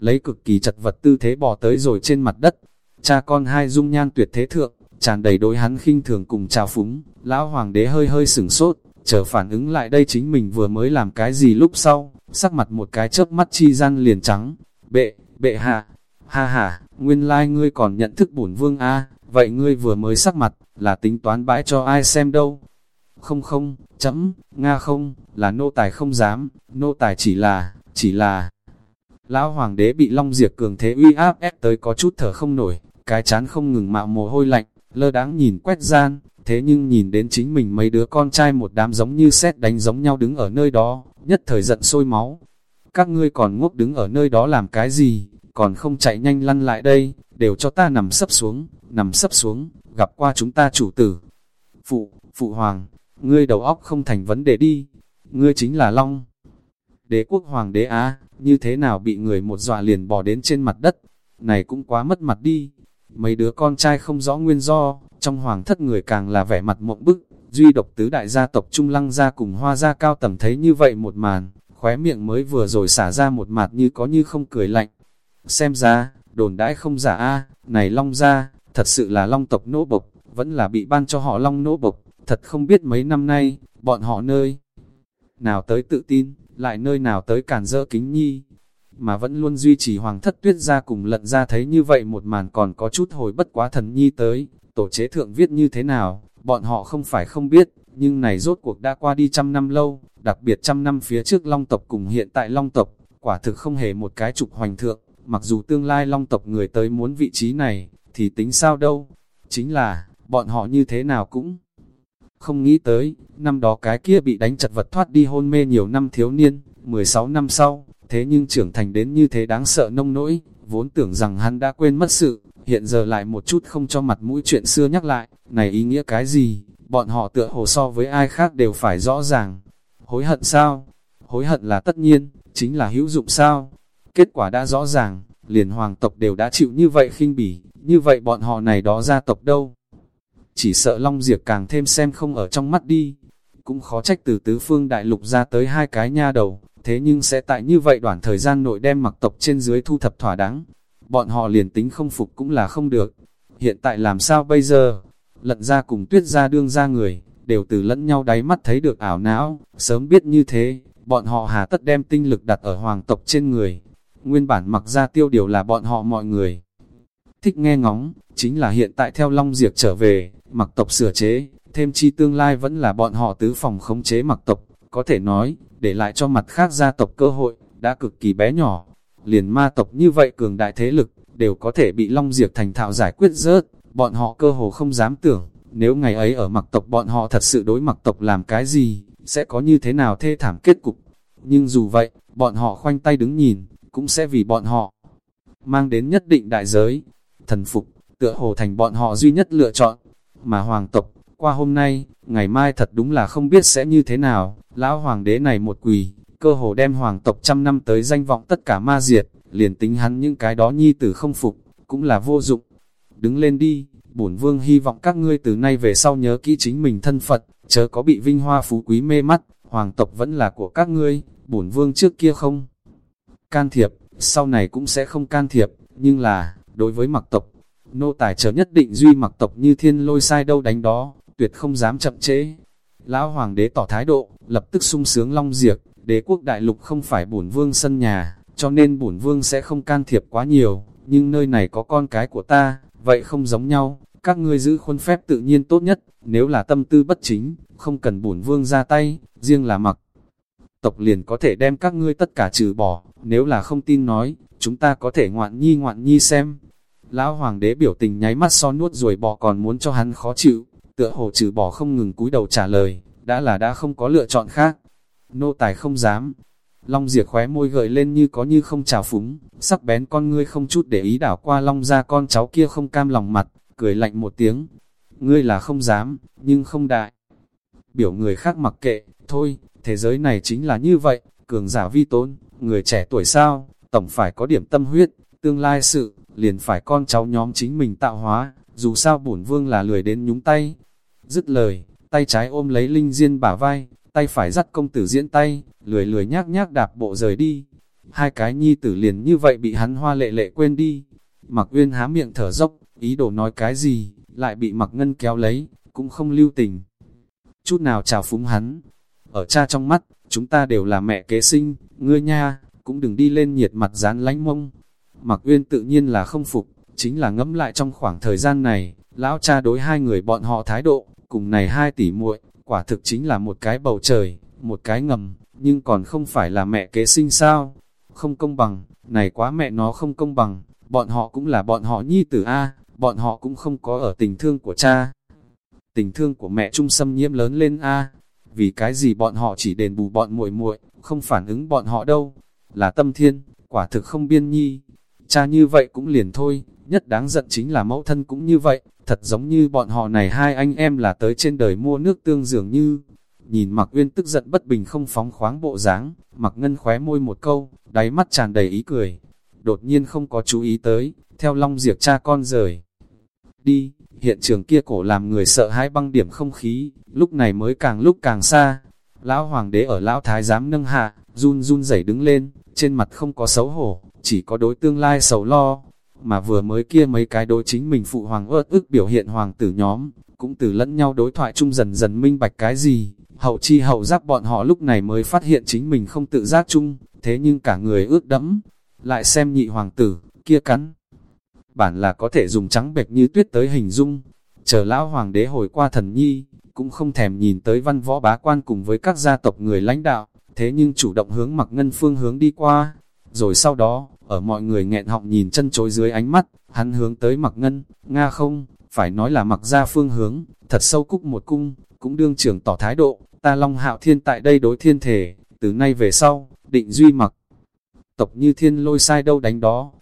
Lấy cực kỳ chật vật tư thế bò tới rồi trên mặt đất, cha con hai dung nhan tuyệt thế thượng, tràn đầy đối hắn khinh thường cùng chào phúng, lão hoàng đế hơi hơi sửng sốt, chờ phản ứng lại đây chính mình vừa mới làm cái gì lúc sau, sắc mặt một cái chớp mắt chi gian liền trắng, bệ, bệ hạ, ha ha, nguyên lai like ngươi còn nhận thức bổn vương a vậy ngươi vừa mới sắc mặt, là tính toán bãi cho ai xem đâu. Không không, chấm, Nga không, là nô tài không dám, nô tài chỉ là, chỉ là... Lão hoàng đế bị long diệt cường thế uy áp ép tới có chút thở không nổi, cái chán không ngừng mạo mồ hôi lạnh, lơ đáng nhìn quét gian, thế nhưng nhìn đến chính mình mấy đứa con trai một đám giống như xét đánh giống nhau đứng ở nơi đó, nhất thời giận sôi máu. Các ngươi còn ngốc đứng ở nơi đó làm cái gì, còn không chạy nhanh lăn lại đây, đều cho ta nằm sấp xuống, nằm sấp xuống, gặp qua chúng ta chủ tử. Phụ, phụ hoàng, ngươi đầu óc không thành vấn đề đi, ngươi chính là Long. Đế quốc hoàng đế á, như thế nào bị người một dọa liền bỏ đến trên mặt đất, này cũng quá mất mặt đi. Mấy đứa con trai không rõ nguyên do, trong hoàng thất người càng là vẻ mặt mộng bức, duy độc tứ đại gia tộc Trung Lăng gia cùng hoa gia cao tầm thấy như vậy một màn, khóe miệng mới vừa rồi xả ra một mặt như có như không cười lạnh. Xem ra, đồn đãi không giả a này Long gia, thật sự là Long tộc nỗ bộc, vẫn là bị ban cho họ Long nỗ bộc, thật không biết mấy năm nay, bọn họ nơi nào tới tự tin, lại nơi nào tới cản dỡ kính nhi, mà vẫn luôn duy trì hoàng thất tuyết ra cùng lận ra thấy như vậy một màn còn có chút hồi bất quá thần nhi tới, tổ chế thượng viết như thế nào, bọn họ không phải không biết, nhưng này rốt cuộc đã qua đi trăm năm lâu, đặc biệt trăm năm phía trước long tộc cùng hiện tại long tộc, quả thực không hề một cái trục hoành thượng, mặc dù tương lai long tộc người tới muốn vị trí này, thì tính sao đâu, chính là, bọn họ như thế nào cũng không nghĩ tới, năm đó cái kia bị đánh chật vật thoát đi hôn mê nhiều năm thiếu niên, 16 năm sau, thế nhưng trưởng thành đến như thế đáng sợ nông nỗi, vốn tưởng rằng hắn đã quên mất sự, hiện giờ lại một chút không cho mặt mũi chuyện xưa nhắc lại, này ý nghĩa cái gì, bọn họ tựa hồ so với ai khác đều phải rõ ràng. Hối hận sao? Hối hận là tất nhiên, chính là hữu dụng sao? Kết quả đã rõ ràng, liền hoàng tộc đều đã chịu như vậy khinh bỉ, như vậy bọn họ này đó gia tộc đâu? Chỉ sợ Long Diệp càng thêm xem không ở trong mắt đi, cũng khó trách từ tứ phương đại lục ra tới hai cái nha đầu, thế nhưng sẽ tại như vậy đoạn thời gian nội đem mặc tộc trên dưới thu thập thỏa đáng. Bọn họ liền tính không phục cũng là không được. Hiện tại làm sao bây giờ? Lận ra cùng tuyết ra đương ra người, đều từ lẫn nhau đáy mắt thấy được ảo não, sớm biết như thế, bọn họ hà tất đem tinh lực đặt ở hoàng tộc trên người. Nguyên bản mặc ra tiêu điều là bọn họ mọi người. Thích nghe ngóng, chính là hiện tại theo Long Diệp trở về, mặc tộc sửa chế, thêm chi tương lai vẫn là bọn họ tứ phòng khống chế mặc tộc, có thể nói, để lại cho mặt khác gia tộc cơ hội, đã cực kỳ bé nhỏ. Liền ma tộc như vậy cường đại thế lực, đều có thể bị Long Diệp thành thạo giải quyết rớt, bọn họ cơ hồ không dám tưởng, nếu ngày ấy ở mặc tộc bọn họ thật sự đối mặc tộc làm cái gì, sẽ có như thế nào thê thảm kết cục. Nhưng dù vậy, bọn họ khoanh tay đứng nhìn, cũng sẽ vì bọn họ mang đến nhất định đại giới. Thần phục, tựa hồ thành bọn họ duy nhất lựa chọn, mà hoàng tộc, qua hôm nay, ngày mai thật đúng là không biết sẽ như thế nào, lão hoàng đế này một quỳ, cơ hồ đem hoàng tộc trăm năm tới danh vọng tất cả ma diệt, liền tính hắn những cái đó nhi tử không phục, cũng là vô dụng. Đứng lên đi, bổn vương hy vọng các ngươi từ nay về sau nhớ kỹ chính mình thân Phật, chớ có bị vinh hoa phú quý mê mắt, hoàng tộc vẫn là của các ngươi, bổn vương trước kia không can thiệp, sau này cũng sẽ không can thiệp, nhưng là, đối với mặc tộc, nô tài chờ nhất định duy mặc tộc như thiên lôi sai đâu đánh đó, tuyệt không dám chậm chế. Lão hoàng đế tỏ thái độ, lập tức sung sướng long diệt, đế quốc đại lục không phải bổn vương sân nhà, cho nên bổn vương sẽ không can thiệp quá nhiều, nhưng nơi này có con cái của ta, vậy không giống nhau, các ngươi giữ khuôn phép tự nhiên tốt nhất, nếu là tâm tư bất chính, không cần bổn vương ra tay, riêng là mặc. Tộc liền có thể đem các ngươi tất cả trừ bỏ, nếu là không tin nói, chúng ta có thể ngoạn nhi ngoạn nhi xem, Lão hoàng đế biểu tình nháy mắt so nuốt rồi bỏ còn muốn cho hắn khó chịu, tựa hồ trừ bỏ không ngừng cúi đầu trả lời, đã là đã không có lựa chọn khác. nô tài không dám. Long diệt khóe môi gợi lên như có như không trào phúng, sắc bén con ngươi không chút để ý đảo qua Long ra con cháu kia không cam lòng mặt, cười lạnh một tiếng. Ngươi là không dám, nhưng không đại. Biểu người khác mặc kệ, thôi, thế giới này chính là như vậy, cường giả vi tôn, người trẻ tuổi sao, tổng phải có điểm tâm huyết, tương lai sự, liền phải con cháu nhóm chính mình tạo hóa, dù sao bổn vương là lười đến nhúng tay. Dứt lời, tay trái ôm lấy Linh Diên bả vai, tay phải dắt công tử diễn tay, lười lười nhác nhác đạp bộ rời đi. Hai cái nhi tử liền như vậy bị hắn hoa lệ lệ quên đi. Mặc Uyên há miệng thở dốc, ý đồ nói cái gì, lại bị Mặc Ngân kéo lấy, cũng không lưu tình. Chút nào chào phúng hắn. Ở cha trong mắt, chúng ta đều là mẹ kế sinh, ngươi nha, cũng đừng đi lên nhiệt mặt dán lánh mông. Mặc Uyên tự nhiên là không phục, chính là ngẫm lại trong khoảng thời gian này, lão cha đối hai người bọn họ thái độ, cùng này hai tỷ muội, quả thực chính là một cái bầu trời, một cái ngầm, nhưng còn không phải là mẹ kế sinh sao? Không công bằng, này quá mẹ nó không công bằng, bọn họ cũng là bọn họ nhi tử A, bọn họ cũng không có ở tình thương của cha. Tình thương của mẹ trung xâm nhiễm lớn lên A, vì cái gì bọn họ chỉ đền bù bọn muội muội không phản ứng bọn họ đâu, là tâm thiên, quả thực không biên nhi. Cha như vậy cũng liền thôi, nhất đáng giận chính là mẫu thân cũng như vậy, thật giống như bọn họ này hai anh em là tới trên đời mua nước tương dường như. Nhìn Mạc Uyên tức giận bất bình không phóng khoáng bộ dáng, Mạc Ngân khóe môi một câu, đáy mắt tràn đầy ý cười. Đột nhiên không có chú ý tới, theo Long Diệp cha con rời. Đi, hiện trường kia cổ làm người sợ hãi băng điểm không khí, lúc này mới càng lúc càng xa. Lão Hoàng đế ở Lão Thái giám nâng hạ, run run rẩy đứng lên, trên mặt không có xấu hổ, chỉ có đối tương lai sầu lo, mà vừa mới kia mấy cái đối chính mình phụ hoàng ớt ức biểu hiện hoàng tử nhóm, cũng từ lẫn nhau đối thoại chung dần dần minh bạch cái gì, hậu chi hậu giác bọn họ lúc này mới phát hiện chính mình không tự giác chung, thế nhưng cả người ước đẫm, lại xem nhị hoàng tử, kia cắn. Bản là có thể dùng trắng bệch như tuyết tới hình dung, chờ lão hoàng đế hồi qua thần nhi, cũng không thèm nhìn tới văn võ bá quan cùng với các gia tộc người lãnh đạo, thế nhưng chủ động hướng mặc ngân phương hướng đi qua, rồi sau đó, ở mọi người nghẹn họng nhìn chân chối dưới ánh mắt, hắn hướng tới mặc ngân, Nga không, phải nói là mặc ra phương hướng, thật sâu cúc một cung, cũng đương trưởng tỏ thái độ, ta Long Hạo Thiên tại đây đối thiên thể, từ nay về sau, định duy mặc. Tộc như thiên lôi sai đâu đánh đó.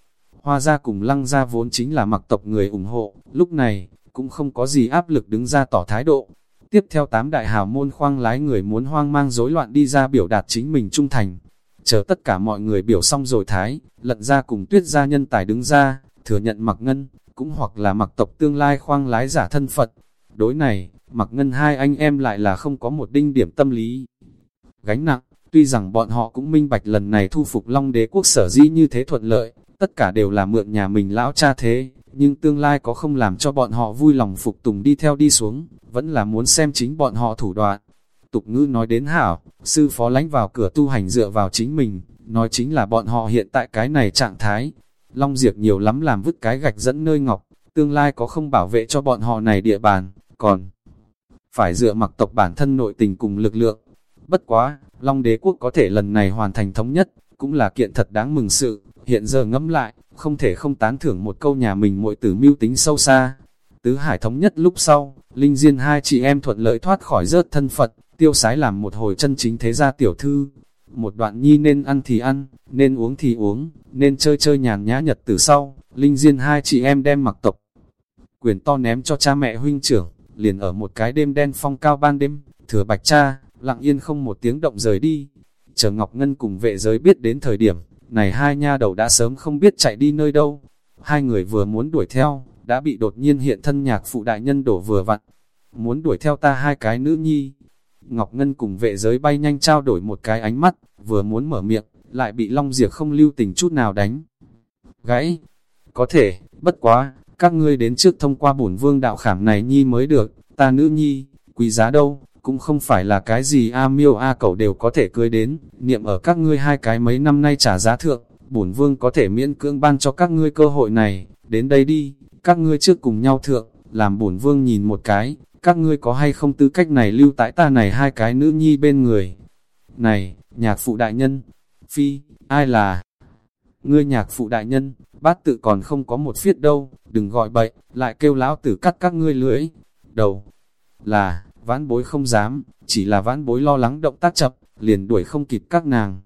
Hoa ra cùng lăng ra vốn chính là mặc tộc người ủng hộ, lúc này, cũng không có gì áp lực đứng ra tỏ thái độ. Tiếp theo tám đại hào môn khoang lái người muốn hoang mang rối loạn đi ra biểu đạt chính mình trung thành, Chờ tất cả mọi người biểu xong rồi thái, lận ra cùng tuyết gia nhân tài đứng ra, thừa nhận mặc ngân, cũng hoặc là mặc tộc tương lai khoang lái giả thân Phật. Đối này, mặc ngân hai anh em lại là không có một đinh điểm tâm lý. Gánh nặng, tuy rằng bọn họ cũng minh bạch lần này thu phục Long đế quốc sở dĩ như thế thuận lợi, tất cả đều là mượn nhà mình lão cha thế, nhưng tương lai có không làm cho bọn họ vui lòng phục tùng đi theo đi xuống, vẫn là muốn xem chính bọn họ thủ đoạn. Tục ngữ nói đến hảo, sư phó lánh vào cửa tu hành dựa vào chính mình, nói chính là bọn họ hiện tại cái này trạng thái. Long Diệp nhiều lắm làm vứt cái gạch dẫn nơi ngọc, tương lai có không bảo vệ cho bọn họ này địa bàn, còn phải dựa mặc tộc bản thân nội tình cùng lực lượng. Bất quá, Long đế quốc có thể lần này hoàn thành thống nhất, cũng là kiện thật đáng mừng sự, hiện giờ ngẫm lại, không thể không tán thưởng một câu nhà mình muội tử mưu tính sâu xa. Tứ hải thống nhất lúc sau, Linh Diên hai chị em thuận lợi thoát khỏi rớt thân Phật, tiêu sái làm một hồi chân chính thế gia tiểu thư. Một đoạn nhi nên ăn thì ăn, nên uống thì uống, nên chơi chơi nhàn nhã nhật từ sau, Linh Diên hai chị em đem mặc tộc. Quyền to ném cho cha mẹ huynh trưởng, liền ở một cái đêm đen phong cao ban đêm, thừa bạch cha, lặng yên không một tiếng động rời đi. Chờ Ngọc Ngân cùng vệ giới biết đến thời điểm, này hai nha đầu đã sớm không biết chạy đi nơi đâu. Hai người vừa muốn đuổi theo, đã bị đột nhiên hiện thân nhạc phụ đại nhân đổ vừa vặn. Muốn đuổi theo ta hai cái nữ nhi, Ngọc Ngân cùng vệ giới bay nhanh trao đổi một cái ánh mắt, vừa muốn mở miệng, lại bị Long Diệp không lưu tình chút nào đánh. Gãy, có thể, bất quá, các ngươi đến trước thông qua bổn vương đạo khảm này nhi mới được, ta nữ nhi, quý giá đâu, cũng không phải là cái gì A miêu A cẩu đều có thể cưới đến, niệm ở các ngươi hai cái mấy năm nay trả giá thượng, bổn vương có thể miễn cưỡng ban cho các ngươi cơ hội này, đến đây đi, các ngươi trước cùng nhau thượng, làm bổn vương nhìn một cái, các ngươi có hay không tư cách này lưu tại ta này hai cái nữ nhi bên người. Này, nhạc phụ đại nhân, phi, ai là? Ngươi nhạc phụ đại nhân, bát tự còn không có một phiết đâu, đừng gọi bậy, lại kêu lão tử cắt các ngươi lưỡi. Đầu, là, vãn bối không dám, chỉ là vãn bối lo lắng động tác chậm, liền đuổi không kịp các nàng.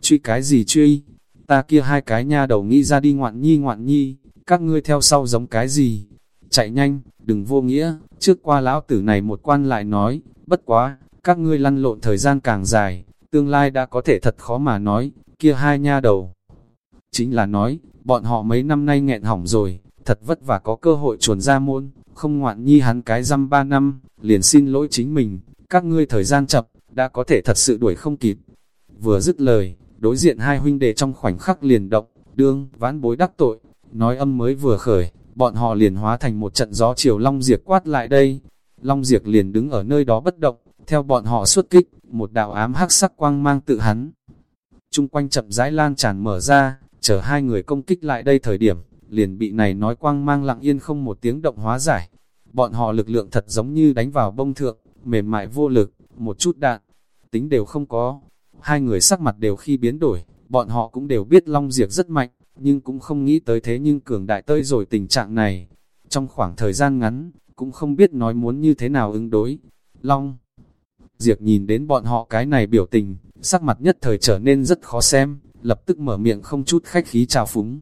Truy cái gì truy? Ta kia hai cái nha đầu nghĩ ra đi ngoạn nhi ngoạn nhi, các ngươi theo sau giống cái gì? Chạy nhanh, đừng vô nghĩa, trước qua lão tử này một quan lại nói, bất quá, các ngươi lăn lộn thời gian càng dài, tương lai đã có thể thật khó mà nói, kia hai nha đầu. Chính là nói, bọn họ mấy năm nay nghẹn hỏng rồi, thật vất vả có cơ hội chuồn ra môn, không ngoạn nhi hắn cái răm ba năm, liền xin lỗi chính mình, các ngươi thời gian chậm, đã có thể thật sự đuổi không kịp. Vừa dứt lời, đối diện hai huynh đệ trong khoảnh khắc liền động, đương, ván bối đắc tội, nói âm mới vừa khởi, bọn họ liền hóa thành một trận gió chiều Long Diệp quát lại đây. Long Diệp liền đứng ở nơi đó bất động, theo bọn họ xuất kích, một đạo ám hắc sắc quang mang tự hắn. Trung quanh chậm rãi lan tràn mở ra, chờ hai người công kích lại đây thời điểm, liền bị này nói quang mang lặng yên không một tiếng động hóa giải. Bọn họ lực lượng thật giống như đánh vào bông thượng, mềm mại vô lực, một chút đạn, tính đều không có. Hai người sắc mặt đều khi biến đổi, bọn họ cũng đều biết Long Diệp rất mạnh, nhưng cũng không nghĩ tới thế nhưng cường đại tơi rồi tình trạng này. Trong khoảng thời gian ngắn, cũng không biết nói muốn như thế nào ứng đối. Long Diệp nhìn đến bọn họ cái này biểu tình, sắc mặt nhất thời trở nên rất khó xem, lập tức mở miệng không chút khách khí chào phúng.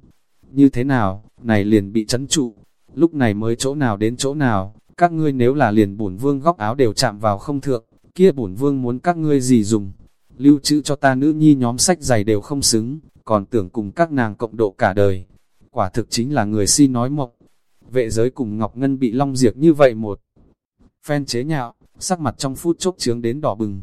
Như thế nào, này liền bị chấn trụ, lúc này mới chỗ nào đến chỗ nào, các ngươi nếu là liền bổn vương góc áo đều chạm vào không thượng, kia bổn vương muốn các ngươi gì dùng. Lưu trữ cho ta nữ nhi nhóm sách giày đều không xứng, còn tưởng cùng các nàng cộng độ cả đời. Quả thực chính là người si nói mộng. Vệ giới cùng Ngọc Ngân bị long diệt như vậy một. Phen chế nhạo, sắc mặt trong phút chốc trướng đến đỏ bừng.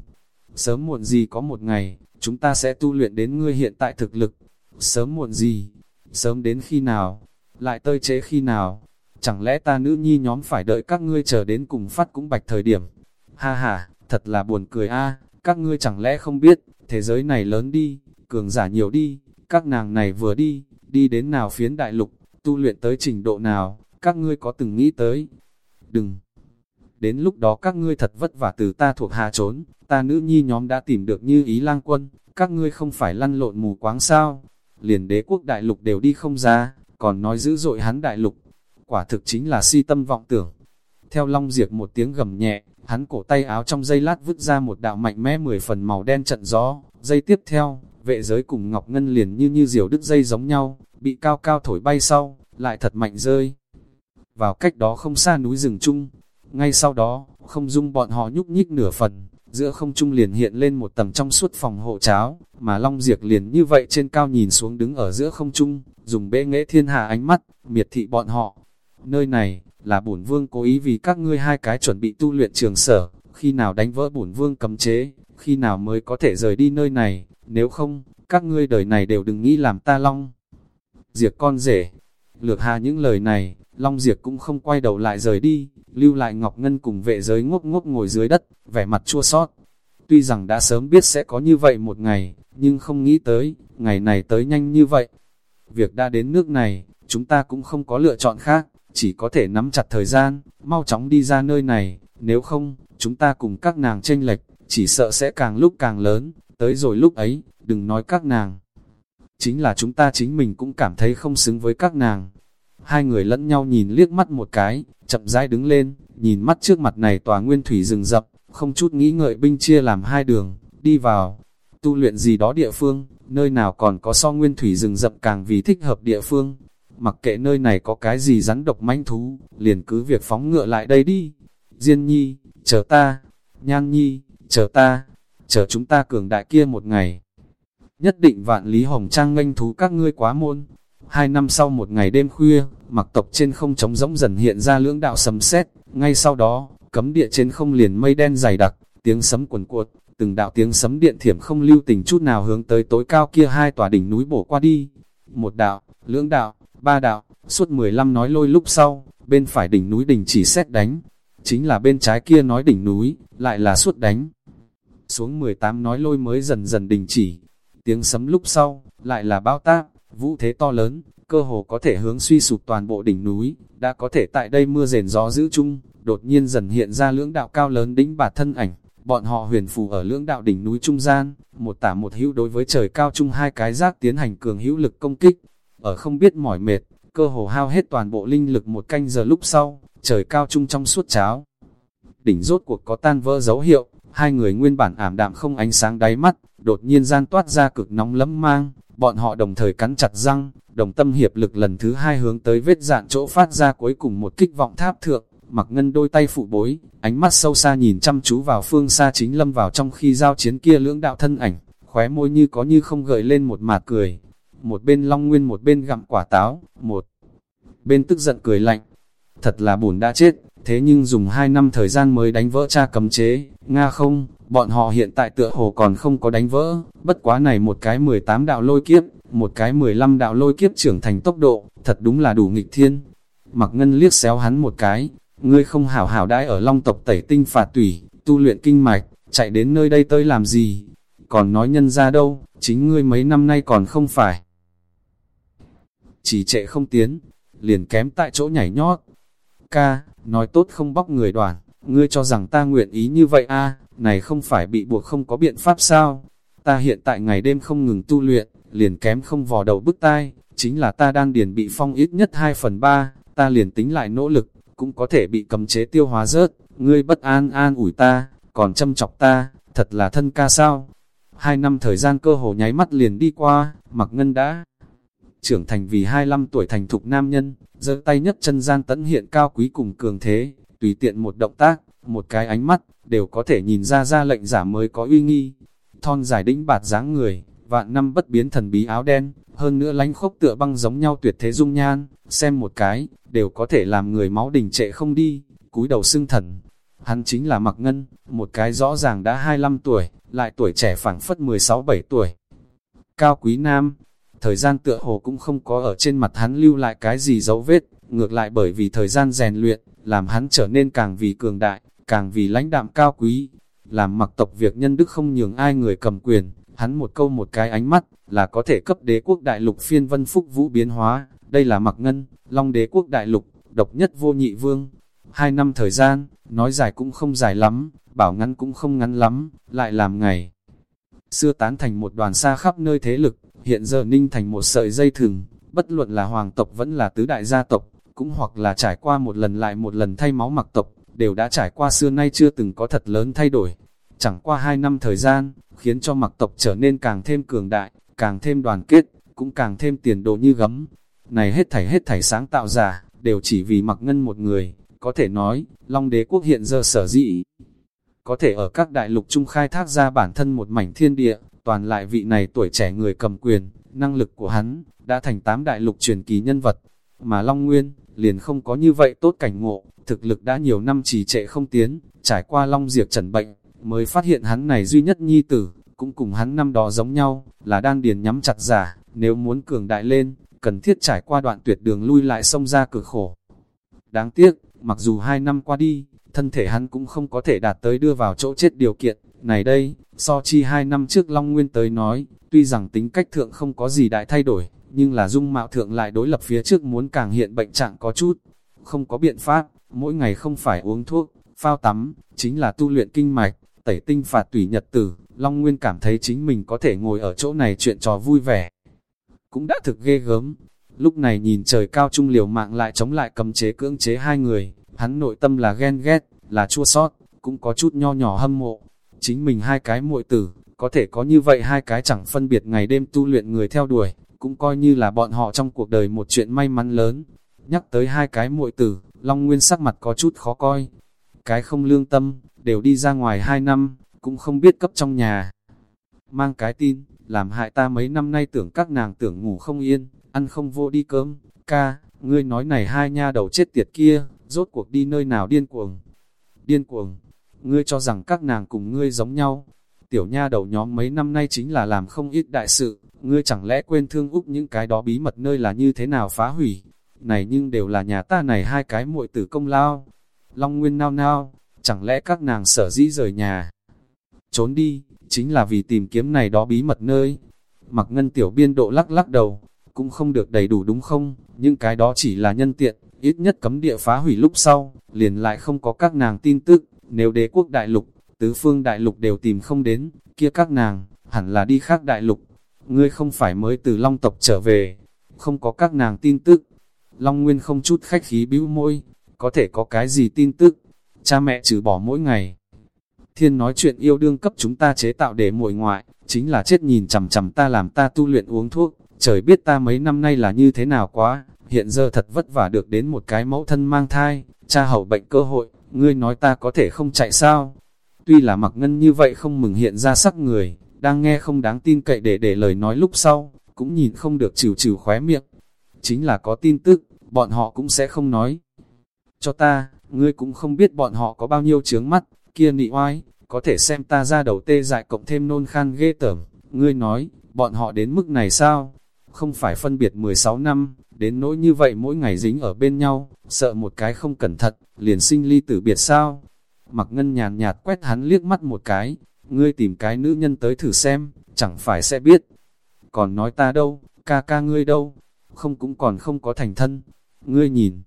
Sớm muộn gì có một ngày, chúng ta sẽ tu luyện đến ngươi hiện tại thực lực. Sớm muộn gì, sớm đến khi nào, lại tơi chế khi nào, chẳng lẽ ta nữ nhi nhóm phải đợi các ngươi chờ đến cùng phát cũng bạch thời điểm. Ha ha, thật là buồn cười a các ngươi chẳng lẽ không biết, thế giới này lớn đi, cường giả nhiều đi, các nàng này vừa đi, đi đến nào phiến đại lục, tu luyện tới trình độ nào, các ngươi có từng nghĩ tới. Đừng! Đến lúc đó các ngươi thật vất vả từ ta thuộc hạ trốn, ta nữ nhi nhóm đã tìm được như ý lang quân, các ngươi không phải lăn lộn mù quáng sao, liền đế quốc đại lục đều đi không ra, còn nói dữ dội hắn đại lục, quả thực chính là si tâm vọng tưởng. Theo Long Diệp một tiếng gầm nhẹ, hắn cổ tay áo trong dây lát vứt ra một đạo mạnh mẽ mười phần màu đen trận gió, dây tiếp theo, vệ giới cùng Ngọc Ngân liền như như diều đứt dây giống nhau, bị cao cao thổi bay sau, lại thật mạnh rơi. Vào cách đó không xa núi rừng chung, ngay sau đó, không dung bọn họ nhúc nhích nửa phần, giữa không trung liền hiện lên một tầng trong suốt phòng hộ cháo, mà Long Diệp liền như vậy trên cao nhìn xuống đứng ở giữa không trung, dùng bệ nghệ thiên hạ ánh mắt, miệt thị bọn họ. Nơi này, là bổn vương cố ý vì các ngươi hai cái chuẩn bị tu luyện trường sở, khi nào đánh vỡ bổn vương cấm chế, khi nào mới có thể rời đi nơi này, nếu không, các ngươi đời này đều đừng nghĩ làm ta Long. Diệp con rể, lược hạ những lời này, Long Diệp cũng không quay đầu lại rời đi, lưu lại Ngọc Ngân cùng vệ giới ngốc ngốc ngồi dưới đất, vẻ mặt chua sót. Tuy rằng đã sớm biết sẽ có như vậy một ngày, nhưng không nghĩ tới, ngày này tới nhanh như vậy. Việc đã đến nước này, chúng ta cũng không có lựa chọn khác, chỉ có thể nắm chặt thời gian, mau chóng đi ra nơi này, nếu không, chúng ta cùng các nàng tranh lệch, chỉ sợ sẽ càng lúc càng lớn, tới rồi lúc ấy, đừng nói các nàng. Chính là chúng ta chính mình cũng cảm thấy không xứng với các nàng, Hai người lẫn nhau nhìn liếc mắt một cái, chậm rãi đứng lên, nhìn mắt trước mặt này tòa nguyên thủy rừng rập, không chút nghĩ ngợi binh chia làm hai đường, đi vào. Tu luyện gì đó địa phương, nơi nào còn có so nguyên thủy rừng rậm càng vì thích hợp địa phương. Mặc kệ nơi này có cái gì rắn độc manh thú, liền cứ việc phóng ngựa lại đây đi. Diên nhi, chờ ta, nhan nhi, chờ ta, chờ chúng ta cường đại kia một ngày. Nhất định vạn lý hồng trang nganh thú các ngươi quá môn, Hai năm sau một ngày đêm khuya, mặc tộc trên không trống rỗng dần hiện ra lưỡng đạo sấm sét ngay sau đó, cấm địa trên không liền mây đen dày đặc, tiếng sấm quần cuột, từng đạo tiếng sấm điện thiểm không lưu tình chút nào hướng tới tối cao kia hai tòa đỉnh núi bổ qua đi. Một đạo, lưỡng đạo, ba đạo, suốt 15 nói lôi lúc sau, bên phải đỉnh núi đỉnh chỉ xét đánh, chính là bên trái kia nói đỉnh núi, lại là suốt đánh. Xuống 18 nói lôi mới dần dần đình chỉ, tiếng sấm lúc sau, lại là bao tác, Vũ thế to lớn, cơ hồ có thể hướng suy sụp toàn bộ đỉnh núi, đã có thể tại đây mưa rền gió giữ chung, đột nhiên dần hiện ra lưỡng đạo cao lớn đỉnh bà thân ảnh, bọn họ huyền phù ở lưỡng đạo đỉnh núi trung gian, một tả một hữu đối với trời cao chung hai cái giác tiến hành cường hữu lực công kích, ở không biết mỏi mệt, cơ hồ hao hết toàn bộ linh lực một canh giờ lúc sau, trời cao chung trong suốt cháo. Đỉnh rốt cuộc có tan vỡ dấu hiệu, hai người nguyên bản ảm đạm không ánh sáng đáy mắt, đột nhiên gian toát ra cực nóng lấm mang, bọn họ đồng thời cắn chặt răng, đồng tâm hiệp lực lần thứ hai hướng tới vết dạn chỗ phát ra cuối cùng một kích vọng tháp thượng, mặc ngân đôi tay phụ bối, ánh mắt sâu xa nhìn chăm chú vào phương xa chính lâm vào trong khi giao chiến kia lưỡng đạo thân ảnh, khóe môi như có như không gợi lên một mạt cười, một bên long nguyên một bên gặm quả táo, một bên tức giận cười lạnh, thật là bùn đã chết, thế nhưng dùng hai năm thời gian mới đánh vỡ cha cấm chế, Nga không, bọn họ hiện tại tựa hồ còn không có đánh vỡ, bất quá này một cái 18 đạo lôi kiếp, một cái 15 đạo lôi kiếp trưởng thành tốc độ, thật đúng là đủ nghịch thiên. Mặc ngân liếc xéo hắn một cái, ngươi không hảo hảo đãi ở long tộc tẩy tinh phạt tủy, tu luyện kinh mạch, chạy đến nơi đây tới làm gì? Còn nói nhân ra đâu, chính ngươi mấy năm nay còn không phải. Chỉ trệ không tiến, liền kém tại chỗ nhảy nhót. Ca, nói tốt không bóc người đoàn, ngươi cho rằng ta nguyện ý như vậy a này không phải bị buộc không có biện pháp sao? Ta hiện tại ngày đêm không ngừng tu luyện, liền kém không vò đầu bức tai, chính là ta đang điền bị phong ít nhất 2 phần 3, ta liền tính lại nỗ lực, cũng có thể bị cầm chế tiêu hóa rớt, ngươi bất an an ủi ta, còn châm chọc ta, thật là thân ca sao? Hai năm thời gian cơ hồ nháy mắt liền đi qua, mặc ngân đã trưởng thành vì 25 tuổi thành thục nam nhân, giơ tay nhất chân gian tẫn hiện cao quý cùng cường thế, tùy tiện một động tác, một cái ánh mắt, đều có thể nhìn ra ra lệnh giả mới có uy nghi. Thon dài đĩnh bạt dáng người, vạn năm bất biến thần bí áo đen, hơn nữa lánh khốc tựa băng giống nhau tuyệt thế dung nhan, xem một cái, đều có thể làm người máu đình trệ không đi, cúi đầu xưng thần. Hắn chính là Mặc Ngân, một cái rõ ràng đã 25 tuổi, lại tuổi trẻ phảng phất 16-17 tuổi. Cao Quý Nam, thời gian tựa hồ cũng không có ở trên mặt hắn lưu lại cái gì dấu vết, ngược lại bởi vì thời gian rèn luyện, làm hắn trở nên càng vì cường đại, càng vì lãnh đạm cao quý. Làm mặc tộc việc nhân đức không nhường ai người cầm quyền, hắn một câu một cái ánh mắt, là có thể cấp đế quốc đại lục phiên vân phúc vũ biến hóa. Đây là mặc ngân, long đế quốc đại lục, độc nhất vô nhị vương. Hai năm thời gian, nói dài cũng không dài lắm, bảo ngắn cũng không ngắn lắm, lại làm ngày. Xưa tán thành một đoàn xa khắp nơi thế lực, hiện giờ ninh thành một sợi dây thừng, bất luận là hoàng tộc vẫn là tứ đại gia tộc, cũng hoặc là trải qua một lần lại một lần thay máu mặc tộc, đều đã trải qua xưa nay chưa từng có thật lớn thay đổi. Chẳng qua hai năm thời gian, khiến cho mặc tộc trở nên càng thêm cường đại, càng thêm đoàn kết, cũng càng thêm tiền đồ như gấm. Này hết thảy hết thảy sáng tạo giả, đều chỉ vì mặc ngân một người, có thể nói, Long đế quốc hiện giờ sở dĩ. Có thể ở các đại lục trung khai thác ra bản thân một mảnh thiên địa, toàn lại vị này tuổi trẻ người cầm quyền, năng lực của hắn, đã thành tám đại lục truyền kỳ nhân vật, mà Long Nguyên, liền không có như vậy tốt cảnh ngộ, thực lực đã nhiều năm trì trệ không tiến, trải qua Long Diệp trần bệnh, mới phát hiện hắn này duy nhất nhi tử, cũng cùng hắn năm đó giống nhau, là đan điền nhắm chặt giả, nếu muốn cường đại lên, cần thiết trải qua đoạn tuyệt đường lui lại sông ra cửa khổ. Đáng tiếc, mặc dù hai năm qua đi, thân thể hắn cũng không có thể đạt tới đưa vào chỗ chết điều kiện, này đây, so chi hai năm trước Long Nguyên tới nói, tuy rằng tính cách thượng không có gì đại thay đổi, nhưng là dung mạo thượng lại đối lập phía trước muốn càng hiện bệnh trạng có chút. Không có biện pháp, mỗi ngày không phải uống thuốc, phao tắm, chính là tu luyện kinh mạch, tẩy tinh phạt tùy nhật tử, Long Nguyên cảm thấy chính mình có thể ngồi ở chỗ này chuyện trò vui vẻ. Cũng đã thực ghê gớm, lúc này nhìn trời cao trung liều mạng lại chống lại cầm chế cưỡng chế hai người, hắn nội tâm là ghen ghét, là chua sót, cũng có chút nho nhỏ hâm mộ. Chính mình hai cái muội tử, có thể có như vậy hai cái chẳng phân biệt ngày đêm tu luyện người theo đuổi, cũng coi như là bọn họ trong cuộc đời một chuyện may mắn lớn. Nhắc tới hai cái muội tử, Long Nguyên sắc mặt có chút khó coi. Cái không lương tâm, đều đi ra ngoài hai năm, cũng không biết cấp trong nhà. Mang cái tin, làm hại ta mấy năm nay tưởng các nàng tưởng ngủ không yên, ăn không vô đi cơm. Ca, ngươi nói này hai nha đầu chết tiệt kia, rốt cuộc đi nơi nào điên cuồng. Điên cuồng, ngươi cho rằng các nàng cùng ngươi giống nhau. Tiểu nha đầu nhóm mấy năm nay chính là làm không ít đại sự, ngươi chẳng lẽ quên thương úc những cái đó bí mật nơi là như thế nào phá hủy. Này nhưng đều là nhà ta này hai cái muội tử công lao. Long Nguyên nao nao, chẳng lẽ các nàng sở dĩ rời nhà. Trốn đi, chính là vì tìm kiếm này đó bí mật nơi. Mặc ngân tiểu biên độ lắc lắc đầu, cũng không được đầy đủ đúng không, nhưng cái đó chỉ là nhân tiện, ít nhất cấm địa phá hủy lúc sau, liền lại không có các nàng tin tức, nếu đế quốc đại lục, tứ phương đại lục đều tìm không đến, kia các nàng, hẳn là đi khác đại lục. Ngươi không phải mới từ Long tộc trở về, không có các nàng tin tức. Long Nguyên không chút khách khí bĩu môi, có thể có cái gì tin tức, cha mẹ trừ bỏ mỗi ngày. thiên nói chuyện yêu đương cấp chúng ta chế tạo để muội ngoại, chính là chết nhìn chằm chằm ta làm ta tu luyện uống thuốc, trời biết ta mấy năm nay là như thế nào quá, hiện giờ thật vất vả được đến một cái mẫu thân mang thai, cha hậu bệnh cơ hội, ngươi nói ta có thể không chạy sao? Tuy là mặc ngân như vậy không mừng hiện ra sắc người, đang nghe không đáng tin cậy để để lời nói lúc sau, cũng nhìn không được chịu chịu khóe miệng. Chính là có tin tức, bọn họ cũng sẽ không nói. Cho ta, ngươi cũng không biết bọn họ có bao nhiêu chướng mắt, kia nị oai, có thể xem ta ra đầu tê dại cộng thêm nôn khan ghê tởm. Ngươi nói, bọn họ đến mức này sao? Không phải phân biệt 16 năm, đến nỗi như vậy mỗi ngày dính ở bên nhau, sợ một cái không cẩn thận, liền sinh ly tử biệt sao? Mặc ngân nhàn nhạt quét hắn liếc mắt một cái, ngươi tìm cái nữ nhân tới thử xem, chẳng phải sẽ biết. Còn nói ta đâu, ca ca ngươi đâu, không cũng còn không có thành thân. Ngươi nhìn,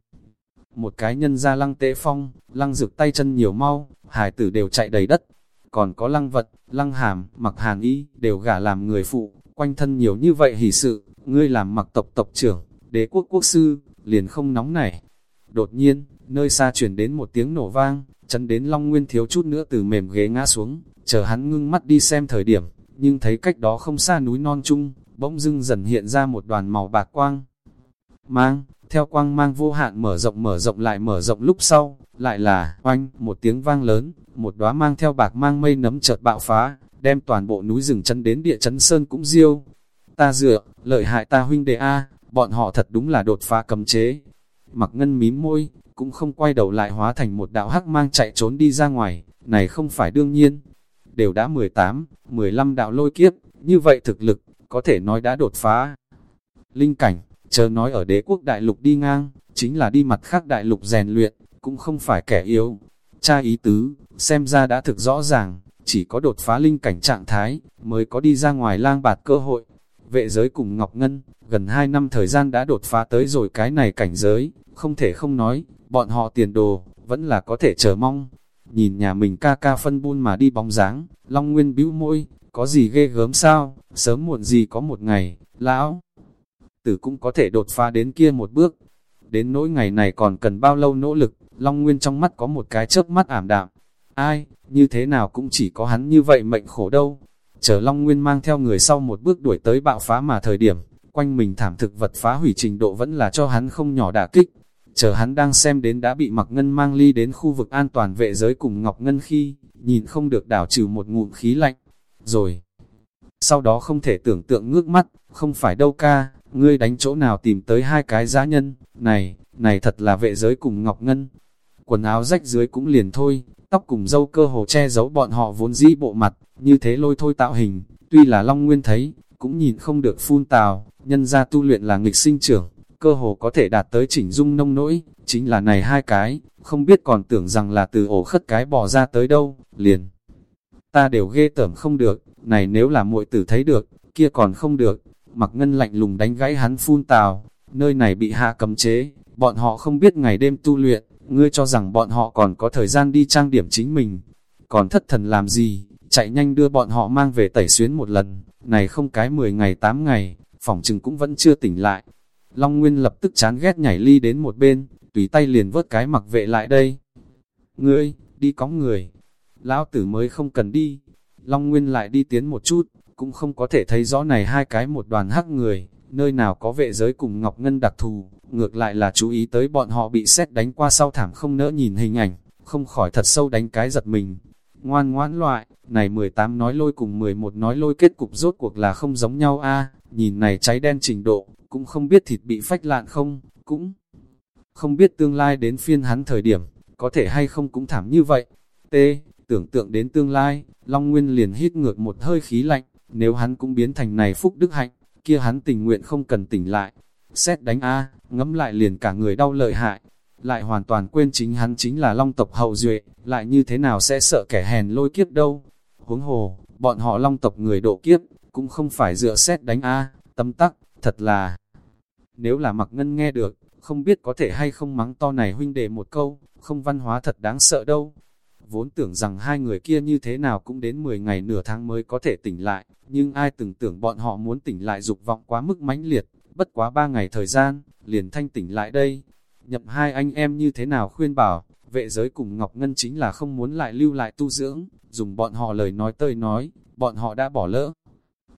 một cái nhân ra lăng tế phong, lăng rực tay chân nhiều mau, hải tử đều chạy đầy đất. Còn có lăng vật, lăng hàm, mặc hàn y, đều gả làm người phụ, quanh thân nhiều như vậy hỷ sự, ngươi làm mặc tộc tộc trưởng, đế quốc quốc sư, liền không nóng nảy. Đột nhiên, nơi xa chuyển đến một tiếng nổ vang, chấn đến Long Nguyên thiếu chút nữa từ mềm ghế ngã xuống, chờ hắn ngưng mắt đi xem thời điểm, nhưng thấy cách đó không xa núi non trung, bỗng dưng dần hiện ra một đoàn màu bạc quang. Mang, theo quang mang vô hạn mở rộng mở rộng lại mở rộng lúc sau, lại là, oanh, một tiếng vang lớn, một đóa mang theo bạc mang mây nấm chợt bạo phá, đem toàn bộ núi rừng chân đến địa chấn sơn cũng diêu. Ta dựa, lợi hại ta huynh đệ A, bọn họ thật đúng là đột phá cấm chế. Mặc ngân mím môi, cũng không quay đầu lại hóa thành một đạo hắc mang chạy trốn đi ra ngoài, này không phải đương nhiên. Đều đã 18, 15 đạo lôi kiếp, như vậy thực lực, có thể nói đã đột phá. Linh cảnh, chờ nói ở đế quốc đại lục đi ngang, chính là đi mặt khác đại lục rèn luyện, cũng không phải kẻ yếu. Cha ý tứ, xem ra đã thực rõ ràng, chỉ có đột phá linh cảnh trạng thái, mới có đi ra ngoài lang bạt cơ hội. Vệ giới cùng Ngọc Ngân, gần 2 năm thời gian đã đột phá tới rồi cái này cảnh giới, không thể không nói, bọn họ tiền đồ, vẫn là có thể chờ mong. Nhìn nhà mình ca ca phân buôn mà đi bóng dáng, Long Nguyên bĩu môi, có gì ghê gớm sao, sớm muộn gì có một ngày, lão, tử cũng có thể đột phá đến kia một bước. Đến nỗi ngày này còn cần bao lâu nỗ lực, Long Nguyên trong mắt có một cái chớp mắt ảm đạm. Ai, như thế nào cũng chỉ có hắn như vậy mệnh khổ đâu. Chờ Long Nguyên mang theo người sau một bước đuổi tới bạo phá mà thời điểm, quanh mình thảm thực vật phá hủy trình độ vẫn là cho hắn không nhỏ đả kích. Chờ hắn đang xem đến đã bị mặc ngân mang ly đến khu vực an toàn vệ giới cùng Ngọc Ngân khi, nhìn không được đảo trừ một ngụm khí lạnh. Rồi, sau đó không thể tưởng tượng ngước mắt, không phải đâu ca, ngươi đánh chỗ nào tìm tới hai cái giá nhân, này, này thật là vệ giới cùng Ngọc Ngân. Quần áo rách dưới cũng liền thôi, tóc cùng dâu cơ hồ che giấu bọn họ vốn dĩ bộ mặt, như thế lôi thôi tạo hình, tuy là Long Nguyên thấy, cũng nhìn không được phun tào, nhân ra tu luyện là nghịch sinh trưởng, cơ hồ có thể đạt tới chỉnh dung nông nỗi, chính là này hai cái, không biết còn tưởng rằng là từ ổ khất cái bỏ ra tới đâu, liền. Ta đều ghê tởm không được, này nếu là muội tử thấy được, kia còn không được, mặc ngân lạnh lùng đánh gãy hắn phun tào, nơi này bị hạ cấm chế, bọn họ không biết ngày đêm tu luyện, ngươi cho rằng bọn họ còn có thời gian đi trang điểm chính mình, còn thất thần làm gì, chạy nhanh đưa bọn họ mang về tẩy xuyến một lần, này không cái 10 ngày 8 ngày, phỏng chừng cũng vẫn chưa tỉnh lại. Long Nguyên lập tức chán ghét nhảy ly đến một bên, tùy tay liền vớt cái mặc vệ lại đây. Ngươi, đi cóng người. Lão tử mới không cần đi. Long Nguyên lại đi tiến một chút, cũng không có thể thấy rõ này hai cái một đoàn hắc người, nơi nào có vệ giới cùng Ngọc Ngân đặc thù, ngược lại là chú ý tới bọn họ bị xét đánh qua sau thảm không nỡ nhìn hình ảnh, không khỏi thật sâu đánh cái giật mình. Ngoan ngoãn loại, này 18 nói lôi cùng 11 nói lôi kết cục rốt cuộc là không giống nhau a nhìn này cháy đen trình độ, cũng không biết thịt bị phách lạn không, cũng không biết tương lai đến phiên hắn thời điểm, có thể hay không cũng thảm như vậy. T. Tưởng tượng đến tương lai, Long Nguyên liền hít ngược một hơi khí lạnh, nếu hắn cũng biến thành này phúc đức hạnh, kia hắn tình nguyện không cần tỉnh lại. Xét đánh A, ngẫm lại liền cả người đau lợi hại, lại hoàn toàn quên chính hắn chính là long tộc hậu duệ, lại như thế nào sẽ sợ kẻ hèn lôi kiếp đâu. Huống hồ, bọn họ long tộc người độ kiếp, cũng không phải dựa xét đánh A, tâm tắc, thật là... Nếu là mặc ngân nghe được, không biết có thể hay không mắng to này huynh đệ một câu, không văn hóa thật đáng sợ đâu. Vốn tưởng rằng hai người kia như thế nào cũng đến 10 ngày nửa tháng mới có thể tỉnh lại, nhưng ai từng tưởng bọn họ muốn tỉnh lại dục vọng quá mức mãnh liệt, bất quá ba ngày thời gian, liền thanh tỉnh lại đây. Nhậm hai anh em như thế nào khuyên bảo, vệ giới cùng Ngọc Ngân chính là không muốn lại lưu lại tu dưỡng, dùng bọn họ lời nói tơi nói, bọn họ đã bỏ lỡ.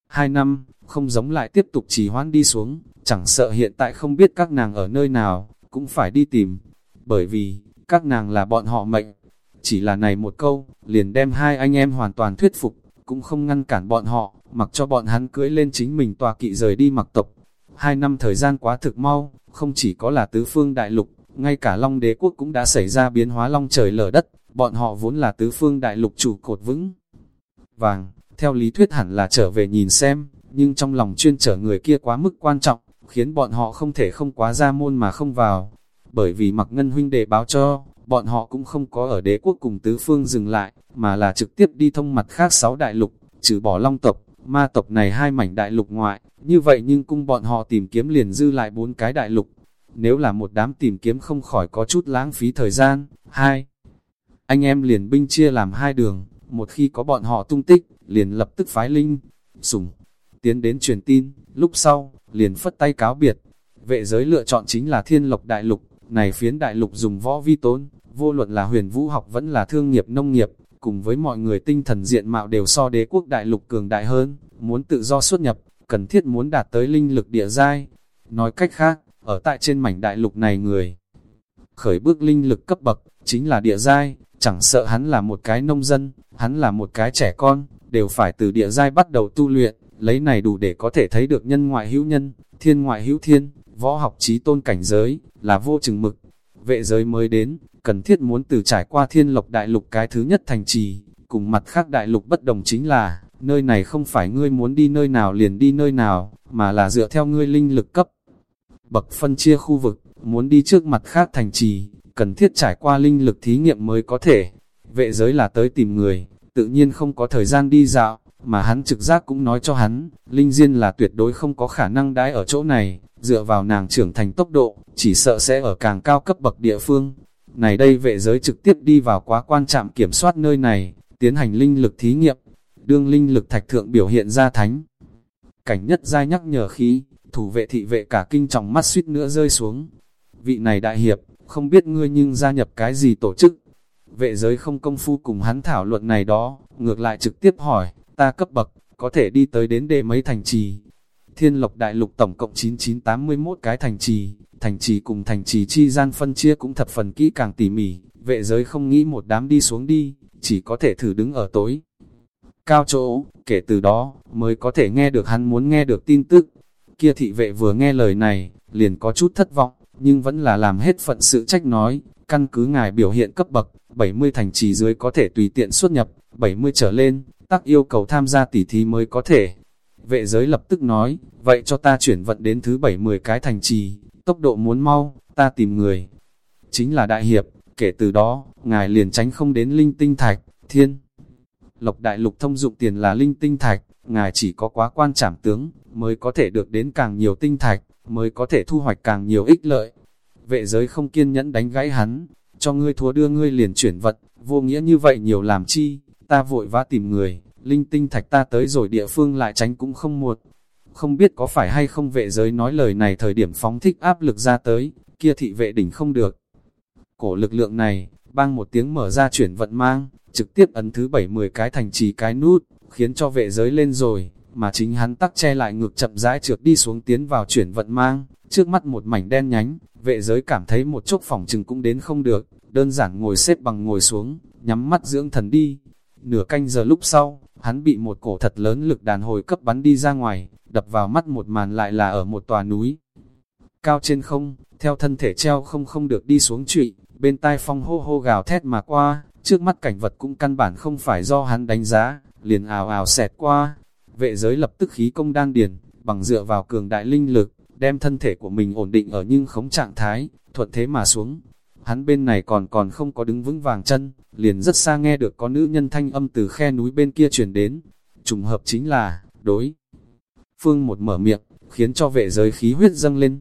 Hai năm, không giống lại tiếp tục trì hoãn đi xuống, chẳng sợ hiện tại không biết các nàng ở nơi nào, cũng phải đi tìm, bởi vì, các nàng là bọn họ mệnh. Chỉ là này một câu, liền đem hai anh em hoàn toàn thuyết phục, cũng không ngăn cản bọn họ, mặc cho bọn hắn cưỡi lên chính mình tòa kỵ rời đi mặc tộc. Hai năm thời gian quá thực mau, không chỉ có là tứ phương đại lục, ngay cả Long đế quốc cũng đã xảy ra biến hóa long trời lở đất, bọn họ vốn là tứ phương đại lục chủ cột vững. Vàng, theo lý thuyết hẳn là trở về nhìn xem, nhưng trong lòng chuyên trở người kia quá mức quan trọng, khiến bọn họ không thể không quá ra môn mà không vào. Bởi vì mặc ngân huynh đệ báo cho, bọn họ cũng không có ở đế quốc cùng tứ phương dừng lại, mà là trực tiếp đi thông mặt khác sáu đại lục, trừ bỏ long tộc, ma tộc này hai mảnh đại lục ngoại, như vậy nhưng cung bọn họ tìm kiếm liền dư lại bốn cái đại lục. Nếu là một đám tìm kiếm không khỏi có chút lãng phí thời gian, hai. Anh em liền binh chia làm hai đường, một khi có bọn họ tung tích, liền lập tức phái linh, sủng, tiến đến truyền tin, lúc sau, liền phất tay cáo biệt. Vệ giới lựa chọn chính là thiên lộc đại lục, này phiến đại lục dùng võ vi tốn, vô luận là huyền vũ học vẫn là thương nghiệp nông nghiệp, cùng với mọi người tinh thần diện mạo đều so đế quốc đại lục cường đại hơn, muốn tự do xuất nhập, cần thiết muốn đạt tới linh lực địa giai. Nói cách khác, ở tại trên mảnh đại lục này người khởi bước linh lực cấp bậc, chính là địa giai, chẳng sợ hắn là một cái nông dân, hắn là một cái trẻ con, đều phải từ địa giai bắt đầu tu luyện, lấy này đủ để có thể thấy được nhân ngoại hữu nhân, thiên ngoại hữu thiên, võ học trí tôn cảnh giới, là vô chừng mực. Vệ giới mới đến, cần thiết muốn từ trải qua thiên lộc đại lục cái thứ nhất thành trì, cùng mặt khác đại lục bất đồng chính là, nơi này không phải ngươi muốn đi nơi nào liền đi nơi nào, mà là dựa theo ngươi linh lực cấp. Bậc phân chia khu vực, muốn đi trước mặt khác thành trì, cần thiết trải qua linh lực thí nghiệm mới có thể. Vệ giới là tới tìm người, tự nhiên không có thời gian đi dạo, mà hắn trực giác cũng nói cho hắn, Linh Diên là tuyệt đối không có khả năng đãi ở chỗ này, dựa vào nàng trưởng thành tốc độ, chỉ sợ sẽ ở càng cao cấp bậc địa phương. Này đây vệ giới trực tiếp đi vào quá quan trạm kiểm soát nơi này, tiến hành linh lực thí nghiệm, đương linh lực thạch thượng biểu hiện ra thánh. Cảnh nhất giai nhắc nhở khí, thủ vệ thị vệ cả kinh trọng mắt suýt nữa rơi xuống. Vị này đại hiệp, không biết ngươi nhưng gia nhập cái gì tổ chức. Vệ giới không công phu cùng hắn thảo luận này đó, ngược lại trực tiếp hỏi, ta cấp bậc, có thể đi tới đến đề mấy thành trì. Thiên lộc đại lục tổng cộng 9981 cái thành trì, thành trì cùng thành trì chi gian phân chia cũng thập phần kỹ càng tỉ mỉ, vệ giới không nghĩ một đám đi xuống đi, chỉ có thể thử đứng ở tối. Cao chỗ, kể từ đó, mới có thể nghe được hắn muốn nghe được tin tức. Kia thị vệ vừa nghe lời này, liền có chút thất vọng, nhưng vẫn là làm hết phận sự trách nói, căn cứ ngài biểu hiện cấp bậc, 70 thành trì dưới có thể tùy tiện xuất nhập, 70 trở lên, tắc yêu cầu tham gia tỉ thí mới có thể. Vệ giới lập tức nói, vậy cho ta chuyển vận đến thứ 70 cái thành trì, tốc độ muốn mau, ta tìm người. Chính là đại hiệp, kể từ đó, ngài liền tránh không đến linh tinh thạch, thiên. Lộc đại lục thông dụng tiền là linh tinh thạch, ngài chỉ có quá quan trảm tướng, mới có thể được đến càng nhiều tinh thạch, mới có thể thu hoạch càng nhiều ích lợi. Vệ giới không kiên nhẫn đánh gãy hắn, cho ngươi thua đưa ngươi liền chuyển vật, vô nghĩa như vậy nhiều làm chi, ta vội vã tìm người, linh tinh thạch ta tới rồi địa phương lại tránh cũng không muộn. Không biết có phải hay không vệ giới nói lời này thời điểm phóng thích áp lực ra tới, kia thị vệ đỉnh không được. Cổ lực lượng này, bang một tiếng mở ra chuyển vận mang, trực tiếp ấn thứ 70 cái thành trì cái nút, khiến cho vệ giới lên rồi, mà chính hắn tắc che lại ngược chậm rãi trượt đi xuống tiến vào chuyển vận mang, trước mắt một mảnh đen nhánh, vệ giới cảm thấy một chốc phòng chừng cũng đến không được, đơn giản ngồi xếp bằng ngồi xuống, nhắm mắt dưỡng thần đi. Nửa canh giờ lúc sau, hắn bị một cổ thật lớn lực đàn hồi cấp bắn đi ra ngoài, đập vào mắt một màn lại là ở một tòa núi. Cao trên không, theo thân thể treo không không được đi xuống trụy, bên tai phong hô hô gào thét mà qua, trước mắt cảnh vật cũng căn bản không phải do hắn đánh giá, liền ào ào xẹt qua. Vệ giới lập tức khí công đan điền, bằng dựa vào cường đại linh lực, đem thân thể của mình ổn định ở nhưng khống trạng thái, thuận thế mà xuống. Hắn bên này còn còn không có đứng vững vàng chân, liền rất xa nghe được có nữ nhân thanh âm từ khe núi bên kia truyền đến. Trùng hợp chính là, đối. Phương một mở miệng, khiến cho vệ giới khí huyết dâng lên.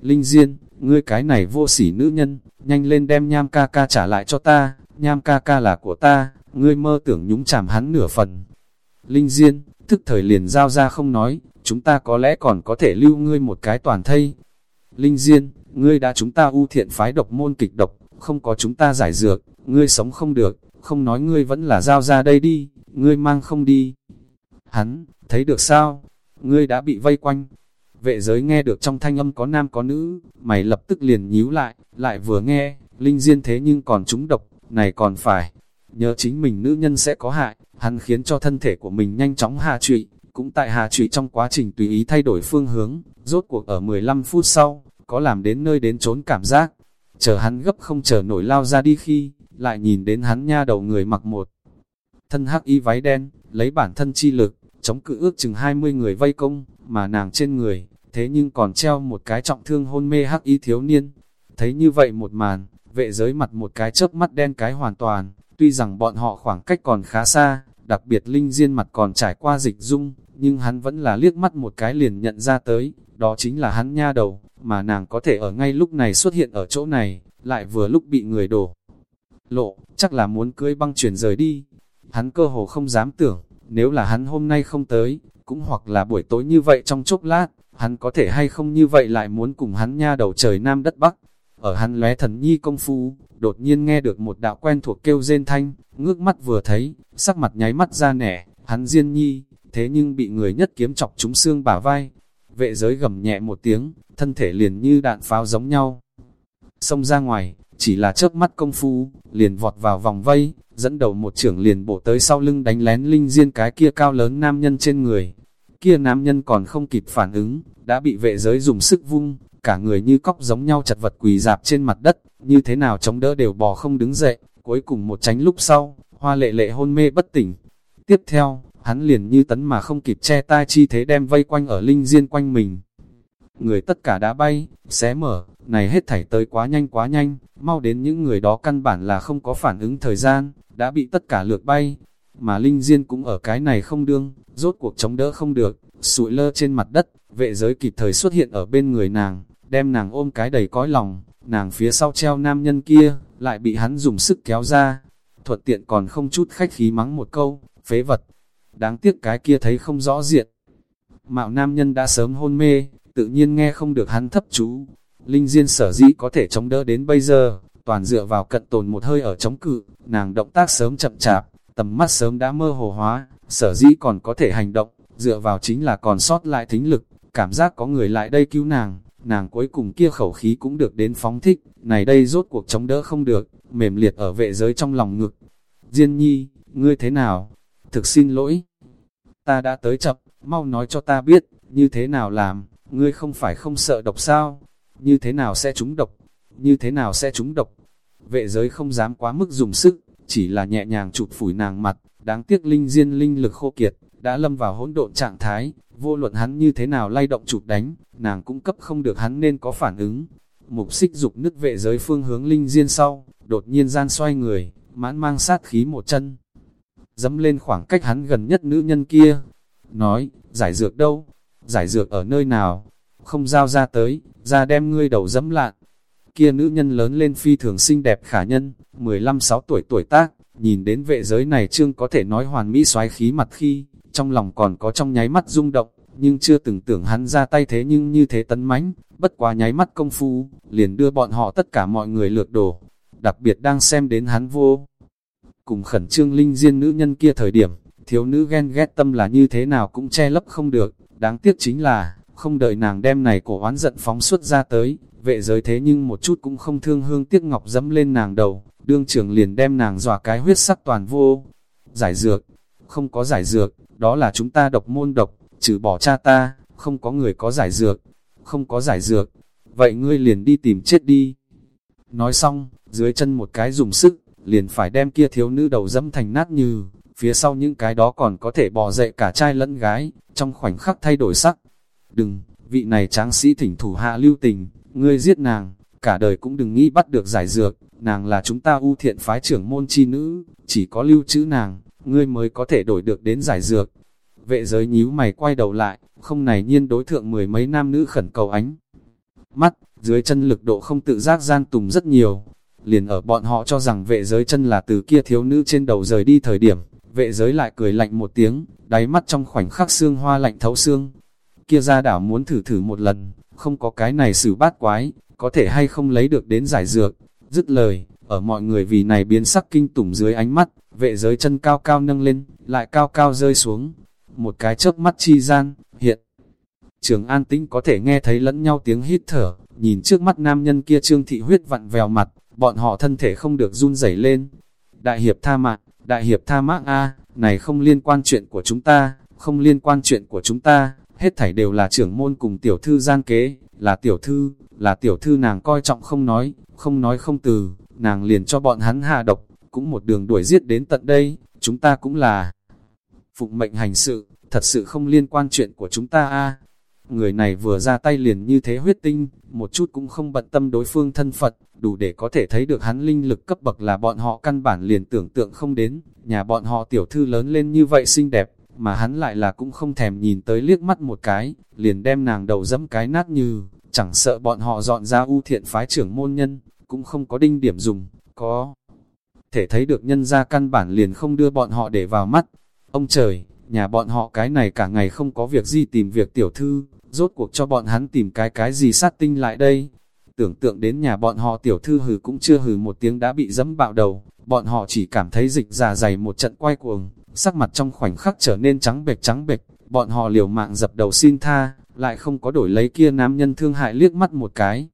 Linh Diên, ngươi cái này vô sỉ nữ nhân, nhanh lên đem nham ca ca trả lại cho ta, nham ca ca là của ta, ngươi mơ tưởng nhúng chàm hắn nửa phần. Linh Diên, thức thời liền giao ra không nói, chúng ta có lẽ còn có thể lưu ngươi một cái toàn thây. Linh Diên, ngươi đã chúng ta ưu thiện phái độc môn kịch độc, không có chúng ta giải dược, ngươi sống không được, không nói ngươi vẫn là giao ra đây đi, ngươi mang không đi. Hắn, thấy được sao? Ngươi đã bị vây quanh. Vệ giới nghe được trong thanh âm có nam có nữ, mày lập tức liền nhíu lại, lại vừa nghe, linh diên thế nhưng còn trúng độc, này còn phải. Nhớ chính mình nữ nhân sẽ có hại, hắn khiến cho thân thể của mình nhanh chóng hạ trụy, cũng tại hạ trụy trong quá trình tùy ý thay đổi phương hướng, rốt cuộc ở 15 phút sau, có làm đến nơi đến trốn cảm giác. Chờ hắn gấp không chờ nổi lao ra đi khi, lại nhìn đến hắn nha đầu người mặc một. Thân hắc y váy đen, lấy bản thân chi lực, chống cự ước chừng 20 người vây công, mà nàng trên người, thế nhưng còn treo một cái trọng thương hôn mê hắc y thiếu niên. Thấy như vậy một màn, vệ giới mặt một cái chớp mắt đen cái hoàn toàn, tuy rằng bọn họ khoảng cách còn khá xa, đặc biệt linh diên mặt còn trải qua dịch dung, nhưng hắn vẫn là liếc mắt một cái liền nhận ra tới, đó chính là hắn nha đầu, mà nàng có thể ở ngay lúc này xuất hiện ở chỗ này, lại vừa lúc bị người đổ. Lộ, chắc là muốn cưới băng chuyển rời đi. Hắn cơ hồ không dám tưởng, nếu là hắn hôm nay không tới, cũng hoặc là buổi tối như vậy trong chốc lát, hắn có thể hay không như vậy lại muốn cùng hắn nha đầu trời nam đất bắc. Ở hắn lóe thần nhi công phu, đột nhiên nghe được một đạo quen thuộc kêu rên thanh, ngước mắt vừa thấy, sắc mặt nháy mắt ra nẻ, hắn diên nhi, thế nhưng bị người nhất kiếm chọc trúng xương bả vai. Vệ giới gầm nhẹ một tiếng, thân thể liền như đạn pháo giống nhau. Xông ra ngoài, chỉ là chớp mắt công phu, liền vọt vào vòng vây, dẫn đầu một trưởng liền bổ tới sau lưng đánh lén linh diên cái kia cao lớn nam nhân trên người. Kia nam nhân còn không kịp phản ứng, đã bị vệ giới dùng sức vung, cả người như cóc giống nhau chật vật quỳ dạp trên mặt đất, như thế nào chống đỡ đều bò không đứng dậy, cuối cùng một tránh lúc sau, hoa lệ lệ hôn mê bất tỉnh. Tiếp theo, hắn liền như tấn mà không kịp che tai chi thế đem vây quanh ở linh diên quanh mình. Người tất cả đã bay, xé mở, này hết thảy tới quá nhanh quá nhanh, mau đến những người đó căn bản là không có phản ứng thời gian, đã bị tất cả lượt bay. Mà Linh Diên cũng ở cái này không đương, rốt cuộc chống đỡ không được, sụi lơ trên mặt đất, vệ giới kịp thời xuất hiện ở bên người nàng, đem nàng ôm cái đầy cõi lòng, nàng phía sau treo nam nhân kia, lại bị hắn dùng sức kéo ra, thuận tiện còn không chút khách khí mắng một câu, phế vật. Đáng tiếc cái kia thấy không rõ diện. Mạo nam nhân đã sớm hôn mê, tự nhiên nghe không được hắn thấp chú. Linh Diên sở dĩ có thể chống đỡ đến bây giờ, toàn dựa vào cận tồn một hơi ở chống cự, nàng động tác sớm chậm chạp, tầm mắt sớm đã mơ hồ hóa, sở dĩ còn có thể hành động, dựa vào chính là còn sót lại thính lực, cảm giác có người lại đây cứu nàng, nàng cuối cùng kia khẩu khí cũng được đến phóng thích, này đây rốt cuộc chống đỡ không được, mềm liệt ở vệ giới trong lòng ngực. Diên nhi, ngươi thế nào? Thực xin lỗi. Ta đã tới chậm, mau nói cho ta biết, như thế nào làm, ngươi không phải không sợ độc sao? Như thế nào sẽ trúng độc? Như thế nào sẽ trúng độc? Vệ giới không dám quá mức dùng sức, chỉ là nhẹ nhàng chụp phủi nàng mặt, đáng tiếc linh diên linh lực khô kiệt, đã lâm vào hỗn độn trạng thái, vô luận hắn như thế nào lay động chụp đánh, nàng cũng cấp không được hắn nên có phản ứng. Mục xích dục nứt vệ giới phương hướng linh diên sau, đột nhiên gian xoay người, mãn mang sát khí một chân. Dẫm lên khoảng cách hắn gần nhất nữ nhân kia, nói, giải dược đâu, giải dược ở nơi nào, không giao ra tới, ra đem ngươi đầu dẫm lạn. Kia nữ nhân lớn lên phi thường xinh đẹp khả nhân, 15-6 tuổi tuổi tác, nhìn đến vệ giới này trương có thể nói hoàn mỹ xoái khí mặt khi, trong lòng còn có trong nháy mắt rung động, nhưng chưa từng tưởng hắn ra tay thế nhưng như thế tấn mãnh, bất quá nháy mắt công phu, liền đưa bọn họ tất cả mọi người lượt đổ, đặc biệt đang xem đến hắn vô. Cùng khẩn trương linh diên nữ nhân kia thời điểm, thiếu nữ ghen ghét tâm là như thế nào cũng che lấp không được, đáng tiếc chính là, không đợi nàng đem này cổ oán giận phóng xuất ra tới, vệ giới thế nhưng một chút cũng không thương hương tiếc ngọc dẫm lên nàng đầu, đương trưởng liền đem nàng dọa cái huyết sắc toàn vô. Giải dược, không có giải dược, đó là chúng ta độc môn độc, trừ bỏ cha ta, không có người có giải dược, không có giải dược, vậy ngươi liền đi tìm chết đi. Nói xong, dưới chân một cái dùng sức, liền phải đem kia thiếu nữ đầu dẫm thành nát như, phía sau những cái đó còn có thể bò dậy cả trai lẫn gái, trong khoảnh khắc thay đổi sắc. Đừng, vị này tráng sĩ thỉnh thủ hạ lưu tình, ngươi giết nàng, cả đời cũng đừng nghĩ bắt được giải dược, nàng là chúng ta ưu thiện phái trưởng môn chi nữ, chỉ có lưu trữ nàng, ngươi mới có thể đổi được đến giải dược. Vệ giới nhíu mày quay đầu lại, không này nhiên đối thượng mười mấy nam nữ khẩn cầu ánh. Mắt, dưới chân lực độ không tự giác gian tùng rất nhiều. Liền ở bọn họ cho rằng vệ giới chân là từ kia thiếu nữ trên đầu rời đi thời điểm, vệ giới lại cười lạnh một tiếng, đáy mắt trong khoảnh khắc xương hoa lạnh thấu xương. Kia ra đảo muốn thử thử một lần, không có cái này xử bát quái, có thể hay không lấy được đến giải dược. Dứt lời, ở mọi người vì này biến sắc kinh tủng dưới ánh mắt, vệ giới chân cao cao nâng lên, lại cao cao rơi xuống. Một cái chớp mắt chi gian, hiện. Trường an tĩnh có thể nghe thấy lẫn nhau tiếng hít thở, nhìn trước mắt nam nhân kia trương thị huyết vặn vèo mặt, bọn họ thân thể không được run rẩy lên. Đại hiệp tha mạng, đại hiệp tha mạng A, này không liên quan chuyện của chúng ta, không liên quan chuyện của chúng ta, hết thảy đều là trưởng môn cùng tiểu thư gian kế, là tiểu thư, là tiểu thư nàng coi trọng không nói, không nói không từ, nàng liền cho bọn hắn hạ độc, cũng một đường đuổi giết đến tận đây, chúng ta cũng là phụng mệnh hành sự, thật sự không liên quan chuyện của chúng ta a. Người này vừa ra tay liền như thế huyết tinh, một chút cũng không bận tâm đối phương thân Phật, đủ để có thể thấy được hắn linh lực cấp bậc là bọn họ căn bản liền tưởng tượng không đến, nhà bọn họ tiểu thư lớn lên như vậy xinh đẹp, mà hắn lại là cũng không thèm nhìn tới liếc mắt một cái, liền đem nàng đầu dẫm cái nát như, chẳng sợ bọn họ dọn ra ưu thiện phái trưởng môn nhân, cũng không có đinh điểm dùng, có thể thấy được nhân ra căn bản liền không đưa bọn họ để vào mắt. Ông trời, nhà bọn họ cái này cả ngày không có việc gì tìm việc tiểu thư, rốt cuộc cho bọn hắn tìm cái cái gì sát tinh lại đây. Tưởng tượng đến nhà bọn họ tiểu thư hừ cũng chưa hừ một tiếng đã bị dẫm bạo đầu, bọn họ chỉ cảm thấy dịch già dày một trận quay cuồng, sắc mặt trong khoảnh khắc trở nên trắng bệch trắng bệch, bọn họ liều mạng dập đầu xin tha, lại không có đổi lấy kia nam nhân thương hại liếc mắt một cái.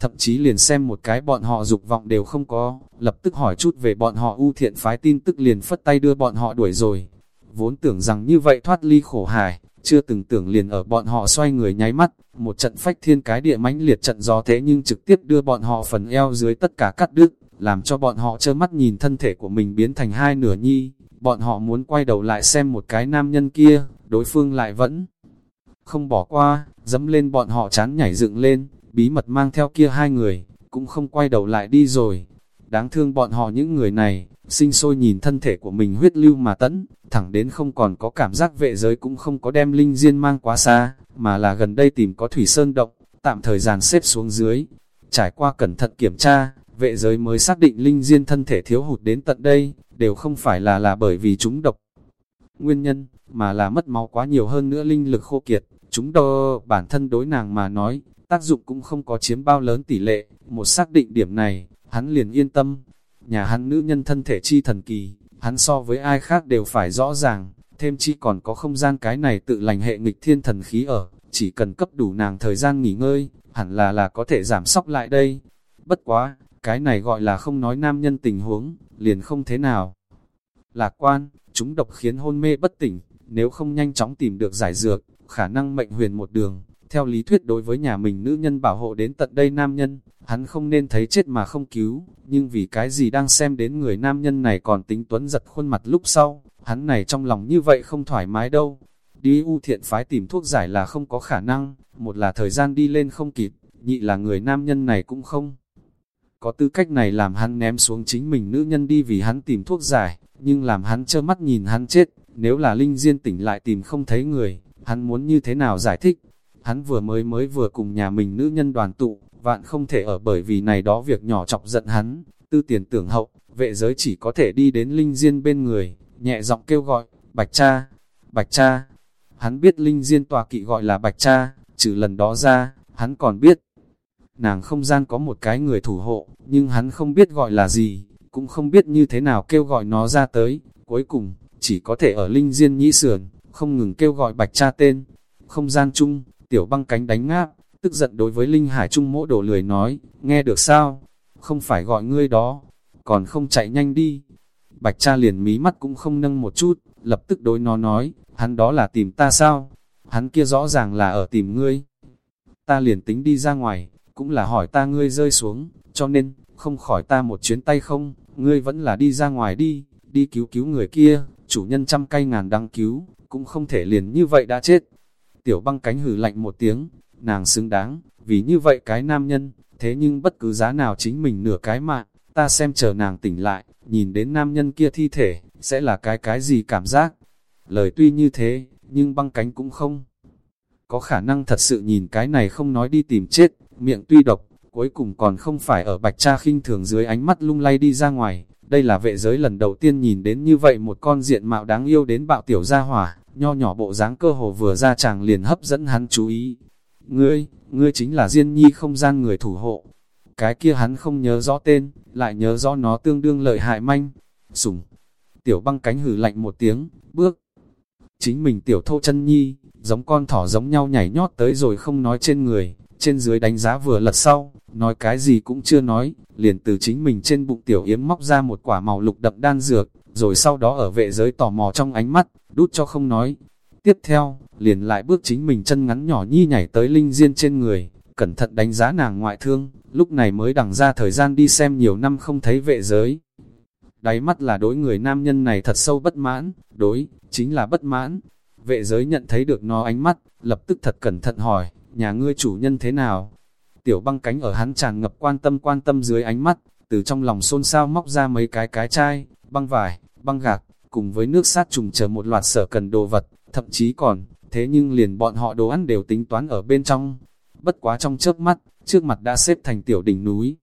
Thậm chí liền xem một cái bọn họ dục vọng đều không có, lập tức hỏi chút về bọn họ ưu thiện phái tin tức liền phất tay đưa bọn họ đuổi rồi. Vốn tưởng rằng như vậy thoát ly khổ hải, chưa từng tưởng liền ở bọn họ xoay người nháy mắt, một trận phách thiên cái địa mãnh liệt trận gió thế nhưng trực tiếp đưa bọn họ phần eo dưới tất cả cắt đứt, làm cho bọn họ trơ mắt nhìn thân thể của mình biến thành hai nửa nhi, bọn họ muốn quay đầu lại xem một cái nam nhân kia, đối phương lại vẫn không bỏ qua, dẫm lên bọn họ chán nhảy dựng lên, bí mật mang theo kia hai người, cũng không quay đầu lại đi rồi. Đáng thương bọn họ những người này, sinh sôi nhìn thân thể của mình huyết lưu mà tẫn, thẳng đến không còn có cảm giác vệ giới cũng không có đem linh diên mang quá xa, mà là gần đây tìm có thủy sơn động, tạm thời gian xếp xuống dưới. Trải qua cẩn thận kiểm tra, vệ giới mới xác định linh diên thân thể thiếu hụt đến tận đây, đều không phải là là bởi vì chúng độc. Nguyên nhân, mà là mất máu quá nhiều hơn nữa linh lực khô kiệt, chúng đo bản thân đối nàng mà nói, tác dụng cũng không có chiếm bao lớn tỷ lệ, một xác định điểm này, hắn liền yên tâm. Nhà hắn nữ nhân thân thể chi thần kỳ, hắn so với ai khác đều phải rõ ràng, thêm chi còn có không gian cái này tự lành hệ nghịch thiên thần khí ở, chỉ cần cấp đủ nàng thời gian nghỉ ngơi, hẳn là là có thể giảm sóc lại đây. Bất quá, cái này gọi là không nói nam nhân tình huống, liền không thế nào. Lạc quan, chúng độc khiến hôn mê bất tỉnh, nếu không nhanh chóng tìm được giải dược, khả năng mệnh huyền một đường. Theo lý thuyết đối với nhà mình nữ nhân bảo hộ đến tận đây nam nhân, hắn không nên thấy chết mà không cứu, nhưng vì cái gì đang xem đến người nam nhân này còn tính tuấn giật khuôn mặt lúc sau, hắn này trong lòng như vậy không thoải mái đâu. Đi u thiện phái tìm thuốc giải là không có khả năng, một là thời gian đi lên không kịp, nhị là người nam nhân này cũng không. Có tư cách này làm hắn ném xuống chính mình nữ nhân đi vì hắn tìm thuốc giải, nhưng làm hắn trơ mắt nhìn hắn chết, nếu là linh diên tỉnh lại tìm không thấy người, hắn muốn như thế nào giải thích. Hắn vừa mới mới vừa cùng nhà mình nữ nhân đoàn tụ, vạn không thể ở bởi vì này đó việc nhỏ chọc giận hắn, tư tiền tưởng hậu, vệ giới chỉ có thể đi đến linh diên bên người, nhẹ giọng kêu gọi, bạch cha, bạch cha. Hắn biết linh diên tòa kỵ gọi là bạch cha, trừ lần đó ra, hắn còn biết, nàng không gian có một cái người thủ hộ, nhưng hắn không biết gọi là gì, cũng không biết như thế nào kêu gọi nó ra tới, cuối cùng, chỉ có thể ở linh diên nhĩ sườn, không ngừng kêu gọi bạch cha tên. Không gian chung, tiểu băng cánh đánh ngáp, tức giận đối với linh hải trung mỗ đổ lười nói, nghe được sao? Không phải gọi ngươi đó, còn không chạy nhanh đi. Bạch cha liền mí mắt cũng không nâng một chút, lập tức đối nó nói, hắn đó là tìm ta sao? Hắn kia rõ ràng là ở tìm ngươi. Ta liền tính đi ra ngoài, cũng là hỏi ta ngươi rơi xuống, cho nên, không khỏi ta một chuyến tay không, ngươi vẫn là đi ra ngoài đi, đi cứu cứu người kia, chủ nhân trăm cây ngàn đăng cứu, cũng không thể liền như vậy đã chết. Tiểu băng cánh hử lạnh một tiếng, nàng xứng đáng, vì như vậy cái nam nhân, thế nhưng bất cứ giá nào chính mình nửa cái mạng, ta xem chờ nàng tỉnh lại, nhìn đến nam nhân kia thi thể, sẽ là cái cái gì cảm giác. Lời tuy như thế, nhưng băng cánh cũng không. Có khả năng thật sự nhìn cái này không nói đi tìm chết, miệng tuy độc, cuối cùng còn không phải ở bạch cha khinh thường dưới ánh mắt lung lay đi ra ngoài. Đây là vệ giới lần đầu tiên nhìn đến như vậy một con diện mạo đáng yêu đến bạo tiểu gia hỏa, nho nhỏ bộ dáng cơ hồ vừa ra chàng liền hấp dẫn hắn chú ý. Ngươi, ngươi chính là Diên Nhi không gian người thủ hộ. cái kia hắn không nhớ rõ tên, lại nhớ rõ nó tương đương lợi hại manh. Sủng, tiểu băng cánh hử lạnh một tiếng, bước. Chính mình tiểu thô chân nhi, giống con thỏ giống nhau nhảy nhót tới rồi không nói trên người, trên dưới đánh giá vừa lật sau, nói cái gì cũng chưa nói, liền từ chính mình trên bụng tiểu yếm móc ra một quả màu lục đậm đan dược, rồi sau đó ở vệ giới tò mò trong ánh mắt, đút cho không nói. Tiếp theo, liền lại bước chính mình chân ngắn nhỏ nhi nhảy tới linh diên trên người, cẩn thận đánh giá nàng ngoại thương, lúc này mới đằng ra thời gian đi xem nhiều năm không thấy vệ giới. Đáy mắt là đối người nam nhân này thật sâu bất mãn, đối, chính là bất mãn. Vệ giới nhận thấy được nó ánh mắt, lập tức thật cẩn thận hỏi, nhà ngươi chủ nhân thế nào? Tiểu băng cánh ở hắn tràn ngập quan tâm quan tâm dưới ánh mắt, từ trong lòng xôn xao móc ra mấy cái cái chai, băng vải, băng gạc, cùng với nước sát trùng chờ một loạt sở cần đồ vật, thậm chí còn, thế nhưng liền bọn họ đồ ăn đều tính toán ở bên trong. Bất quá trong chớp mắt, trước mặt đã xếp thành tiểu đỉnh núi.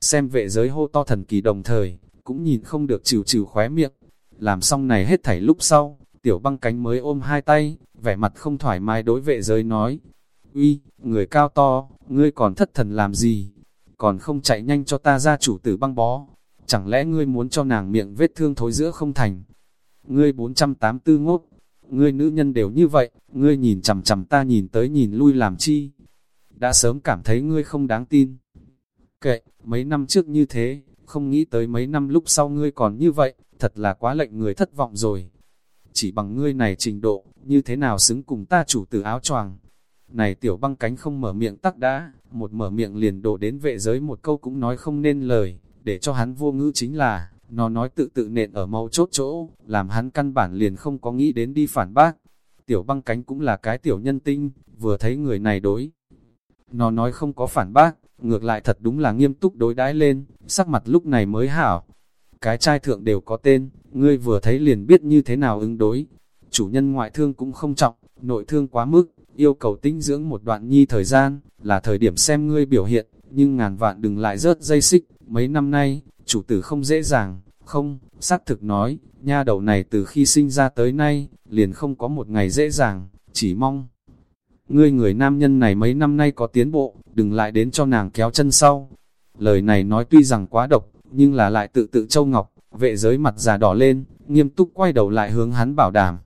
Xem vệ giới hô to thần kỳ đồng thời, cũng nhìn không được chịu chịu khóe miệng. Làm xong này hết thảy lúc sau, tiểu băng cánh mới ôm hai tay, vẻ mặt không thoải mái đối vệ giới nói. Uy, người cao to, ngươi còn thất thần làm gì? Còn không chạy nhanh cho ta ra chủ tử băng bó. Chẳng lẽ ngươi muốn cho nàng miệng vết thương thối giữa không thành? Ngươi 484 ngốc, ngươi nữ nhân đều như vậy, ngươi nhìn chằm chằm ta nhìn tới nhìn lui làm chi? Đã sớm cảm thấy ngươi không đáng tin. Kệ, mấy năm trước như thế, không nghĩ tới mấy năm lúc sau ngươi còn như vậy, thật là quá lệnh người thất vọng rồi. Chỉ bằng ngươi này trình độ, như thế nào xứng cùng ta chủ tử áo choàng. Này tiểu băng cánh không mở miệng tắc đã, một mở miệng liền đổ đến vệ giới một câu cũng nói không nên lời, để cho hắn vô ngữ chính là, nó nói tự tự nện ở mâu chốt chỗ, làm hắn căn bản liền không có nghĩ đến đi phản bác. Tiểu băng cánh cũng là cái tiểu nhân tinh, vừa thấy người này đối. Nó nói không có phản bác, ngược lại thật đúng là nghiêm túc đối đãi lên, sắc mặt lúc này mới hảo. Cái trai thượng đều có tên, ngươi vừa thấy liền biết như thế nào ứng đối. Chủ nhân ngoại thương cũng không trọng, nội thương quá mức, yêu cầu tinh dưỡng một đoạn nhi thời gian, là thời điểm xem ngươi biểu hiện, nhưng ngàn vạn đừng lại rớt dây xích, mấy năm nay, chủ tử không dễ dàng, không, xác thực nói, nha đầu này từ khi sinh ra tới nay, liền không có một ngày dễ dàng, chỉ mong. Ngươi người nam nhân này mấy năm nay có tiến bộ, đừng lại đến cho nàng kéo chân sau. Lời này nói tuy rằng quá độc, nhưng là lại tự tự châu ngọc, vệ giới mặt già đỏ lên, nghiêm túc quay đầu lại hướng hắn bảo đảm.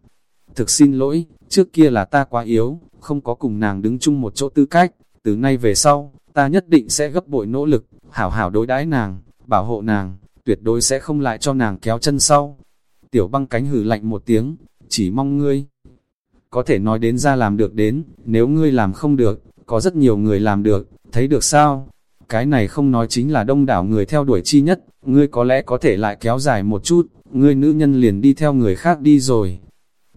Thực xin lỗi, trước kia là ta quá yếu, không có cùng nàng đứng chung một chỗ tư cách, từ nay về sau, ta nhất định sẽ gấp bội nỗ lực, hảo hảo đối đãi nàng, bảo hộ nàng, tuyệt đối sẽ không lại cho nàng kéo chân sau. Tiểu băng cánh hử lạnh một tiếng, chỉ mong ngươi có thể nói đến ra làm được đến, nếu ngươi làm không được, có rất nhiều người làm được, thấy được sao? Cái này không nói chính là đông đảo người theo đuổi chi nhất, ngươi có lẽ có thể lại kéo dài một chút, ngươi nữ nhân liền đi theo người khác đi rồi.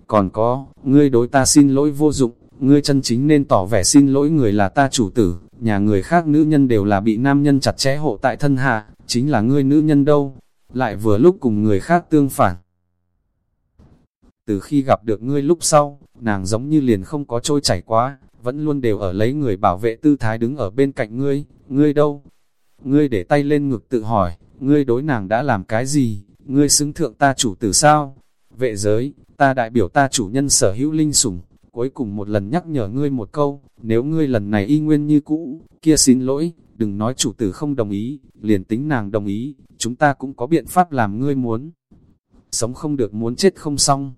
Còn có, ngươi đối ta xin lỗi vô dụng, ngươi chân chính nên tỏ vẻ xin lỗi người là ta chủ tử, nhà người khác nữ nhân đều là bị nam nhân chặt chẽ hộ tại thân hạ, chính là ngươi nữ nhân đâu, lại vừa lúc cùng người khác tương phản. Từ khi gặp được ngươi lúc sau, nàng giống như liền không có trôi chảy quá, vẫn luôn đều ở lấy người bảo vệ tư thái đứng ở bên cạnh ngươi, ngươi đâu? Ngươi để tay lên ngực tự hỏi, ngươi đối nàng đã làm cái gì? Ngươi xứng thượng ta chủ tử sao? Vệ giới, ta đại biểu ta chủ nhân sở hữu linh sủng, cuối cùng một lần nhắc nhở ngươi một câu, nếu ngươi lần này y nguyên như cũ, kia xin lỗi, đừng nói chủ tử không đồng ý, liền tính nàng đồng ý, chúng ta cũng có biện pháp làm ngươi muốn. Sống không được muốn chết không xong.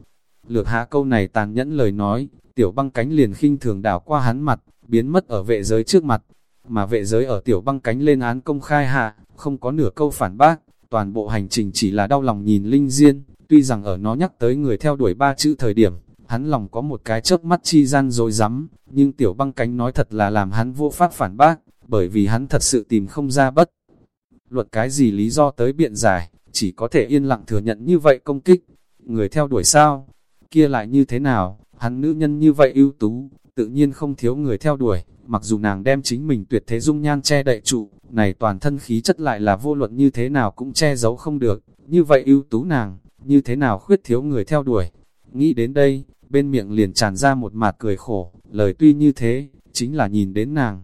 Lược hạ câu này tàn nhẫn lời nói, tiểu băng cánh liền khinh thường đảo qua hắn mặt, biến mất ở vệ giới trước mặt. Mà vệ giới ở tiểu băng cánh lên án công khai hạ, không có nửa câu phản bác, toàn bộ hành trình chỉ là đau lòng nhìn Linh Diên, tuy rằng ở nó nhắc tới người theo đuổi ba chữ thời điểm, hắn lòng có một cái chớp mắt chi gian rồi rắm nhưng tiểu băng cánh nói thật là làm hắn vô pháp phản bác, bởi vì hắn thật sự tìm không ra bất. Luật cái gì lý do tới biện giải, chỉ có thể yên lặng thừa nhận như vậy công kích. Người theo đuổi sao? Kia lại như thế nào? Hắn nữ nhân như vậy ưu tú, tự nhiên không thiếu người theo đuổi, mặc dù nàng đem chính mình tuyệt thế dung nhan che đậy trụ, này toàn thân khí chất lại là vô luận như thế nào cũng che giấu không được, như vậy ưu tú nàng, như thế nào khuyết thiếu người theo đuổi. Nghĩ đến đây, bên miệng liền tràn ra một mạt cười khổ, lời tuy như thế, chính là nhìn đến nàng.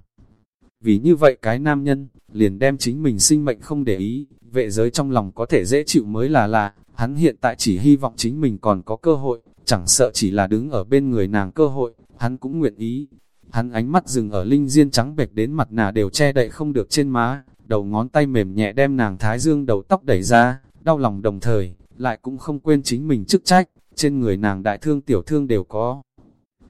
Vì như vậy cái nam nhân, liền đem chính mình sinh mệnh không để ý, vệ giới trong lòng có thể dễ chịu mới là lạ, hắn hiện tại chỉ hy vọng chính mình còn có cơ hội, chẳng sợ chỉ là đứng ở bên người nàng cơ hội, hắn cũng nguyện ý. hắn ánh mắt dừng ở linh diên trắng bệch đến mặt nà đều che đậy không được trên má, đầu ngón tay mềm nhẹ đem nàng thái dương đầu tóc đẩy ra, đau lòng đồng thời, lại cũng không quên chính mình chức trách, trên người nàng đại thương tiểu thương đều có.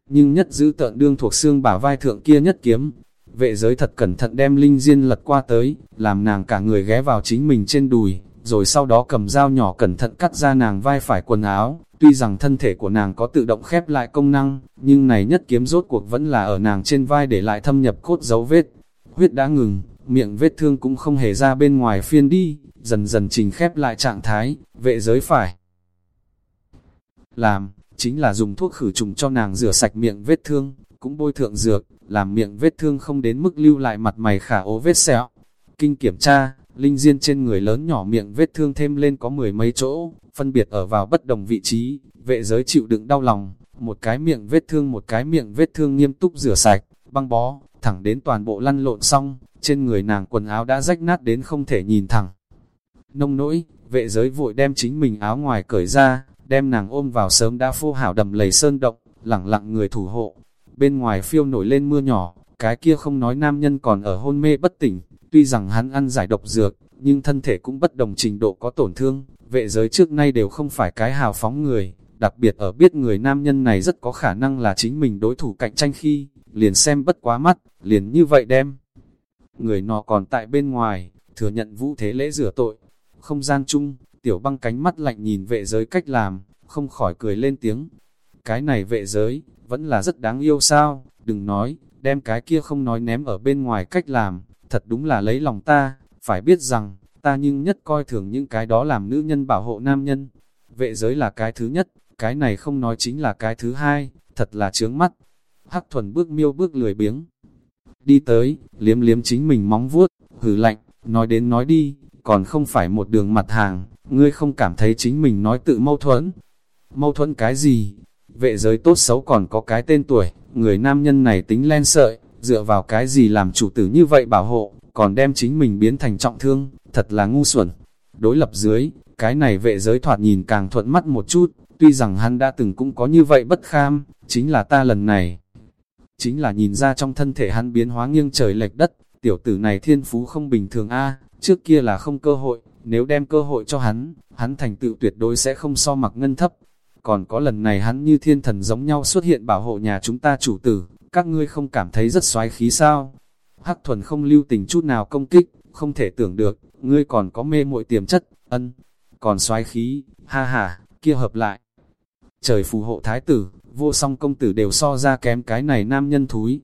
Nhưng nhất giữ tợn đương thuộc xương bả vai thượng kia nhất kiếm, vệ giới thật cẩn thận đem linh diên lật qua tới, làm nàng cả người ghé vào chính mình trên đùi, rồi sau đó cầm dao nhỏ cẩn thận cắt ra nàng vai phải quần áo, tuy rằng thân thể của nàng có tự động khép lại công năng, nhưng này nhất kiếm rốt cuộc vẫn là ở nàng trên vai để lại thâm nhập cốt dấu vết. Huyết đã ngừng, miệng vết thương cũng không hề ra bên ngoài phiên đi, dần dần trình khép lại trạng thái, vệ giới phải. Làm, chính là dùng thuốc khử trùng cho nàng rửa sạch miệng vết thương, cũng bôi thượng dược, làm miệng vết thương không đến mức lưu lại mặt mày khả ố vết sẹo. Kinh kiểm tra, linh diên trên người lớn nhỏ miệng vết thương thêm lên có mười mấy chỗ, phân biệt ở vào bất đồng vị trí, vệ giới chịu đựng đau lòng, một cái miệng vết thương một cái miệng vết thương nghiêm túc rửa sạch, băng bó, thẳng đến toàn bộ lăn lộn xong, trên người nàng quần áo đã rách nát đến không thể nhìn thẳng. Nông nỗi, vệ giới vội đem chính mình áo ngoài cởi ra, đem nàng ôm vào sớm đã phô hảo đầm lầy sơn động, lẳng lặng người thủ hộ. Bên ngoài phiêu nổi lên mưa nhỏ, cái kia không nói nam nhân còn ở hôn mê bất tỉnh, tuy rằng hắn ăn giải độc dược, nhưng thân thể cũng bất đồng trình độ có tổn thương, vệ giới trước nay đều không phải cái hào phóng người, đặc biệt ở biết người nam nhân này rất có khả năng là chính mình đối thủ cạnh tranh khi, liền xem bất quá mắt, liền như vậy đem. Người nọ còn tại bên ngoài, thừa nhận vũ thế lễ rửa tội, không gian chung, tiểu băng cánh mắt lạnh nhìn vệ giới cách làm, không khỏi cười lên tiếng. Cái này vệ giới, vẫn là rất đáng yêu sao, đừng nói, đem cái kia không nói ném ở bên ngoài cách làm, thật đúng là lấy lòng ta, phải biết rằng, ta nhưng nhất coi thường những cái đó làm nữ nhân bảo hộ nam nhân. Vệ giới là cái thứ nhất, cái này không nói chính là cái thứ hai, thật là chướng mắt. Hắc thuần bước miêu bước lười biếng. Đi tới, liếm liếm chính mình móng vuốt, hử lạnh, nói đến nói đi, còn không phải một đường mặt hàng, ngươi không cảm thấy chính mình nói tự mâu thuẫn. Mâu thuẫn cái gì? Vệ giới tốt xấu còn có cái tên tuổi, người nam nhân này tính len sợi, dựa vào cái gì làm chủ tử như vậy bảo hộ, còn đem chính mình biến thành trọng thương, thật là ngu xuẩn. Đối lập dưới, cái này vệ giới thoạt nhìn càng thuận mắt một chút, tuy rằng hắn đã từng cũng có như vậy bất kham, chính là ta lần này. Chính là nhìn ra trong thân thể hắn biến hóa nghiêng trời lệch đất, tiểu tử này thiên phú không bình thường a trước kia là không cơ hội, nếu đem cơ hội cho hắn, hắn thành tựu tuyệt đối sẽ không so mặc ngân thấp. Còn có lần này hắn như thiên thần giống nhau xuất hiện bảo hộ nhà chúng ta chủ tử, các ngươi không cảm thấy rất xoái khí sao? Hắc thuần không lưu tình chút nào công kích, không thể tưởng được, ngươi còn có mê muội tiềm chất, ân, còn xoái khí, ha ha, kia hợp lại. Trời phù hộ thái tử, vô song công tử đều so ra kém cái này nam nhân thúi.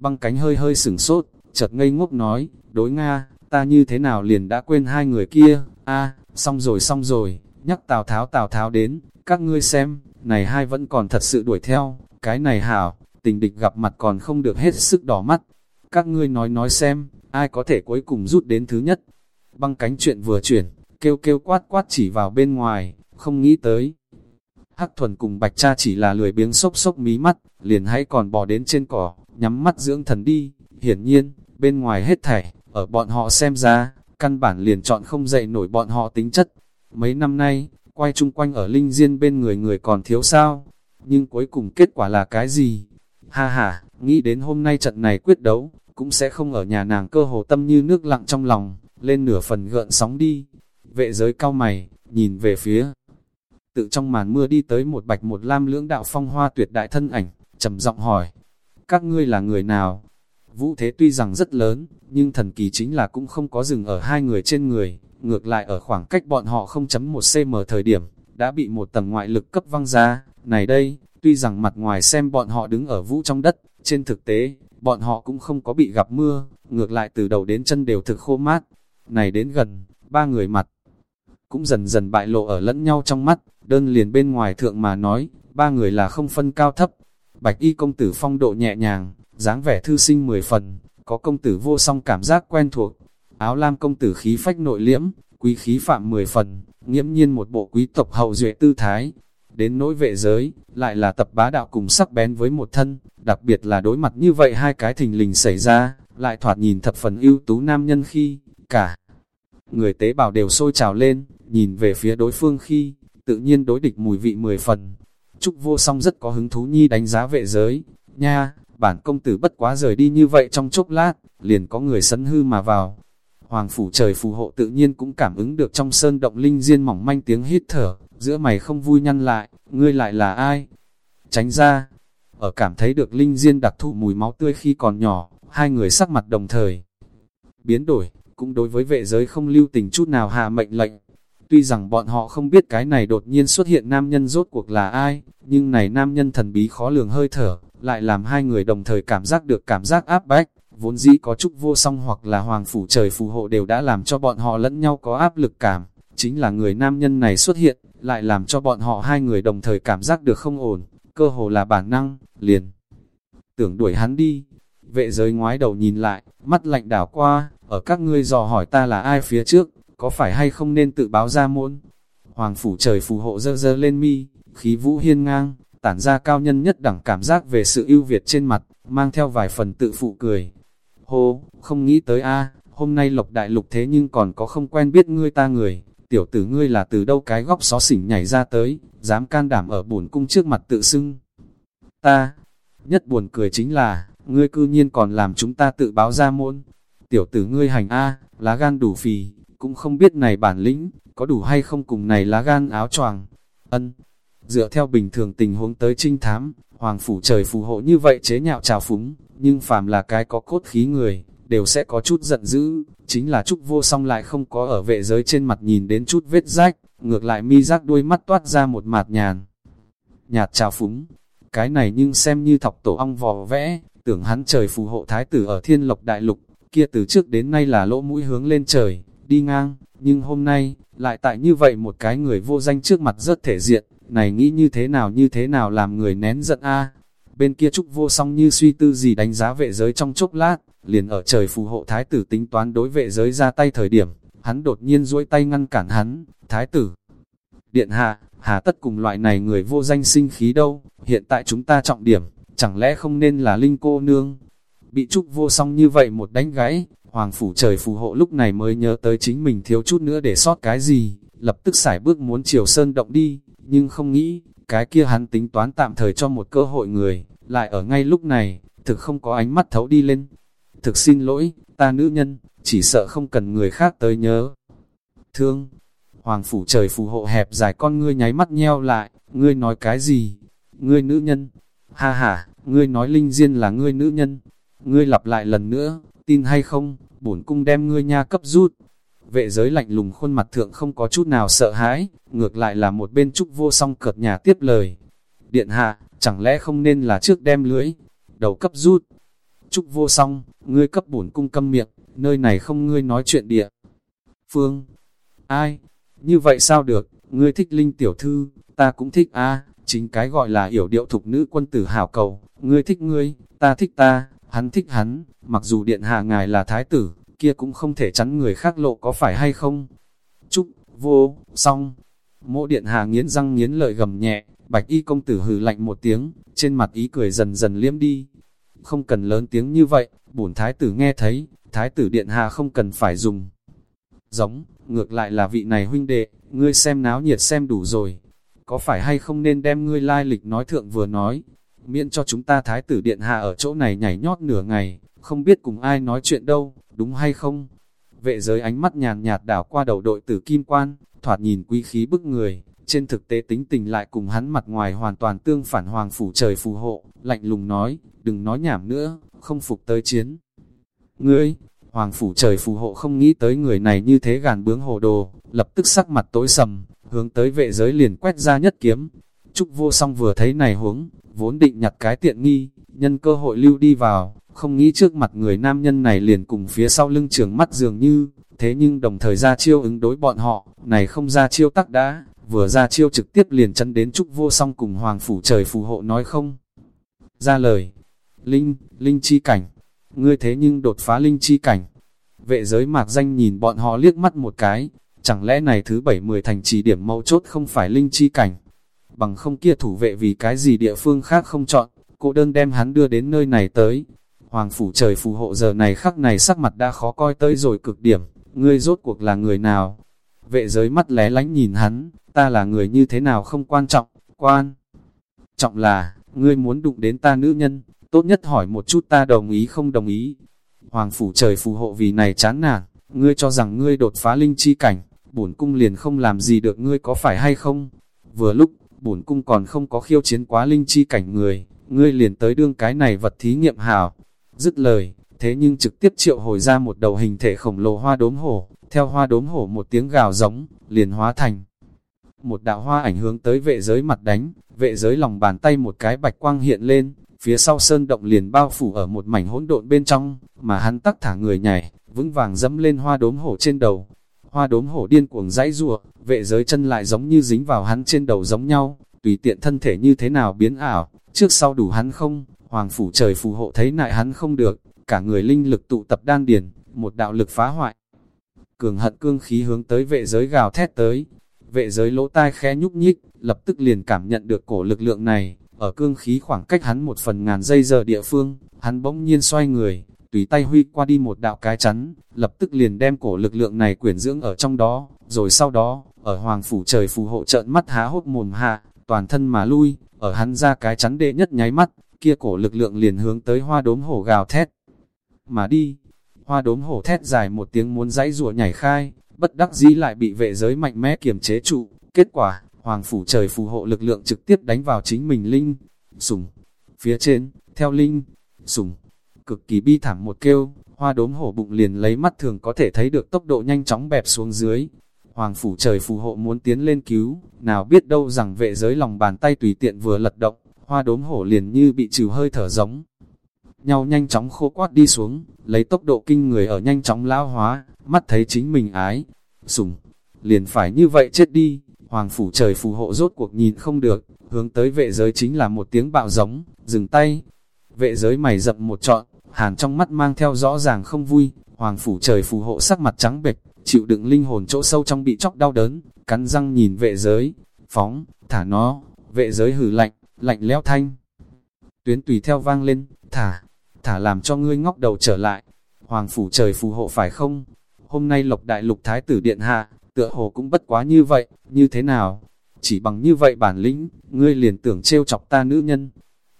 Băng cánh hơi hơi sửng sốt, chợt ngây ngốc nói, đối Nga, ta như thế nào liền đã quên hai người kia, a xong rồi xong rồi, nhắc Tào Tháo Tào Tháo đến, các ngươi xem, này hai vẫn còn thật sự đuổi theo, cái này hảo, tình địch gặp mặt còn không được hết sức đỏ mắt. Các ngươi nói nói xem, ai có thể cuối cùng rút đến thứ nhất. Băng cánh chuyện vừa chuyển, kêu kêu quát quát chỉ vào bên ngoài, không nghĩ tới. Hắc thuần cùng bạch cha chỉ là lười biếng sốc sốc mí mắt, liền hãy còn bò đến trên cỏ, nhắm mắt dưỡng thần đi. Hiển nhiên, bên ngoài hết thảy, ở bọn họ xem ra, căn bản liền chọn không dậy nổi bọn họ tính chất. Mấy năm nay, quay chung quanh ở linh diên bên người người còn thiếu sao, nhưng cuối cùng kết quả là cái gì? Ha ha, nghĩ đến hôm nay trận này quyết đấu, cũng sẽ không ở nhà nàng cơ hồ tâm như nước lặng trong lòng, lên nửa phần gợn sóng đi. Vệ giới cao mày, nhìn về phía. Tự trong màn mưa đi tới một bạch một lam lưỡng đạo phong hoa tuyệt đại thân ảnh, trầm giọng hỏi. Các ngươi là người nào? Vũ thế tuy rằng rất lớn, nhưng thần kỳ chính là cũng không có dừng ở hai người trên người, ngược lại ở khoảng cách bọn họ 0.1 cm thời điểm, đã bị một tầng ngoại lực cấp văng ra. Này đây, tuy rằng mặt ngoài xem bọn họ đứng ở vũ trong đất, trên thực tế, bọn họ cũng không có bị gặp mưa, ngược lại từ đầu đến chân đều thực khô mát. Này đến gần, ba người mặt cũng dần dần bại lộ ở lẫn nhau trong mắt, đơn liền bên ngoài thượng mà nói, ba người là không phân cao thấp. Bạch y công tử phong độ nhẹ nhàng, dáng vẻ thư sinh mười phần, có công tử vô song cảm giác quen thuộc. Áo lam công tử khí phách nội liễm, quý khí phạm mười phần, nghiễm nhiên một bộ quý tộc hậu duệ tư thái. Đến nỗi vệ giới, lại là tập bá đạo cùng sắc bén với một thân, đặc biệt là đối mặt như vậy hai cái thình lình xảy ra, lại thoạt nhìn thập phần ưu tú nam nhân khi, cả người tế bào đều sôi trào lên, nhìn về phía đối phương khi, tự nhiên đối địch mùi vị mười phần. Trúc vô song rất có hứng thú nhi đánh giá vệ giới, nha, bản công tử bất quá rời đi như vậy trong chốc lát, liền có người sấn hư mà vào. Hoàng phủ trời phù hộ tự nhiên cũng cảm ứng được trong sơn động linh diên mỏng manh tiếng hít thở, giữa mày không vui nhăn lại, ngươi lại là ai? Tránh ra, ở cảm thấy được linh diên đặc thù mùi máu tươi khi còn nhỏ, hai người sắc mặt đồng thời. Biến đổi, cũng đối với vệ giới không lưu tình chút nào hạ mệnh lệnh. Tuy rằng bọn họ không biết cái này đột nhiên xuất hiện nam nhân rốt cuộc là ai, nhưng này nam nhân thần bí khó lường hơi thở, lại làm hai người đồng thời cảm giác được cảm giác áp bách, vốn dĩ có chút vô song hoặc là hoàng phủ trời phù hộ đều đã làm cho bọn họ lẫn nhau có áp lực cảm. Chính là người nam nhân này xuất hiện, lại làm cho bọn họ hai người đồng thời cảm giác được không ổn, cơ hồ là bản năng, liền. Tưởng đuổi hắn đi, vệ giới ngoái đầu nhìn lại, mắt lạnh đảo qua, ở các ngươi dò hỏi ta là ai phía trước, có phải hay không nên tự báo ra muộn. Hoàng phủ trời phù hộ dơ dơ lên mi, khí vũ hiên ngang, tản ra cao nhân nhất đẳng cảm giác về sự ưu việt trên mặt, mang theo vài phần tự phụ cười. Hô, không nghĩ tới a hôm nay lộc đại lục thế nhưng còn có không quen biết ngươi ta người, tiểu tử ngươi là từ đâu cái góc xó xỉnh nhảy ra tới, dám can đảm ở bổn cung trước mặt tự xưng. Ta, nhất buồn cười chính là, ngươi cư nhiên còn làm chúng ta tự báo ra môn. Tiểu tử ngươi hành A, lá gan đủ phì, cũng không biết này bản lĩnh, có đủ hay không cùng này lá gan áo choàng. Ân, dựa theo bình thường tình huống tới trinh thám, hoàng phủ trời phù hộ như vậy chế nhạo trào phúng, nhưng phàm là cái có cốt khí người, đều sẽ có chút giận dữ, chính là Trúc vô song lại không có ở vệ giới trên mặt nhìn đến chút vết rách, ngược lại mi rác đuôi mắt toát ra một mạt nhàn. Nhạt trào phúng, cái này nhưng xem như thọc tổ ong vò vẽ, tưởng hắn trời phù hộ thái tử ở thiên lộc đại lục, kia từ trước đến nay là lỗ mũi hướng lên trời, đi ngang, nhưng hôm nay, lại tại như vậy một cái người vô danh trước mặt rất thể diện, này nghĩ như thế nào như thế nào làm người nén giận a Bên kia trúc vô song như suy tư gì đánh giá vệ giới trong chốc lát, liền ở trời phù hộ thái tử tính toán đối vệ giới ra tay thời điểm, hắn đột nhiên duỗi tay ngăn cản hắn, thái tử. Điện hạ, hà tất cùng loại này người vô danh sinh khí đâu, hiện tại chúng ta trọng điểm, chẳng lẽ không nên là linh cô nương? Bị trúc vô song như vậy một đánh gãy, hoàng phủ trời phù hộ lúc này mới nhớ tới chính mình thiếu chút nữa để sót cái gì, lập tức xài bước muốn chiều sơn động đi, nhưng không nghĩ, cái kia hắn tính toán tạm thời cho một cơ hội người, lại ở ngay lúc này, thực không có ánh mắt thấu đi lên. Thực xin lỗi, ta nữ nhân, chỉ sợ không cần người khác tới nhớ. Thương, hoàng phủ trời phù hộ hẹp dài con ngươi nháy mắt nheo lại, ngươi nói cái gì? Ngươi nữ nhân, ha ha, ngươi nói linh diên là ngươi nữ nhân. Ngươi lặp lại lần nữa, tin hay không, bổn cung đem ngươi nha cấp rút. Vệ giới lạnh lùng khuôn mặt thượng không có chút nào sợ hãi, ngược lại là một bên trúc vô song cợt nhà tiếp lời. Điện hạ, chẳng lẽ không nên là trước đem lưỡi, đầu cấp rút. Trúc vô song, ngươi cấp bổn cung câm miệng, nơi này không ngươi nói chuyện địa. Phương, ai? Như vậy sao được, ngươi thích linh tiểu thư, ta cũng thích a chính cái gọi là hiểu điệu thục nữ quân tử hảo cầu, ngươi thích ngươi, ta thích ta, hắn thích hắn, mặc dù điện hạ ngài là thái tử, kia cũng không thể chắn người khác lộ có phải hay không. Trúc, vô, xong. Mộ điện hạ nghiến răng nghiến lợi gầm nhẹ, bạch y công tử hừ lạnh một tiếng, trên mặt ý cười dần dần liếm đi. Không cần lớn tiếng như vậy, bổn thái tử nghe thấy, thái tử điện hạ không cần phải dùng. Giống, ngược lại là vị này huynh đệ, ngươi xem náo nhiệt xem đủ rồi. Có phải hay không nên đem ngươi lai lịch nói thượng vừa nói, miễn cho chúng ta thái tử điện hạ ở chỗ này nhảy nhót nửa ngày, không biết cùng ai nói chuyện đâu, đúng hay không? Vệ giới ánh mắt nhàn nhạt đảo qua đầu đội tử kim quan, thoạt nhìn quý khí bức người, trên thực tế tính tình lại cùng hắn mặt ngoài hoàn toàn tương phản hoàng phủ trời phù hộ, lạnh lùng nói, đừng nói nhảm nữa, không phục tới chiến. Ngươi, hoàng phủ trời phù hộ không nghĩ tới người này như thế gàn bướng hồ đồ, lập tức sắc mặt tối sầm, hướng tới vệ giới liền quét ra nhất kiếm. Trúc vô song vừa thấy này huống, vốn định nhặt cái tiện nghi, nhân cơ hội lưu đi vào, không nghĩ trước mặt người nam nhân này liền cùng phía sau lưng trường mắt dường như, thế nhưng đồng thời ra chiêu ứng đối bọn họ, này không ra chiêu tắc đã, vừa ra chiêu trực tiếp liền chân đến trúc vô song cùng hoàng phủ trời phù hộ nói không. Ra lời, Linh, Linh chi cảnh, ngươi thế nhưng đột phá Linh chi cảnh. Vệ giới mạc danh nhìn bọn họ liếc mắt một cái, chẳng lẽ này thứ bảy mười thành chỉ điểm mâu chốt không phải Linh chi cảnh. Bằng không kia thủ vệ vì cái gì địa phương khác không chọn, cô đơn đem hắn đưa đến nơi này tới, Hoàng phủ trời phù hộ giờ này khắc này sắc mặt đã khó coi tới rồi cực điểm, ngươi rốt cuộc là người nào? Vệ giới mắt lé lánh nhìn hắn, ta là người như thế nào không quan trọng, quan. Trọng là, ngươi muốn đụng đến ta nữ nhân, tốt nhất hỏi một chút ta đồng ý không đồng ý. Hoàng phủ trời phù hộ vì này chán nản, ngươi cho rằng ngươi đột phá linh chi cảnh, bổn cung liền không làm gì được ngươi có phải hay không? Vừa lúc, bổn cung còn không có khiêu chiến quá linh chi cảnh người, ngươi liền tới đương cái này vật thí nghiệm hảo. Dứt lời, thế nhưng trực tiếp triệu hồi ra một đầu hình thể khổng lồ hoa đốm hổ, theo hoa đốm hổ một tiếng gào giống, liền hóa thành. Một đạo hoa ảnh hướng tới vệ giới mặt đánh, vệ giới lòng bàn tay một cái bạch quang hiện lên, phía sau sơn động liền bao phủ ở một mảnh hỗn độn bên trong, mà hắn tắc thả người nhảy, vững vàng dẫm lên hoa đốm hổ trên đầu. Hoa đốm hổ điên cuồng dãy rùa, vệ giới chân lại giống như dính vào hắn trên đầu giống nhau, tùy tiện thân thể như thế nào biến ảo, trước sau đủ hắn không, hoàng phủ trời phù hộ thấy nại hắn không được, cả người linh lực tụ tập đan điền, một đạo lực phá hoại. Cường hận cương khí hướng tới vệ giới gào thét tới, vệ giới lỗ tai khẽ nhúc nhích, lập tức liền cảm nhận được cổ lực lượng này, ở cương khí khoảng cách hắn một phần ngàn giây giờ địa phương, hắn bỗng nhiên xoay người, tùy tay huy qua đi một đạo cái chắn, lập tức liền đem cổ lực lượng này quyển dưỡng ở trong đó, rồi sau đó, ở hoàng phủ trời phù hộ trợn mắt há hốt mồm hạ, toàn thân mà lui, ở hắn ra cái chắn đệ nhất nháy mắt, kia cổ lực lượng liền hướng tới hoa đốm hổ gào thét. Mà đi, hoa đốm hổ thét dài một tiếng muốn dãy rùa nhảy khai, bất đắc dĩ lại bị vệ giới mạnh mẽ kiềm chế trụ, kết quả, hoàng phủ trời phù hộ lực lượng trực tiếp đánh vào chính mình linh, sùng, phía trên, theo linh, sùng, cực kỳ bi thảm một kêu, hoa đốm hổ bụng liền lấy mắt thường có thể thấy được tốc độ nhanh chóng bẹp xuống dưới. Hoàng phủ trời phù hộ muốn tiến lên cứu, nào biết đâu rằng vệ giới lòng bàn tay tùy tiện vừa lật động, hoa đốm hổ liền như bị trừ hơi thở giống. Nhau nhanh chóng khô quát đi xuống, lấy tốc độ kinh người ở nhanh chóng lão hóa, mắt thấy chính mình ái, sùng, liền phải như vậy chết đi. Hoàng phủ trời phù hộ rốt cuộc nhìn không được, hướng tới vệ giới chính là một tiếng bạo giống, dừng tay. Vệ giới mày rậm một trọn, hàn trong mắt mang theo rõ ràng không vui, hoàng phủ trời phù hộ sắc mặt trắng bệch, chịu đựng linh hồn chỗ sâu trong bị chóc đau đớn, cắn răng nhìn vệ giới, phóng, thả nó, vệ giới hử lạnh, lạnh lẽo thanh. Tuyến tùy theo vang lên, thả, thả làm cho ngươi ngóc đầu trở lại. Hoàng phủ trời phù hộ phải không? Hôm nay lộc đại lục thái tử điện hạ, tựa hồ cũng bất quá như vậy, như thế nào? Chỉ bằng như vậy bản lĩnh, ngươi liền tưởng trêu chọc ta nữ nhân.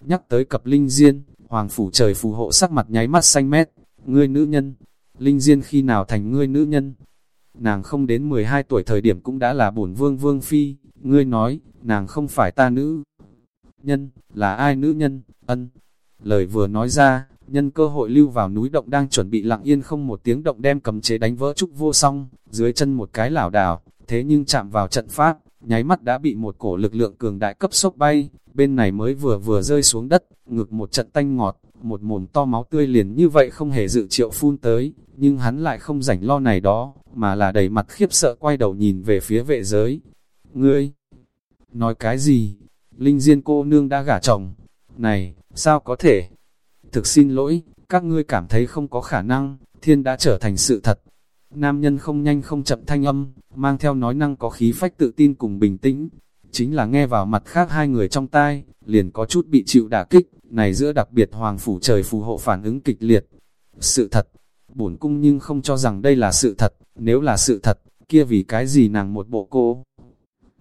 Nhắc tới cập linh diên, hoàng phủ trời phù hộ sắc mặt nháy mắt xanh mét, ngươi nữ nhân, linh diên khi nào thành ngươi nữ nhân? Nàng không đến 12 tuổi thời điểm cũng đã là bổn vương vương phi, ngươi nói, nàng không phải ta nữ nhân, là ai nữ nhân, ân. Lời vừa nói ra, nhân cơ hội lưu vào núi động đang chuẩn bị lặng yên không một tiếng động đem cầm chế đánh vỡ trúc vô song, dưới chân một cái lảo đảo, thế nhưng chạm vào trận pháp, nháy mắt đã bị một cổ lực lượng cường đại cấp sốc bay, bên này mới vừa vừa rơi xuống đất, ngực một trận tanh ngọt, một mồm to máu tươi liền như vậy không hề dự triệu phun tới, nhưng hắn lại không rảnh lo này đó, mà là đầy mặt khiếp sợ quay đầu nhìn về phía vệ giới. Ngươi, nói cái gì? Linh Diên cô nương đã gả chồng. Này, sao có thể? Thực xin lỗi, các ngươi cảm thấy không có khả năng, thiên đã trở thành sự thật. Nam nhân không nhanh không chậm thanh âm, mang theo nói năng có khí phách tự tin cùng bình tĩnh. Chính là nghe vào mặt khác hai người trong tai, liền có chút bị chịu đả kích, này giữa đặc biệt hoàng phủ trời phù hộ phản ứng kịch liệt. Sự thật, bổn cung nhưng không cho rằng đây là sự thật, nếu là sự thật, kia vì cái gì nàng một bộ cô.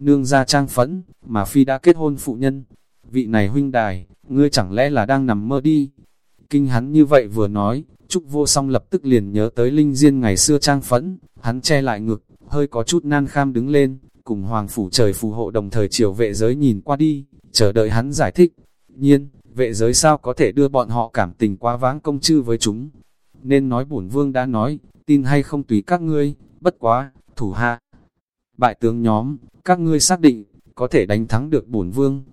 Nương ra trang phẫn, mà phi đã kết hôn phụ nhân. Vị này huynh đài, ngươi chẳng lẽ là đang nằm mơ đi, Kinh hắn như vậy vừa nói, Trúc vô song lập tức liền nhớ tới Linh Diên ngày xưa trang phẫn, hắn che lại ngực, hơi có chút nan kham đứng lên, cùng Hoàng Phủ trời phù hộ đồng thời chiều vệ giới nhìn qua đi, chờ đợi hắn giải thích. Nhiên, vệ giới sao có thể đưa bọn họ cảm tình quá vãng công chư với chúng. Nên nói bổn vương đã nói, tin hay không tùy các ngươi, bất quá, thủ hạ. Bại tướng nhóm, các ngươi xác định, có thể đánh thắng được bổn vương.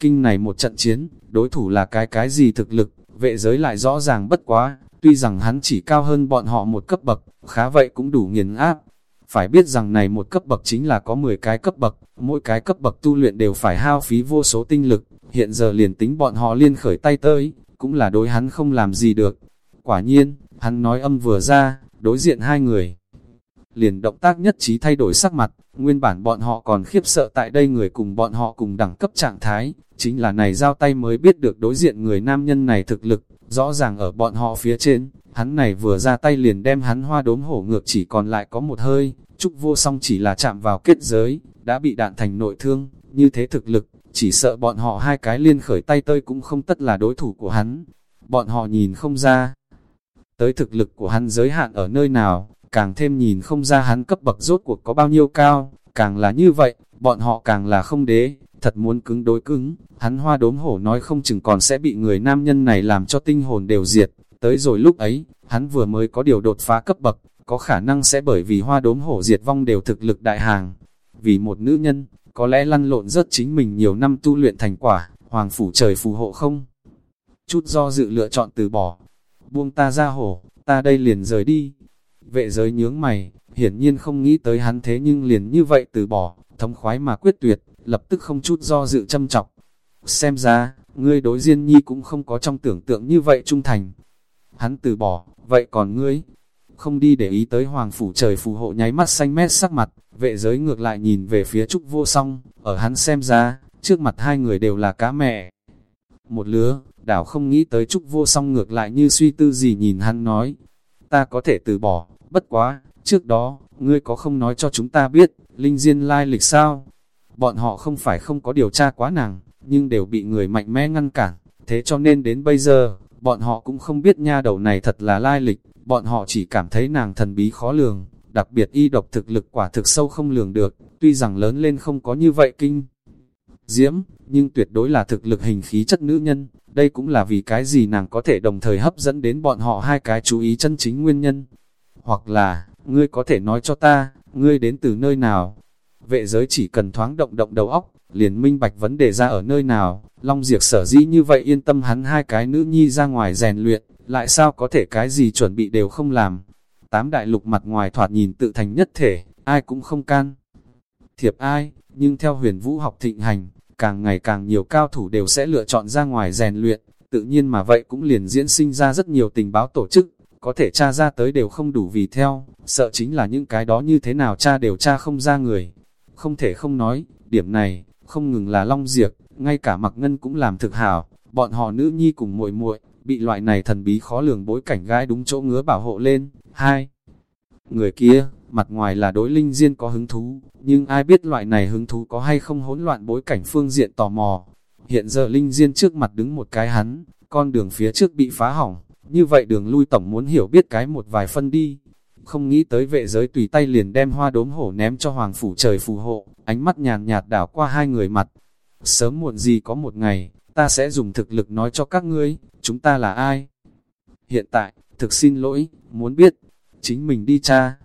Kinh này một trận chiến, đối thủ là cái cái gì thực lực, vệ giới lại rõ ràng bất quá, tuy rằng hắn chỉ cao hơn bọn họ một cấp bậc, khá vậy cũng đủ nghiền áp. Phải biết rằng này một cấp bậc chính là có 10 cái cấp bậc, mỗi cái cấp bậc tu luyện đều phải hao phí vô số tinh lực, hiện giờ liền tính bọn họ liên khởi tay tới, cũng là đối hắn không làm gì được. Quả nhiên, hắn nói âm vừa ra, đối diện hai người. Liền động tác nhất trí thay đổi sắc mặt, nguyên bản bọn họ còn khiếp sợ tại đây người cùng bọn họ cùng đẳng cấp trạng thái, chính là này giao tay mới biết được đối diện người nam nhân này thực lực, rõ ràng ở bọn họ phía trên, hắn này vừa ra tay liền đem hắn hoa đốm hổ ngược chỉ còn lại có một hơi, trúc vô song chỉ là chạm vào kết giới, đã bị đạn thành nội thương, như thế thực lực, chỉ sợ bọn họ hai cái liên khởi tay tơi cũng không tất là đối thủ của hắn. bọn họ nhìn không ra. Tới thực lực của hắn giới hạn ở nơi nào, càng thêm nhìn không ra hắn cấp bậc rốt cuộc có bao nhiêu cao, càng là như vậy, bọn họ càng là không đế, thật muốn cứng đối cứng, hắn hoa đốm hổ nói không chừng còn sẽ bị người nam nhân này làm cho tinh hồn đều diệt, tới rồi lúc ấy, hắn vừa mới có điều đột phá cấp bậc, có khả năng sẽ bởi vì hoa đốm hổ diệt vong đều thực lực đại hàng. Vì một nữ nhân, có lẽ lăn lộn rất chính mình nhiều năm tu luyện thành quả, hoàng phủ trời phù hộ không. Chút do dự lựa chọn từ bỏ, buông ta ra hổ, ta đây liền rời đi. Vệ giới nhướng mày, hiển nhiên không nghĩ tới hắn thế nhưng liền như vậy từ bỏ, thống khoái mà quyết tuyệt, lập tức không chút do dự châm trọng. Xem ra, ngươi đối Diên Nhi cũng không có trong tưởng tượng như vậy trung thành. Hắn từ bỏ, vậy còn ngươi? Không đi để ý tới hoàng phủ trời phù hộ nháy mắt xanh mét sắc mặt, vệ giới ngược lại nhìn về phía trúc vô song, ở hắn xem ra, trước mặt hai người đều là cá mẹ. Một lứa, đảo không nghĩ tới trúc vô song ngược lại như suy tư gì nhìn hắn nói, ta có thể từ bỏ, bất quá, trước đó, ngươi có không nói cho chúng ta biết, linh diên lai lịch sao? Bọn họ không phải không có điều tra quá nàng, nhưng đều bị người mạnh mẽ ngăn cản, thế cho nên đến bây giờ, bọn họ cũng không biết nha đầu này thật là lai lịch, bọn họ chỉ cảm thấy nàng thần bí khó lường, đặc biệt y độc thực lực quả thực sâu không lường được, tuy rằng lớn lên không có như vậy kinh. Diễm, nhưng tuyệt đối là thực lực hình khí chất nữ nhân, đây cũng là vì cái gì nàng có thể đồng thời hấp dẫn đến bọn họ hai cái chú ý chân chính nguyên nhân. Hoặc là, ngươi có thể nói cho ta, ngươi đến từ nơi nào? Vệ giới chỉ cần thoáng động động đầu óc, liền minh bạch vấn đề ra ở nơi nào, Long Diệp sở dĩ như vậy yên tâm hắn hai cái nữ nhi ra ngoài rèn luyện, lại sao có thể cái gì chuẩn bị đều không làm. Tám đại lục mặt ngoài thoạt nhìn tự thành nhất thể, ai cũng không can. Thiệp ai, nhưng theo huyền vũ học thịnh hành, càng ngày càng nhiều cao thủ đều sẽ lựa chọn ra ngoài rèn luyện, tự nhiên mà vậy cũng liền diễn sinh ra rất nhiều tình báo tổ chức, có thể tra ra tới đều không đủ vì theo, sợ chính là những cái đó như thế nào cha đều tra không ra người. Không thể không nói, điểm này, không ngừng là long diệt, ngay cả mặc ngân cũng làm thực hảo, bọn họ nữ nhi cùng muội muội bị loại này thần bí khó lường bối cảnh gái đúng chỗ ngứa bảo hộ lên. Hai, người kia, mặt ngoài là đối linh diên có hứng thú, nhưng ai biết loại này hứng thú có hay không hỗn loạn bối cảnh phương diện tò mò. Hiện giờ linh diên trước mặt đứng một cái hắn, con đường phía trước bị phá hỏng, như vậy đường lui tổng muốn hiểu biết cái một vài phân đi. Không nghĩ tới vệ giới tùy tay liền đem hoa đốm hổ ném cho hoàng phủ trời phù hộ, ánh mắt nhàn nhạt đảo qua hai người mặt. Sớm muộn gì có một ngày, ta sẽ dùng thực lực nói cho các ngươi, chúng ta là ai? Hiện tại, thực xin lỗi, muốn biết, chính mình đi cha.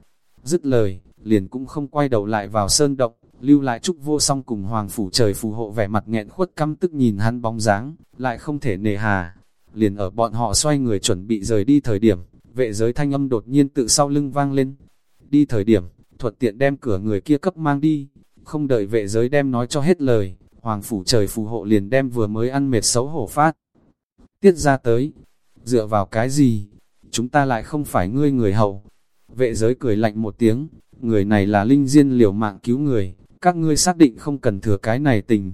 Dứt lời, liền cũng không quay đầu lại vào sơn động, lưu lại trúc vô song cùng hoàng phủ trời phù hộ vẻ mặt nghẹn khuất căm tức nhìn hắn bóng dáng, lại không thể nề hà. Liền ở bọn họ xoay người chuẩn bị rời đi thời điểm, vệ giới thanh âm đột nhiên tự sau lưng vang lên. Đi thời điểm, thuận tiện đem cửa người kia cấp mang đi, không đợi vệ giới đem nói cho hết lời, hoàng phủ trời phù hộ liền đem vừa mới ăn mệt xấu hổ phát. Tiết ra tới, dựa vào cái gì, chúng ta lại không phải ngươi người hậu. Vệ giới cười lạnh một tiếng, người này là linh diên liều mạng cứu người, các ngươi xác định không cần thừa cái này tình.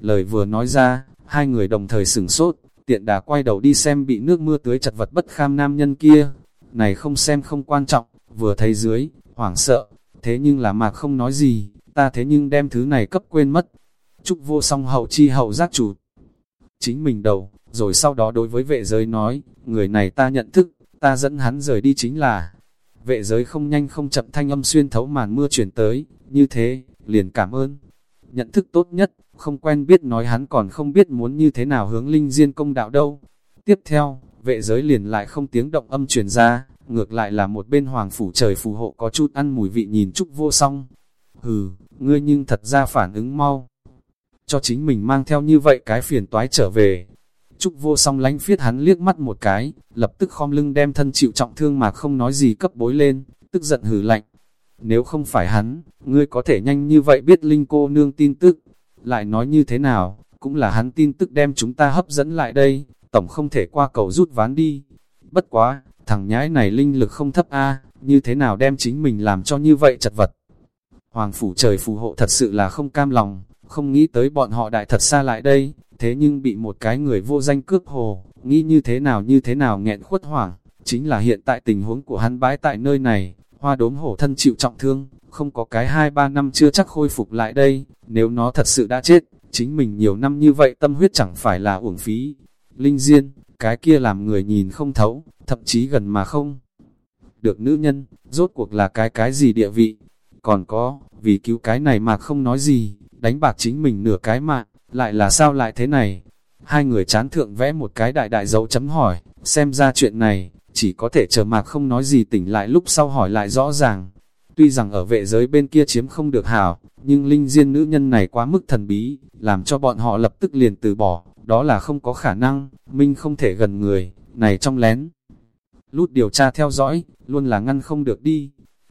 Lời vừa nói ra, hai người đồng thời sửng sốt, tiện đà quay đầu đi xem bị nước mưa tưới chặt vật bất kham nam nhân kia. Này không xem không quan trọng, vừa thấy dưới, hoảng sợ, thế nhưng là mạc không nói gì, ta thế nhưng đem thứ này cấp quên mất. Trúc vô song hậu chi hậu giác chủ. Chính mình đầu, rồi sau đó đối với vệ giới nói, người này ta nhận thức, ta dẫn hắn rời đi chính là. Vệ giới không nhanh không chậm thanh âm xuyên thấu màn mưa chuyển tới, như thế, liền cảm ơn. Nhận thức tốt nhất, không quen biết nói hắn còn không biết muốn như thế nào hướng linh diên công đạo đâu. Tiếp theo, vệ giới liền lại không tiếng động âm truyền ra, ngược lại là một bên hoàng phủ trời phù hộ có chút ăn mùi vị nhìn trúc vô song. Hừ, ngươi nhưng thật ra phản ứng mau. Cho chính mình mang theo như vậy cái phiền toái trở về. Trúc vô song lánh phiết hắn liếc mắt một cái, lập tức khom lưng đem thân chịu trọng thương mà không nói gì cấp bối lên, tức giận hừ lạnh. Nếu không phải hắn, ngươi có thể nhanh như vậy biết Linh cô nương tin tức. Lại nói như thế nào, cũng là hắn tin tức đem chúng ta hấp dẫn lại đây, tổng không thể qua cầu rút ván đi. Bất quá, thằng nhãi này linh lực không thấp a như thế nào đem chính mình làm cho như vậy chật vật. Hoàng phủ trời phù hộ thật sự là không cam lòng, không nghĩ tới bọn họ đại thật xa lại đây, thế nhưng bị một cái người vô danh cướp hồ, nghĩ như thế nào như thế nào nghẹn khuất hoảng, chính là hiện tại tình huống của hắn bái tại nơi này, hoa đốm hổ thân chịu trọng thương, không có cái hai ba năm chưa chắc khôi phục lại đây, nếu nó thật sự đã chết, chính mình nhiều năm như vậy tâm huyết chẳng phải là uổng phí. Linh Diên, cái kia làm người nhìn không thấu, thậm chí gần mà không. Được nữ nhân, rốt cuộc là cái cái gì địa vị, còn có, vì cứu cái này mà không nói gì, đánh bạc chính mình nửa cái mạng, lại là sao lại thế này? Hai người chán thượng vẽ một cái đại đại dấu chấm hỏi, xem ra chuyện này, chỉ có thể chờ mạc không nói gì tỉnh lại lúc sau hỏi lại rõ ràng. Tuy rằng ở vệ giới bên kia chiếm không được hảo, nhưng linh diên nữ nhân này quá mức thần bí, làm cho bọn họ lập tức liền từ bỏ, đó là không có khả năng, Minh không thể gần người, này trong lén. Lút điều tra theo dõi, luôn là ngăn không được đi.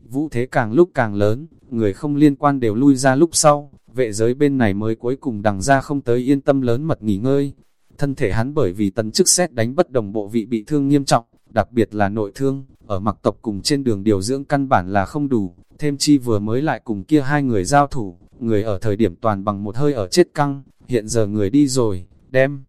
Vũ thế càng lúc càng lớn, người không liên quan đều lui ra lúc sau, vệ giới bên này mới cuối cùng đằng ra không tới yên tâm lớn mật nghỉ ngơi. Thân thể hắn bởi vì tấn chức xét đánh bất đồng bộ vị bị thương nghiêm trọng, đặc biệt là nội thương, ở mặc tộc cùng trên đường điều dưỡng căn bản là không đủ, thêm chi vừa mới lại cùng kia hai người giao thủ, người ở thời điểm toàn bằng một hơi ở chết căng, hiện giờ người đi rồi, đem.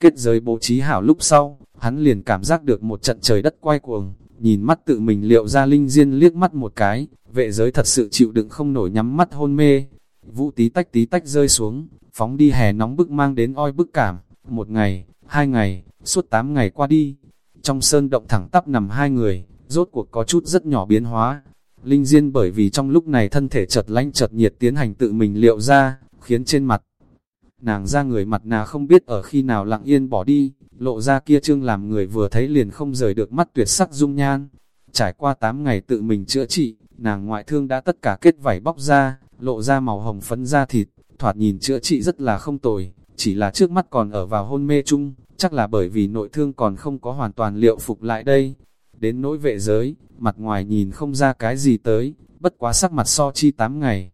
Kết giới bố trí hảo lúc sau, hắn liền cảm giác được một trận trời đất quay cuồng, nhìn mắt tự mình liệu ra linh diên liếc mắt một cái, vệ giới thật sự chịu đựng không nổi nhắm mắt hôn mê. Vũ tí tách tí tách rơi xuống, phóng đi hè nóng bức mang đến oi bức cảm, một ngày, hai ngày, suốt tám ngày qua đi. Trong sơn động thẳng tắp nằm hai người, rốt cuộc có chút rất nhỏ biến hóa. Linh Diên bởi vì trong lúc này thân thể chợt lanh chợt nhiệt tiến hành tự mình liệu ra, khiến trên mặt nàng ra người mặt nà không biết ở khi nào lặng yên bỏ đi, lộ ra kia trương làm người vừa thấy liền không rời được mắt tuyệt sắc dung nhan. Trải qua 8 ngày tự mình chữa trị, nàng ngoại thương đã tất cả kết vảy bóc ra, lộ ra màu hồng phấn da thịt, thoạt nhìn chữa trị rất là không tồi, chỉ là trước mắt còn ở vào hôn mê chung, chắc là bởi vì nội thương còn không có hoàn toàn liệu phục lại đây. Đến nỗi vệ giới, mặt ngoài nhìn không ra cái gì tới, bất quá sắc mặt so chi 8 ngày.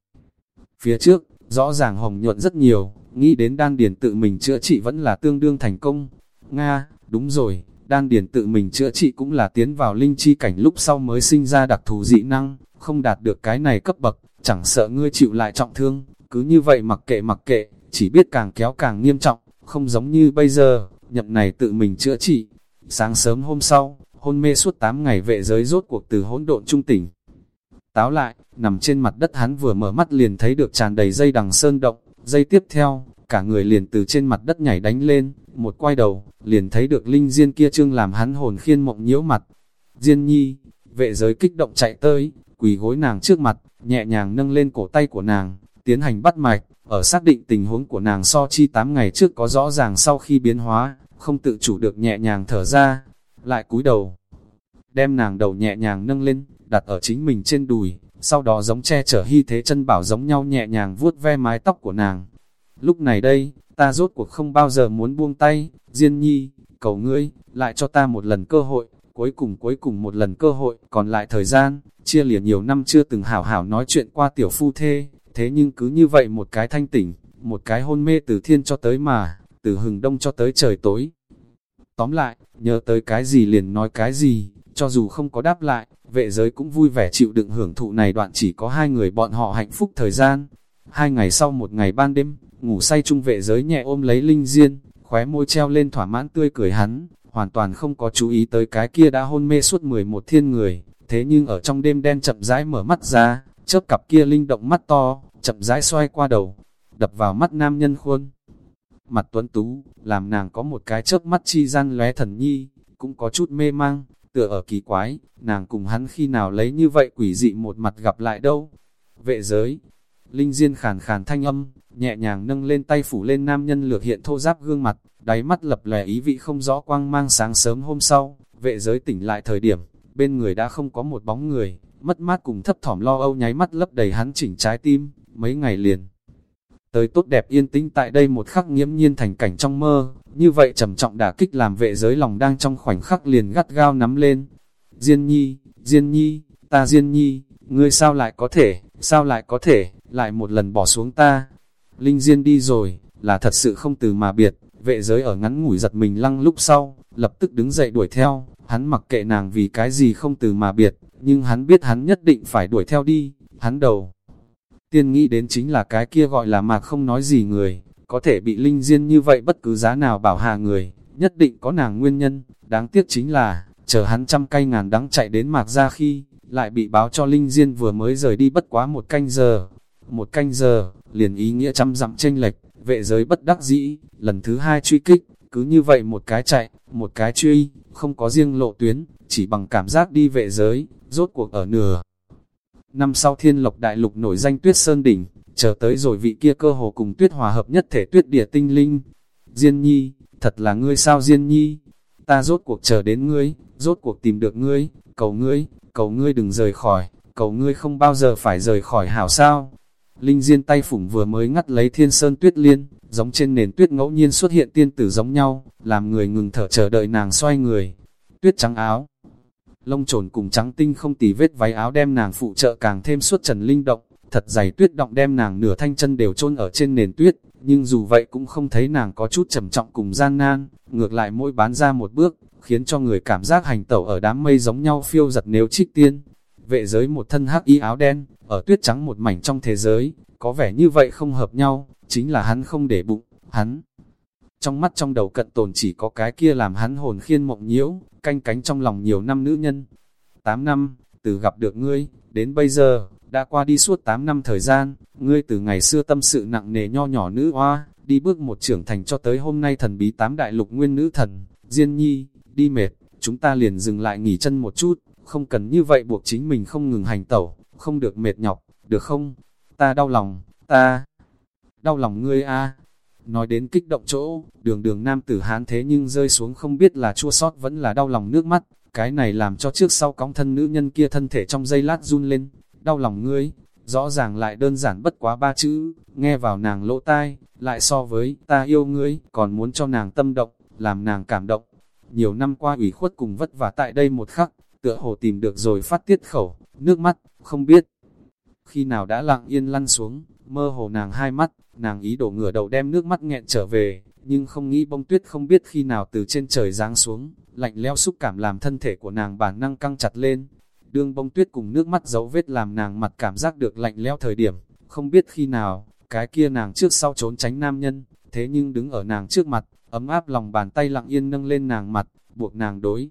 Phía trước, rõ ràng hồng nhuận rất nhiều, nghĩ đến đan điền tự mình chữa trị vẫn là tương đương thành công. Nga, đúng rồi, đan điền tự mình chữa trị cũng là tiến vào linh chi cảnh lúc sau mới sinh ra đặc thù dị năng, không đạt được cái này cấp bậc, chẳng sợ ngươi chịu lại trọng thương, cứ như vậy mặc kệ mặc kệ, chỉ biết càng kéo càng nghiêm trọng, không giống như bây giờ, nhậm này tự mình chữa trị. Sáng sớm hôm sau, hôn mê suốt 8 ngày vệ giới rốt cuộc từ hỗn độn trung tỉnh. Táo lại, nằm trên mặt đất hắn vừa mở mắt liền thấy được tràn đầy dây đằng sơn động, dây tiếp theo, cả người liền từ trên mặt đất nhảy đánh lên, một quay đầu, liền thấy được linh diên kia trương làm hắn hồn khiên mộng nhiễu mặt. Diên nhi, vệ giới kích động chạy tới, quỳ gối nàng trước mặt, nhẹ nhàng nâng lên cổ tay của nàng, tiến hành bắt mạch, ở xác định tình huống của nàng so chi 8 ngày trước có rõ ràng sau khi biến hóa, không tự chủ được nhẹ nhàng thở ra, lại cúi đầu. Đem nàng đầu nhẹ nhàng nâng lên, đặt ở chính mình trên đùi, sau đó giống che chở hy thế chân bảo giống nhau nhẹ nhàng vuốt ve mái tóc của nàng. Lúc này đây, ta rốt cuộc không bao giờ muốn buông tay, Diên nhi, cầu ngươi, lại cho ta một lần cơ hội, cuối cùng cuối cùng một lần cơ hội, còn lại thời gian, chia lìa nhiều năm chưa từng hảo hảo nói chuyện qua tiểu phu thê, thế nhưng cứ như vậy một cái thanh tỉnh, một cái hôn mê từ thiên cho tới mà, từ hừng đông cho tới trời tối. Tóm lại, nhớ tới cái gì liền nói cái gì, cho dù không có đáp lại, vệ giới cũng vui vẻ chịu đựng hưởng thụ này đoạn chỉ có hai người bọn họ hạnh phúc thời gian. Hai ngày sau một ngày ban đêm, ngủ say chung vệ giới nhẹ ôm lấy linh diên, khóe môi treo lên thỏa mãn tươi cười hắn, hoàn toàn không có chú ý tới cái kia đã hôn mê suốt 11 thiên người, thế nhưng ở trong đêm đen chậm rãi mở mắt ra, chớp cặp kia linh động mắt to, chậm rãi xoay qua đầu, đập vào mắt nam nhân khuôn. Mặt tuấn tú, làm nàng có một cái chớp mắt chi gian lóe thần nhi, cũng có chút mê mang, tựa ở kỳ quái, nàng cùng hắn khi nào lấy như vậy quỷ dị một mặt gặp lại đâu. Vệ giới, Linh Diên khàn khàn thanh âm, nhẹ nhàng nâng lên tay phủ lên nam nhân lược hiện thô giáp gương mặt, đáy mắt lập lè ý vị không rõ quang mang sáng sớm hôm sau, vệ giới tỉnh lại thời điểm, bên người đã không có một bóng người, mất mát cùng thấp thỏm lo âu nháy mắt lấp đầy hắn chỉnh trái tim, mấy ngày liền. Tới tốt đẹp yên tĩnh tại đây một khắc nghiễm nhiên thành cảnh trong mơ, như vậy trầm trọng đả kích làm vệ giới lòng đang trong khoảnh khắc liền gắt gao nắm lên. Diên nhi, Diên nhi, ta Diên nhi, ngươi sao lại có thể, sao lại có thể, lại một lần bỏ xuống ta. Linh Diên đi rồi, là thật sự không từ mà biệt, vệ giới ở ngắn ngủi giật mình lăng lúc sau, lập tức đứng dậy đuổi theo, hắn mặc kệ nàng vì cái gì không từ mà biệt, nhưng hắn biết hắn nhất định phải đuổi theo đi, hắn đầu. Tiên nghĩ đến chính là cái kia gọi là mạc không nói gì người, có thể bị linh diên như vậy bất cứ giá nào bảo hạ người, nhất định có nàng nguyên nhân, đáng tiếc chính là, chờ hắn trăm cây ngàn đắng chạy đến mạc ra khi, lại bị báo cho linh diên vừa mới rời đi bất quá một canh giờ, một canh giờ, liền ý nghĩa trăm dặm tranh lệch, vệ giới bất đắc dĩ, lần thứ hai truy kích, cứ như vậy một cái chạy, một cái truy, không có riêng lộ tuyến, chỉ bằng cảm giác đi vệ giới, rốt cuộc ở nửa. Năm sau thiên lộc đại lục nổi danh tuyết sơn đỉnh, chờ tới rồi vị kia cơ hồ cùng tuyết hòa hợp nhất thể tuyết địa tinh linh. Diên nhi, thật là ngươi sao Diên nhi, ta rốt cuộc chờ đến ngươi, rốt cuộc tìm được ngươi, cầu ngươi, cầu ngươi đừng rời khỏi, cầu ngươi không bao giờ phải rời khỏi hảo sao. Linh Diên tay phủng vừa mới ngắt lấy thiên sơn tuyết liên, giống trên nền tuyết ngẫu nhiên xuất hiện tiên tử giống nhau, làm người ngừng thở chờ đợi nàng xoay người. Tuyết trắng áo, lông trồn cùng trắng tinh không tì vết váy áo đem nàng phụ trợ càng thêm suốt trần linh động, thật dày tuyết động đem nàng nửa thanh chân đều chôn ở trên nền tuyết, nhưng dù vậy cũng không thấy nàng có chút trầm trọng cùng gian nan, ngược lại mỗi bán ra một bước, khiến cho người cảm giác hành tẩu ở đám mây giống nhau phiêu giật nếu trích tiên. Vệ giới một thân hắc y áo đen, ở tuyết trắng một mảnh trong thế giới, có vẻ như vậy không hợp nhau, chính là hắn không để bụng, hắn. Trong mắt trong đầu cận tồn chỉ có cái kia làm hắn hồn khiên mộng nhiễu, canh cánh trong lòng nhiều năm nữ nhân. 8 năm, từ gặp được ngươi, đến bây giờ, đã qua đi suốt 8 năm thời gian, ngươi từ ngày xưa tâm sự nặng nề nho nhỏ nữ hoa, đi bước một trưởng thành cho tới hôm nay thần bí tám đại lục nguyên nữ thần, Diên Nhi, đi mệt, chúng ta liền dừng lại nghỉ chân một chút, không cần như vậy buộc chính mình không ngừng hành tẩu, không được mệt nhọc, được không? Ta đau lòng, ta đau lòng ngươi a. Nói đến kích động chỗ, đường đường nam tử hán thế nhưng rơi xuống không biết là chua sót vẫn là đau lòng nước mắt, cái này làm cho trước sau cóng thân nữ nhân kia thân thể trong giây lát run lên, đau lòng ngươi, rõ ràng lại đơn giản bất quá ba chữ, nghe vào nàng lỗ tai, lại so với ta yêu ngươi, còn muốn cho nàng tâm động, làm nàng cảm động. Nhiều năm qua ủy khuất cùng vất vả tại đây một khắc, tựa hồ tìm được rồi phát tiết khẩu, nước mắt, không biết. Khi nào đã lặng yên lăn xuống, mơ hồ nàng hai mắt, nàng ý đổ ngửa đầu đem nước mắt nghẹn trở về, nhưng không nghĩ bông tuyết không biết khi nào từ trên trời giáng xuống, lạnh leo xúc cảm làm thân thể của nàng bản năng căng chặt lên, Đương bông tuyết cùng nước mắt dấu vết làm nàng mặt cảm giác được lạnh lẽo thời điểm, không biết khi nào, cái kia nàng trước sau trốn tránh nam nhân, thế nhưng đứng ở nàng trước mặt, ấm áp lòng bàn tay lặng yên nâng lên nàng mặt, buộc nàng đối.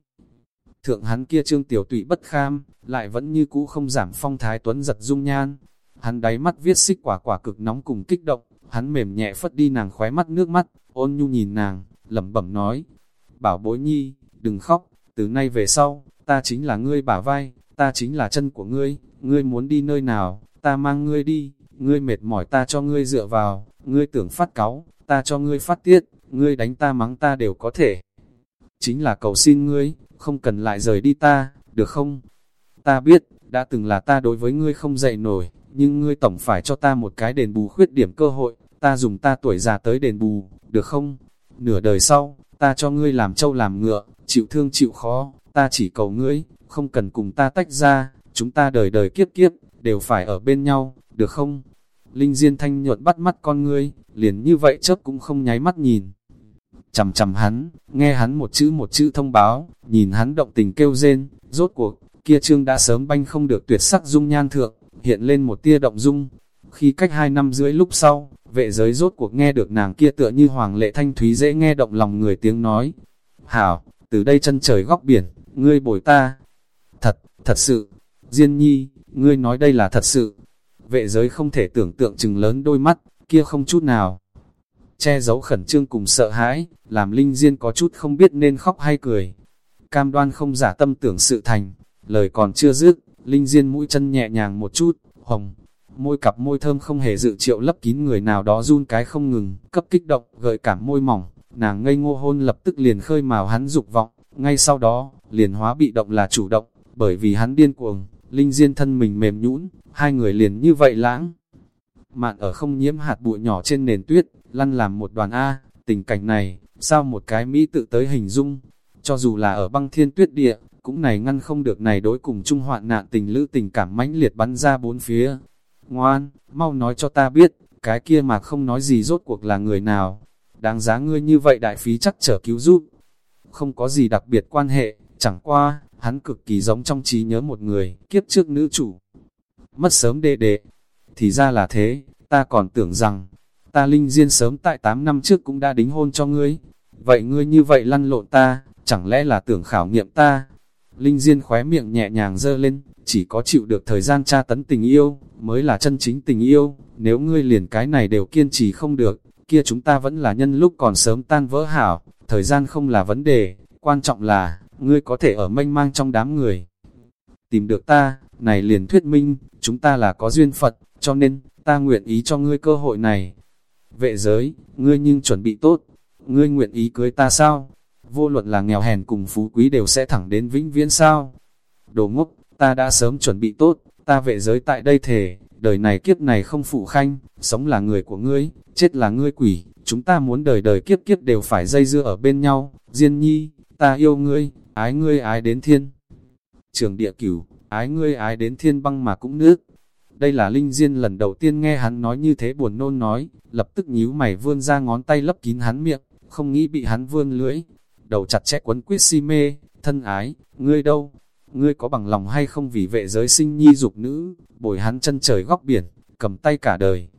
Thượng hắn kia trương tiểu tụy bất kham, lại vẫn như cũ không giảm phong thái tuấn giật dung nhan. Hắn đáy mắt viết xích quả quả cực nóng cùng kích động, hắn mềm nhẹ phất đi nàng khóe mắt nước mắt, ôn nhu nhìn nàng, lẩm bẩm nói. Bảo bối nhi, đừng khóc, từ nay về sau, ta chính là ngươi bả vai, ta chính là chân của ngươi, ngươi muốn đi nơi nào, ta mang ngươi đi, ngươi mệt mỏi ta cho ngươi dựa vào, ngươi tưởng phát cáu, ta cho ngươi phát tiết, ngươi đánh ta mắng ta đều có thể. Chính là cầu xin ngươi, không cần lại rời đi ta, được không? Ta biết, đã từng là ta đối với ngươi không dậy nổi, nhưng ngươi tổng phải cho ta một cái đền bù khuyết điểm cơ hội, ta dùng ta tuổi già tới đền bù, được không? Nửa đời sau, ta cho ngươi làm trâu làm ngựa, chịu thương chịu khó, ta chỉ cầu ngươi, không cần cùng ta tách ra, chúng ta đời đời kiếp kiếp, đều phải ở bên nhau, được không? Linh Diên thanh nhuận bắt mắt con ngươi, liền như vậy chớp cũng không nháy mắt nhìn. Chầm chầm hắn, nghe hắn một chữ một chữ thông báo, nhìn hắn động tình kêu rên, rốt cuộc, kia trương đã sớm banh không được tuyệt sắc dung nhan thượng, hiện lên một tia động dung. Khi cách hai năm rưỡi lúc sau, vệ giới rốt cuộc nghe được nàng kia tựa như hoàng lệ thanh thúy dễ nghe động lòng người tiếng nói. Hảo, từ đây chân trời góc biển, ngươi bồi ta, Thật sự, Diên Nhi, ngươi nói đây là thật sự. Vệ giới không thể tưởng tượng chừng lớn đôi mắt, kia không chút nào. Che giấu khẩn trương cùng sợ hãi, làm Linh Diên có chút không biết nên khóc hay cười. Cam đoan không giả tâm tưởng sự thành, lời còn chưa dứt, Linh Diên mũi chân nhẹ nhàng một chút, hồng. Môi cặp môi thơm không hề dự triệu lấp kín người nào đó run cái không ngừng, cấp kích động, gợi cảm môi mỏng, nàng ngây ngô hôn lập tức liền khơi mào hắn dục vọng, ngay sau đó, liền hóa bị động là chủ động, bởi vì hắn điên cuồng, Linh Diên thân mình mềm nhũn, hai người liền như vậy lãng. Mạn ở không nhiễm hạt bụi nhỏ trên nền tuyết, lăn làm một đoàn A, tình cảnh này, sao một cái Mỹ tự tới hình dung, cho dù là ở băng thiên tuyết địa, cũng này ngăn không được này đối cùng chung hoạn nạn tình lữ tình cảm mãnh liệt bắn ra bốn phía. Ngoan, mau nói cho ta biết, cái kia mà không nói gì rốt cuộc là người nào, đáng giá ngươi như vậy đại phí chắc trở cứu giúp. Không có gì đặc biệt quan hệ, chẳng qua, hắn cực kỳ giống trong trí nhớ một người, kiếp trước nữ chủ. Mất sớm đệ đệ, thì ra là thế, ta còn tưởng rằng, ta linh diên sớm tại 8 năm trước cũng đã đính hôn cho ngươi, vậy ngươi như vậy lăn lộn ta, chẳng lẽ là tưởng khảo nghiệm ta? Linh diên khóe miệng nhẹ nhàng dơ lên, chỉ có chịu được thời gian tra tấn tình yêu, mới là chân chính tình yêu, nếu ngươi liền cái này đều kiên trì không được, kia chúng ta vẫn là nhân lúc còn sớm tan vỡ hảo, thời gian không là vấn đề, quan trọng là, ngươi có thể ở mênh mang trong đám người. Tìm được ta, này liền thuyết minh, chúng ta là có duyên Phật, cho nên, ta nguyện ý cho ngươi cơ hội này. Vệ giới, ngươi nhưng chuẩn bị tốt, ngươi nguyện ý cưới ta sao? Vô luận là nghèo hèn cùng phú quý đều sẽ thẳng đến vĩnh viễn sao? Đồ ngốc, ta đã sớm chuẩn bị tốt, ta vệ giới tại đây thề, đời này kiếp này không phụ khanh, sống là người của ngươi, chết là ngươi quỷ, chúng ta muốn đời đời kiếp kiếp đều phải dây dưa ở bên nhau, Diên nhi, ta yêu ngươi, ái ngươi ái đến thiên. Trường địa cửu, ái ngươi ái đến thiên băng mà cũng nước. Đây là Linh Diên lần đầu tiên nghe hắn nói như thế buồn nôn nói, lập tức nhíu mày vươn ra ngón tay lấp kín hắn miệng, không nghĩ bị hắn vươn lưỡi. Đầu chặt chẽ quấn quyết si mê, thân ái, ngươi đâu? Ngươi có bằng lòng hay không vì vệ giới sinh nhi dục nữ, bồi hắn chân trời góc biển, cầm tay cả đời.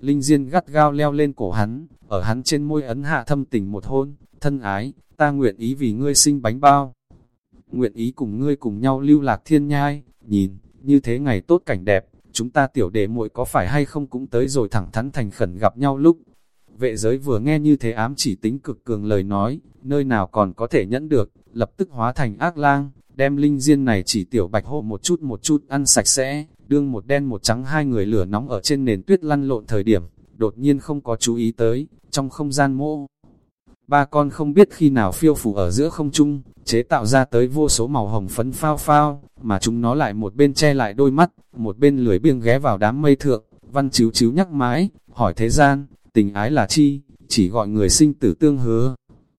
Linh Diên gắt gao leo lên cổ hắn, ở hắn trên môi ấn hạ thâm tình một hôn, thân ái, ta nguyện ý vì ngươi sinh bánh bao. Nguyện ý cùng ngươi cùng nhau lưu lạc thiên nhai, nhìn, như thế ngày tốt cảnh đẹp, chúng ta tiểu đệ muội có phải hay không cũng tới rồi thẳng thắn thành khẩn gặp nhau lúc. Vệ giới vừa nghe như thế ám chỉ tính cực cường lời nói, nơi nào còn có thể nhẫn được, lập tức hóa thành ác lang, đem linh diên này chỉ tiểu bạch hộ một chút một chút ăn sạch sẽ, đương một đen một trắng hai người lửa nóng ở trên nền tuyết lăn lộn thời điểm, đột nhiên không có chú ý tới, trong không gian mô. Ba con không biết khi nào phiêu phủ ở giữa không trung, chế tạo ra tới vô số màu hồng phấn phao phao, mà chúng nó lại một bên che lại đôi mắt, một bên lười biêng ghé vào đám mây thượng, văn chiếu chiếu nhắc mái, hỏi thế gian, tình ái là chi, chỉ gọi người sinh tử tương hứa.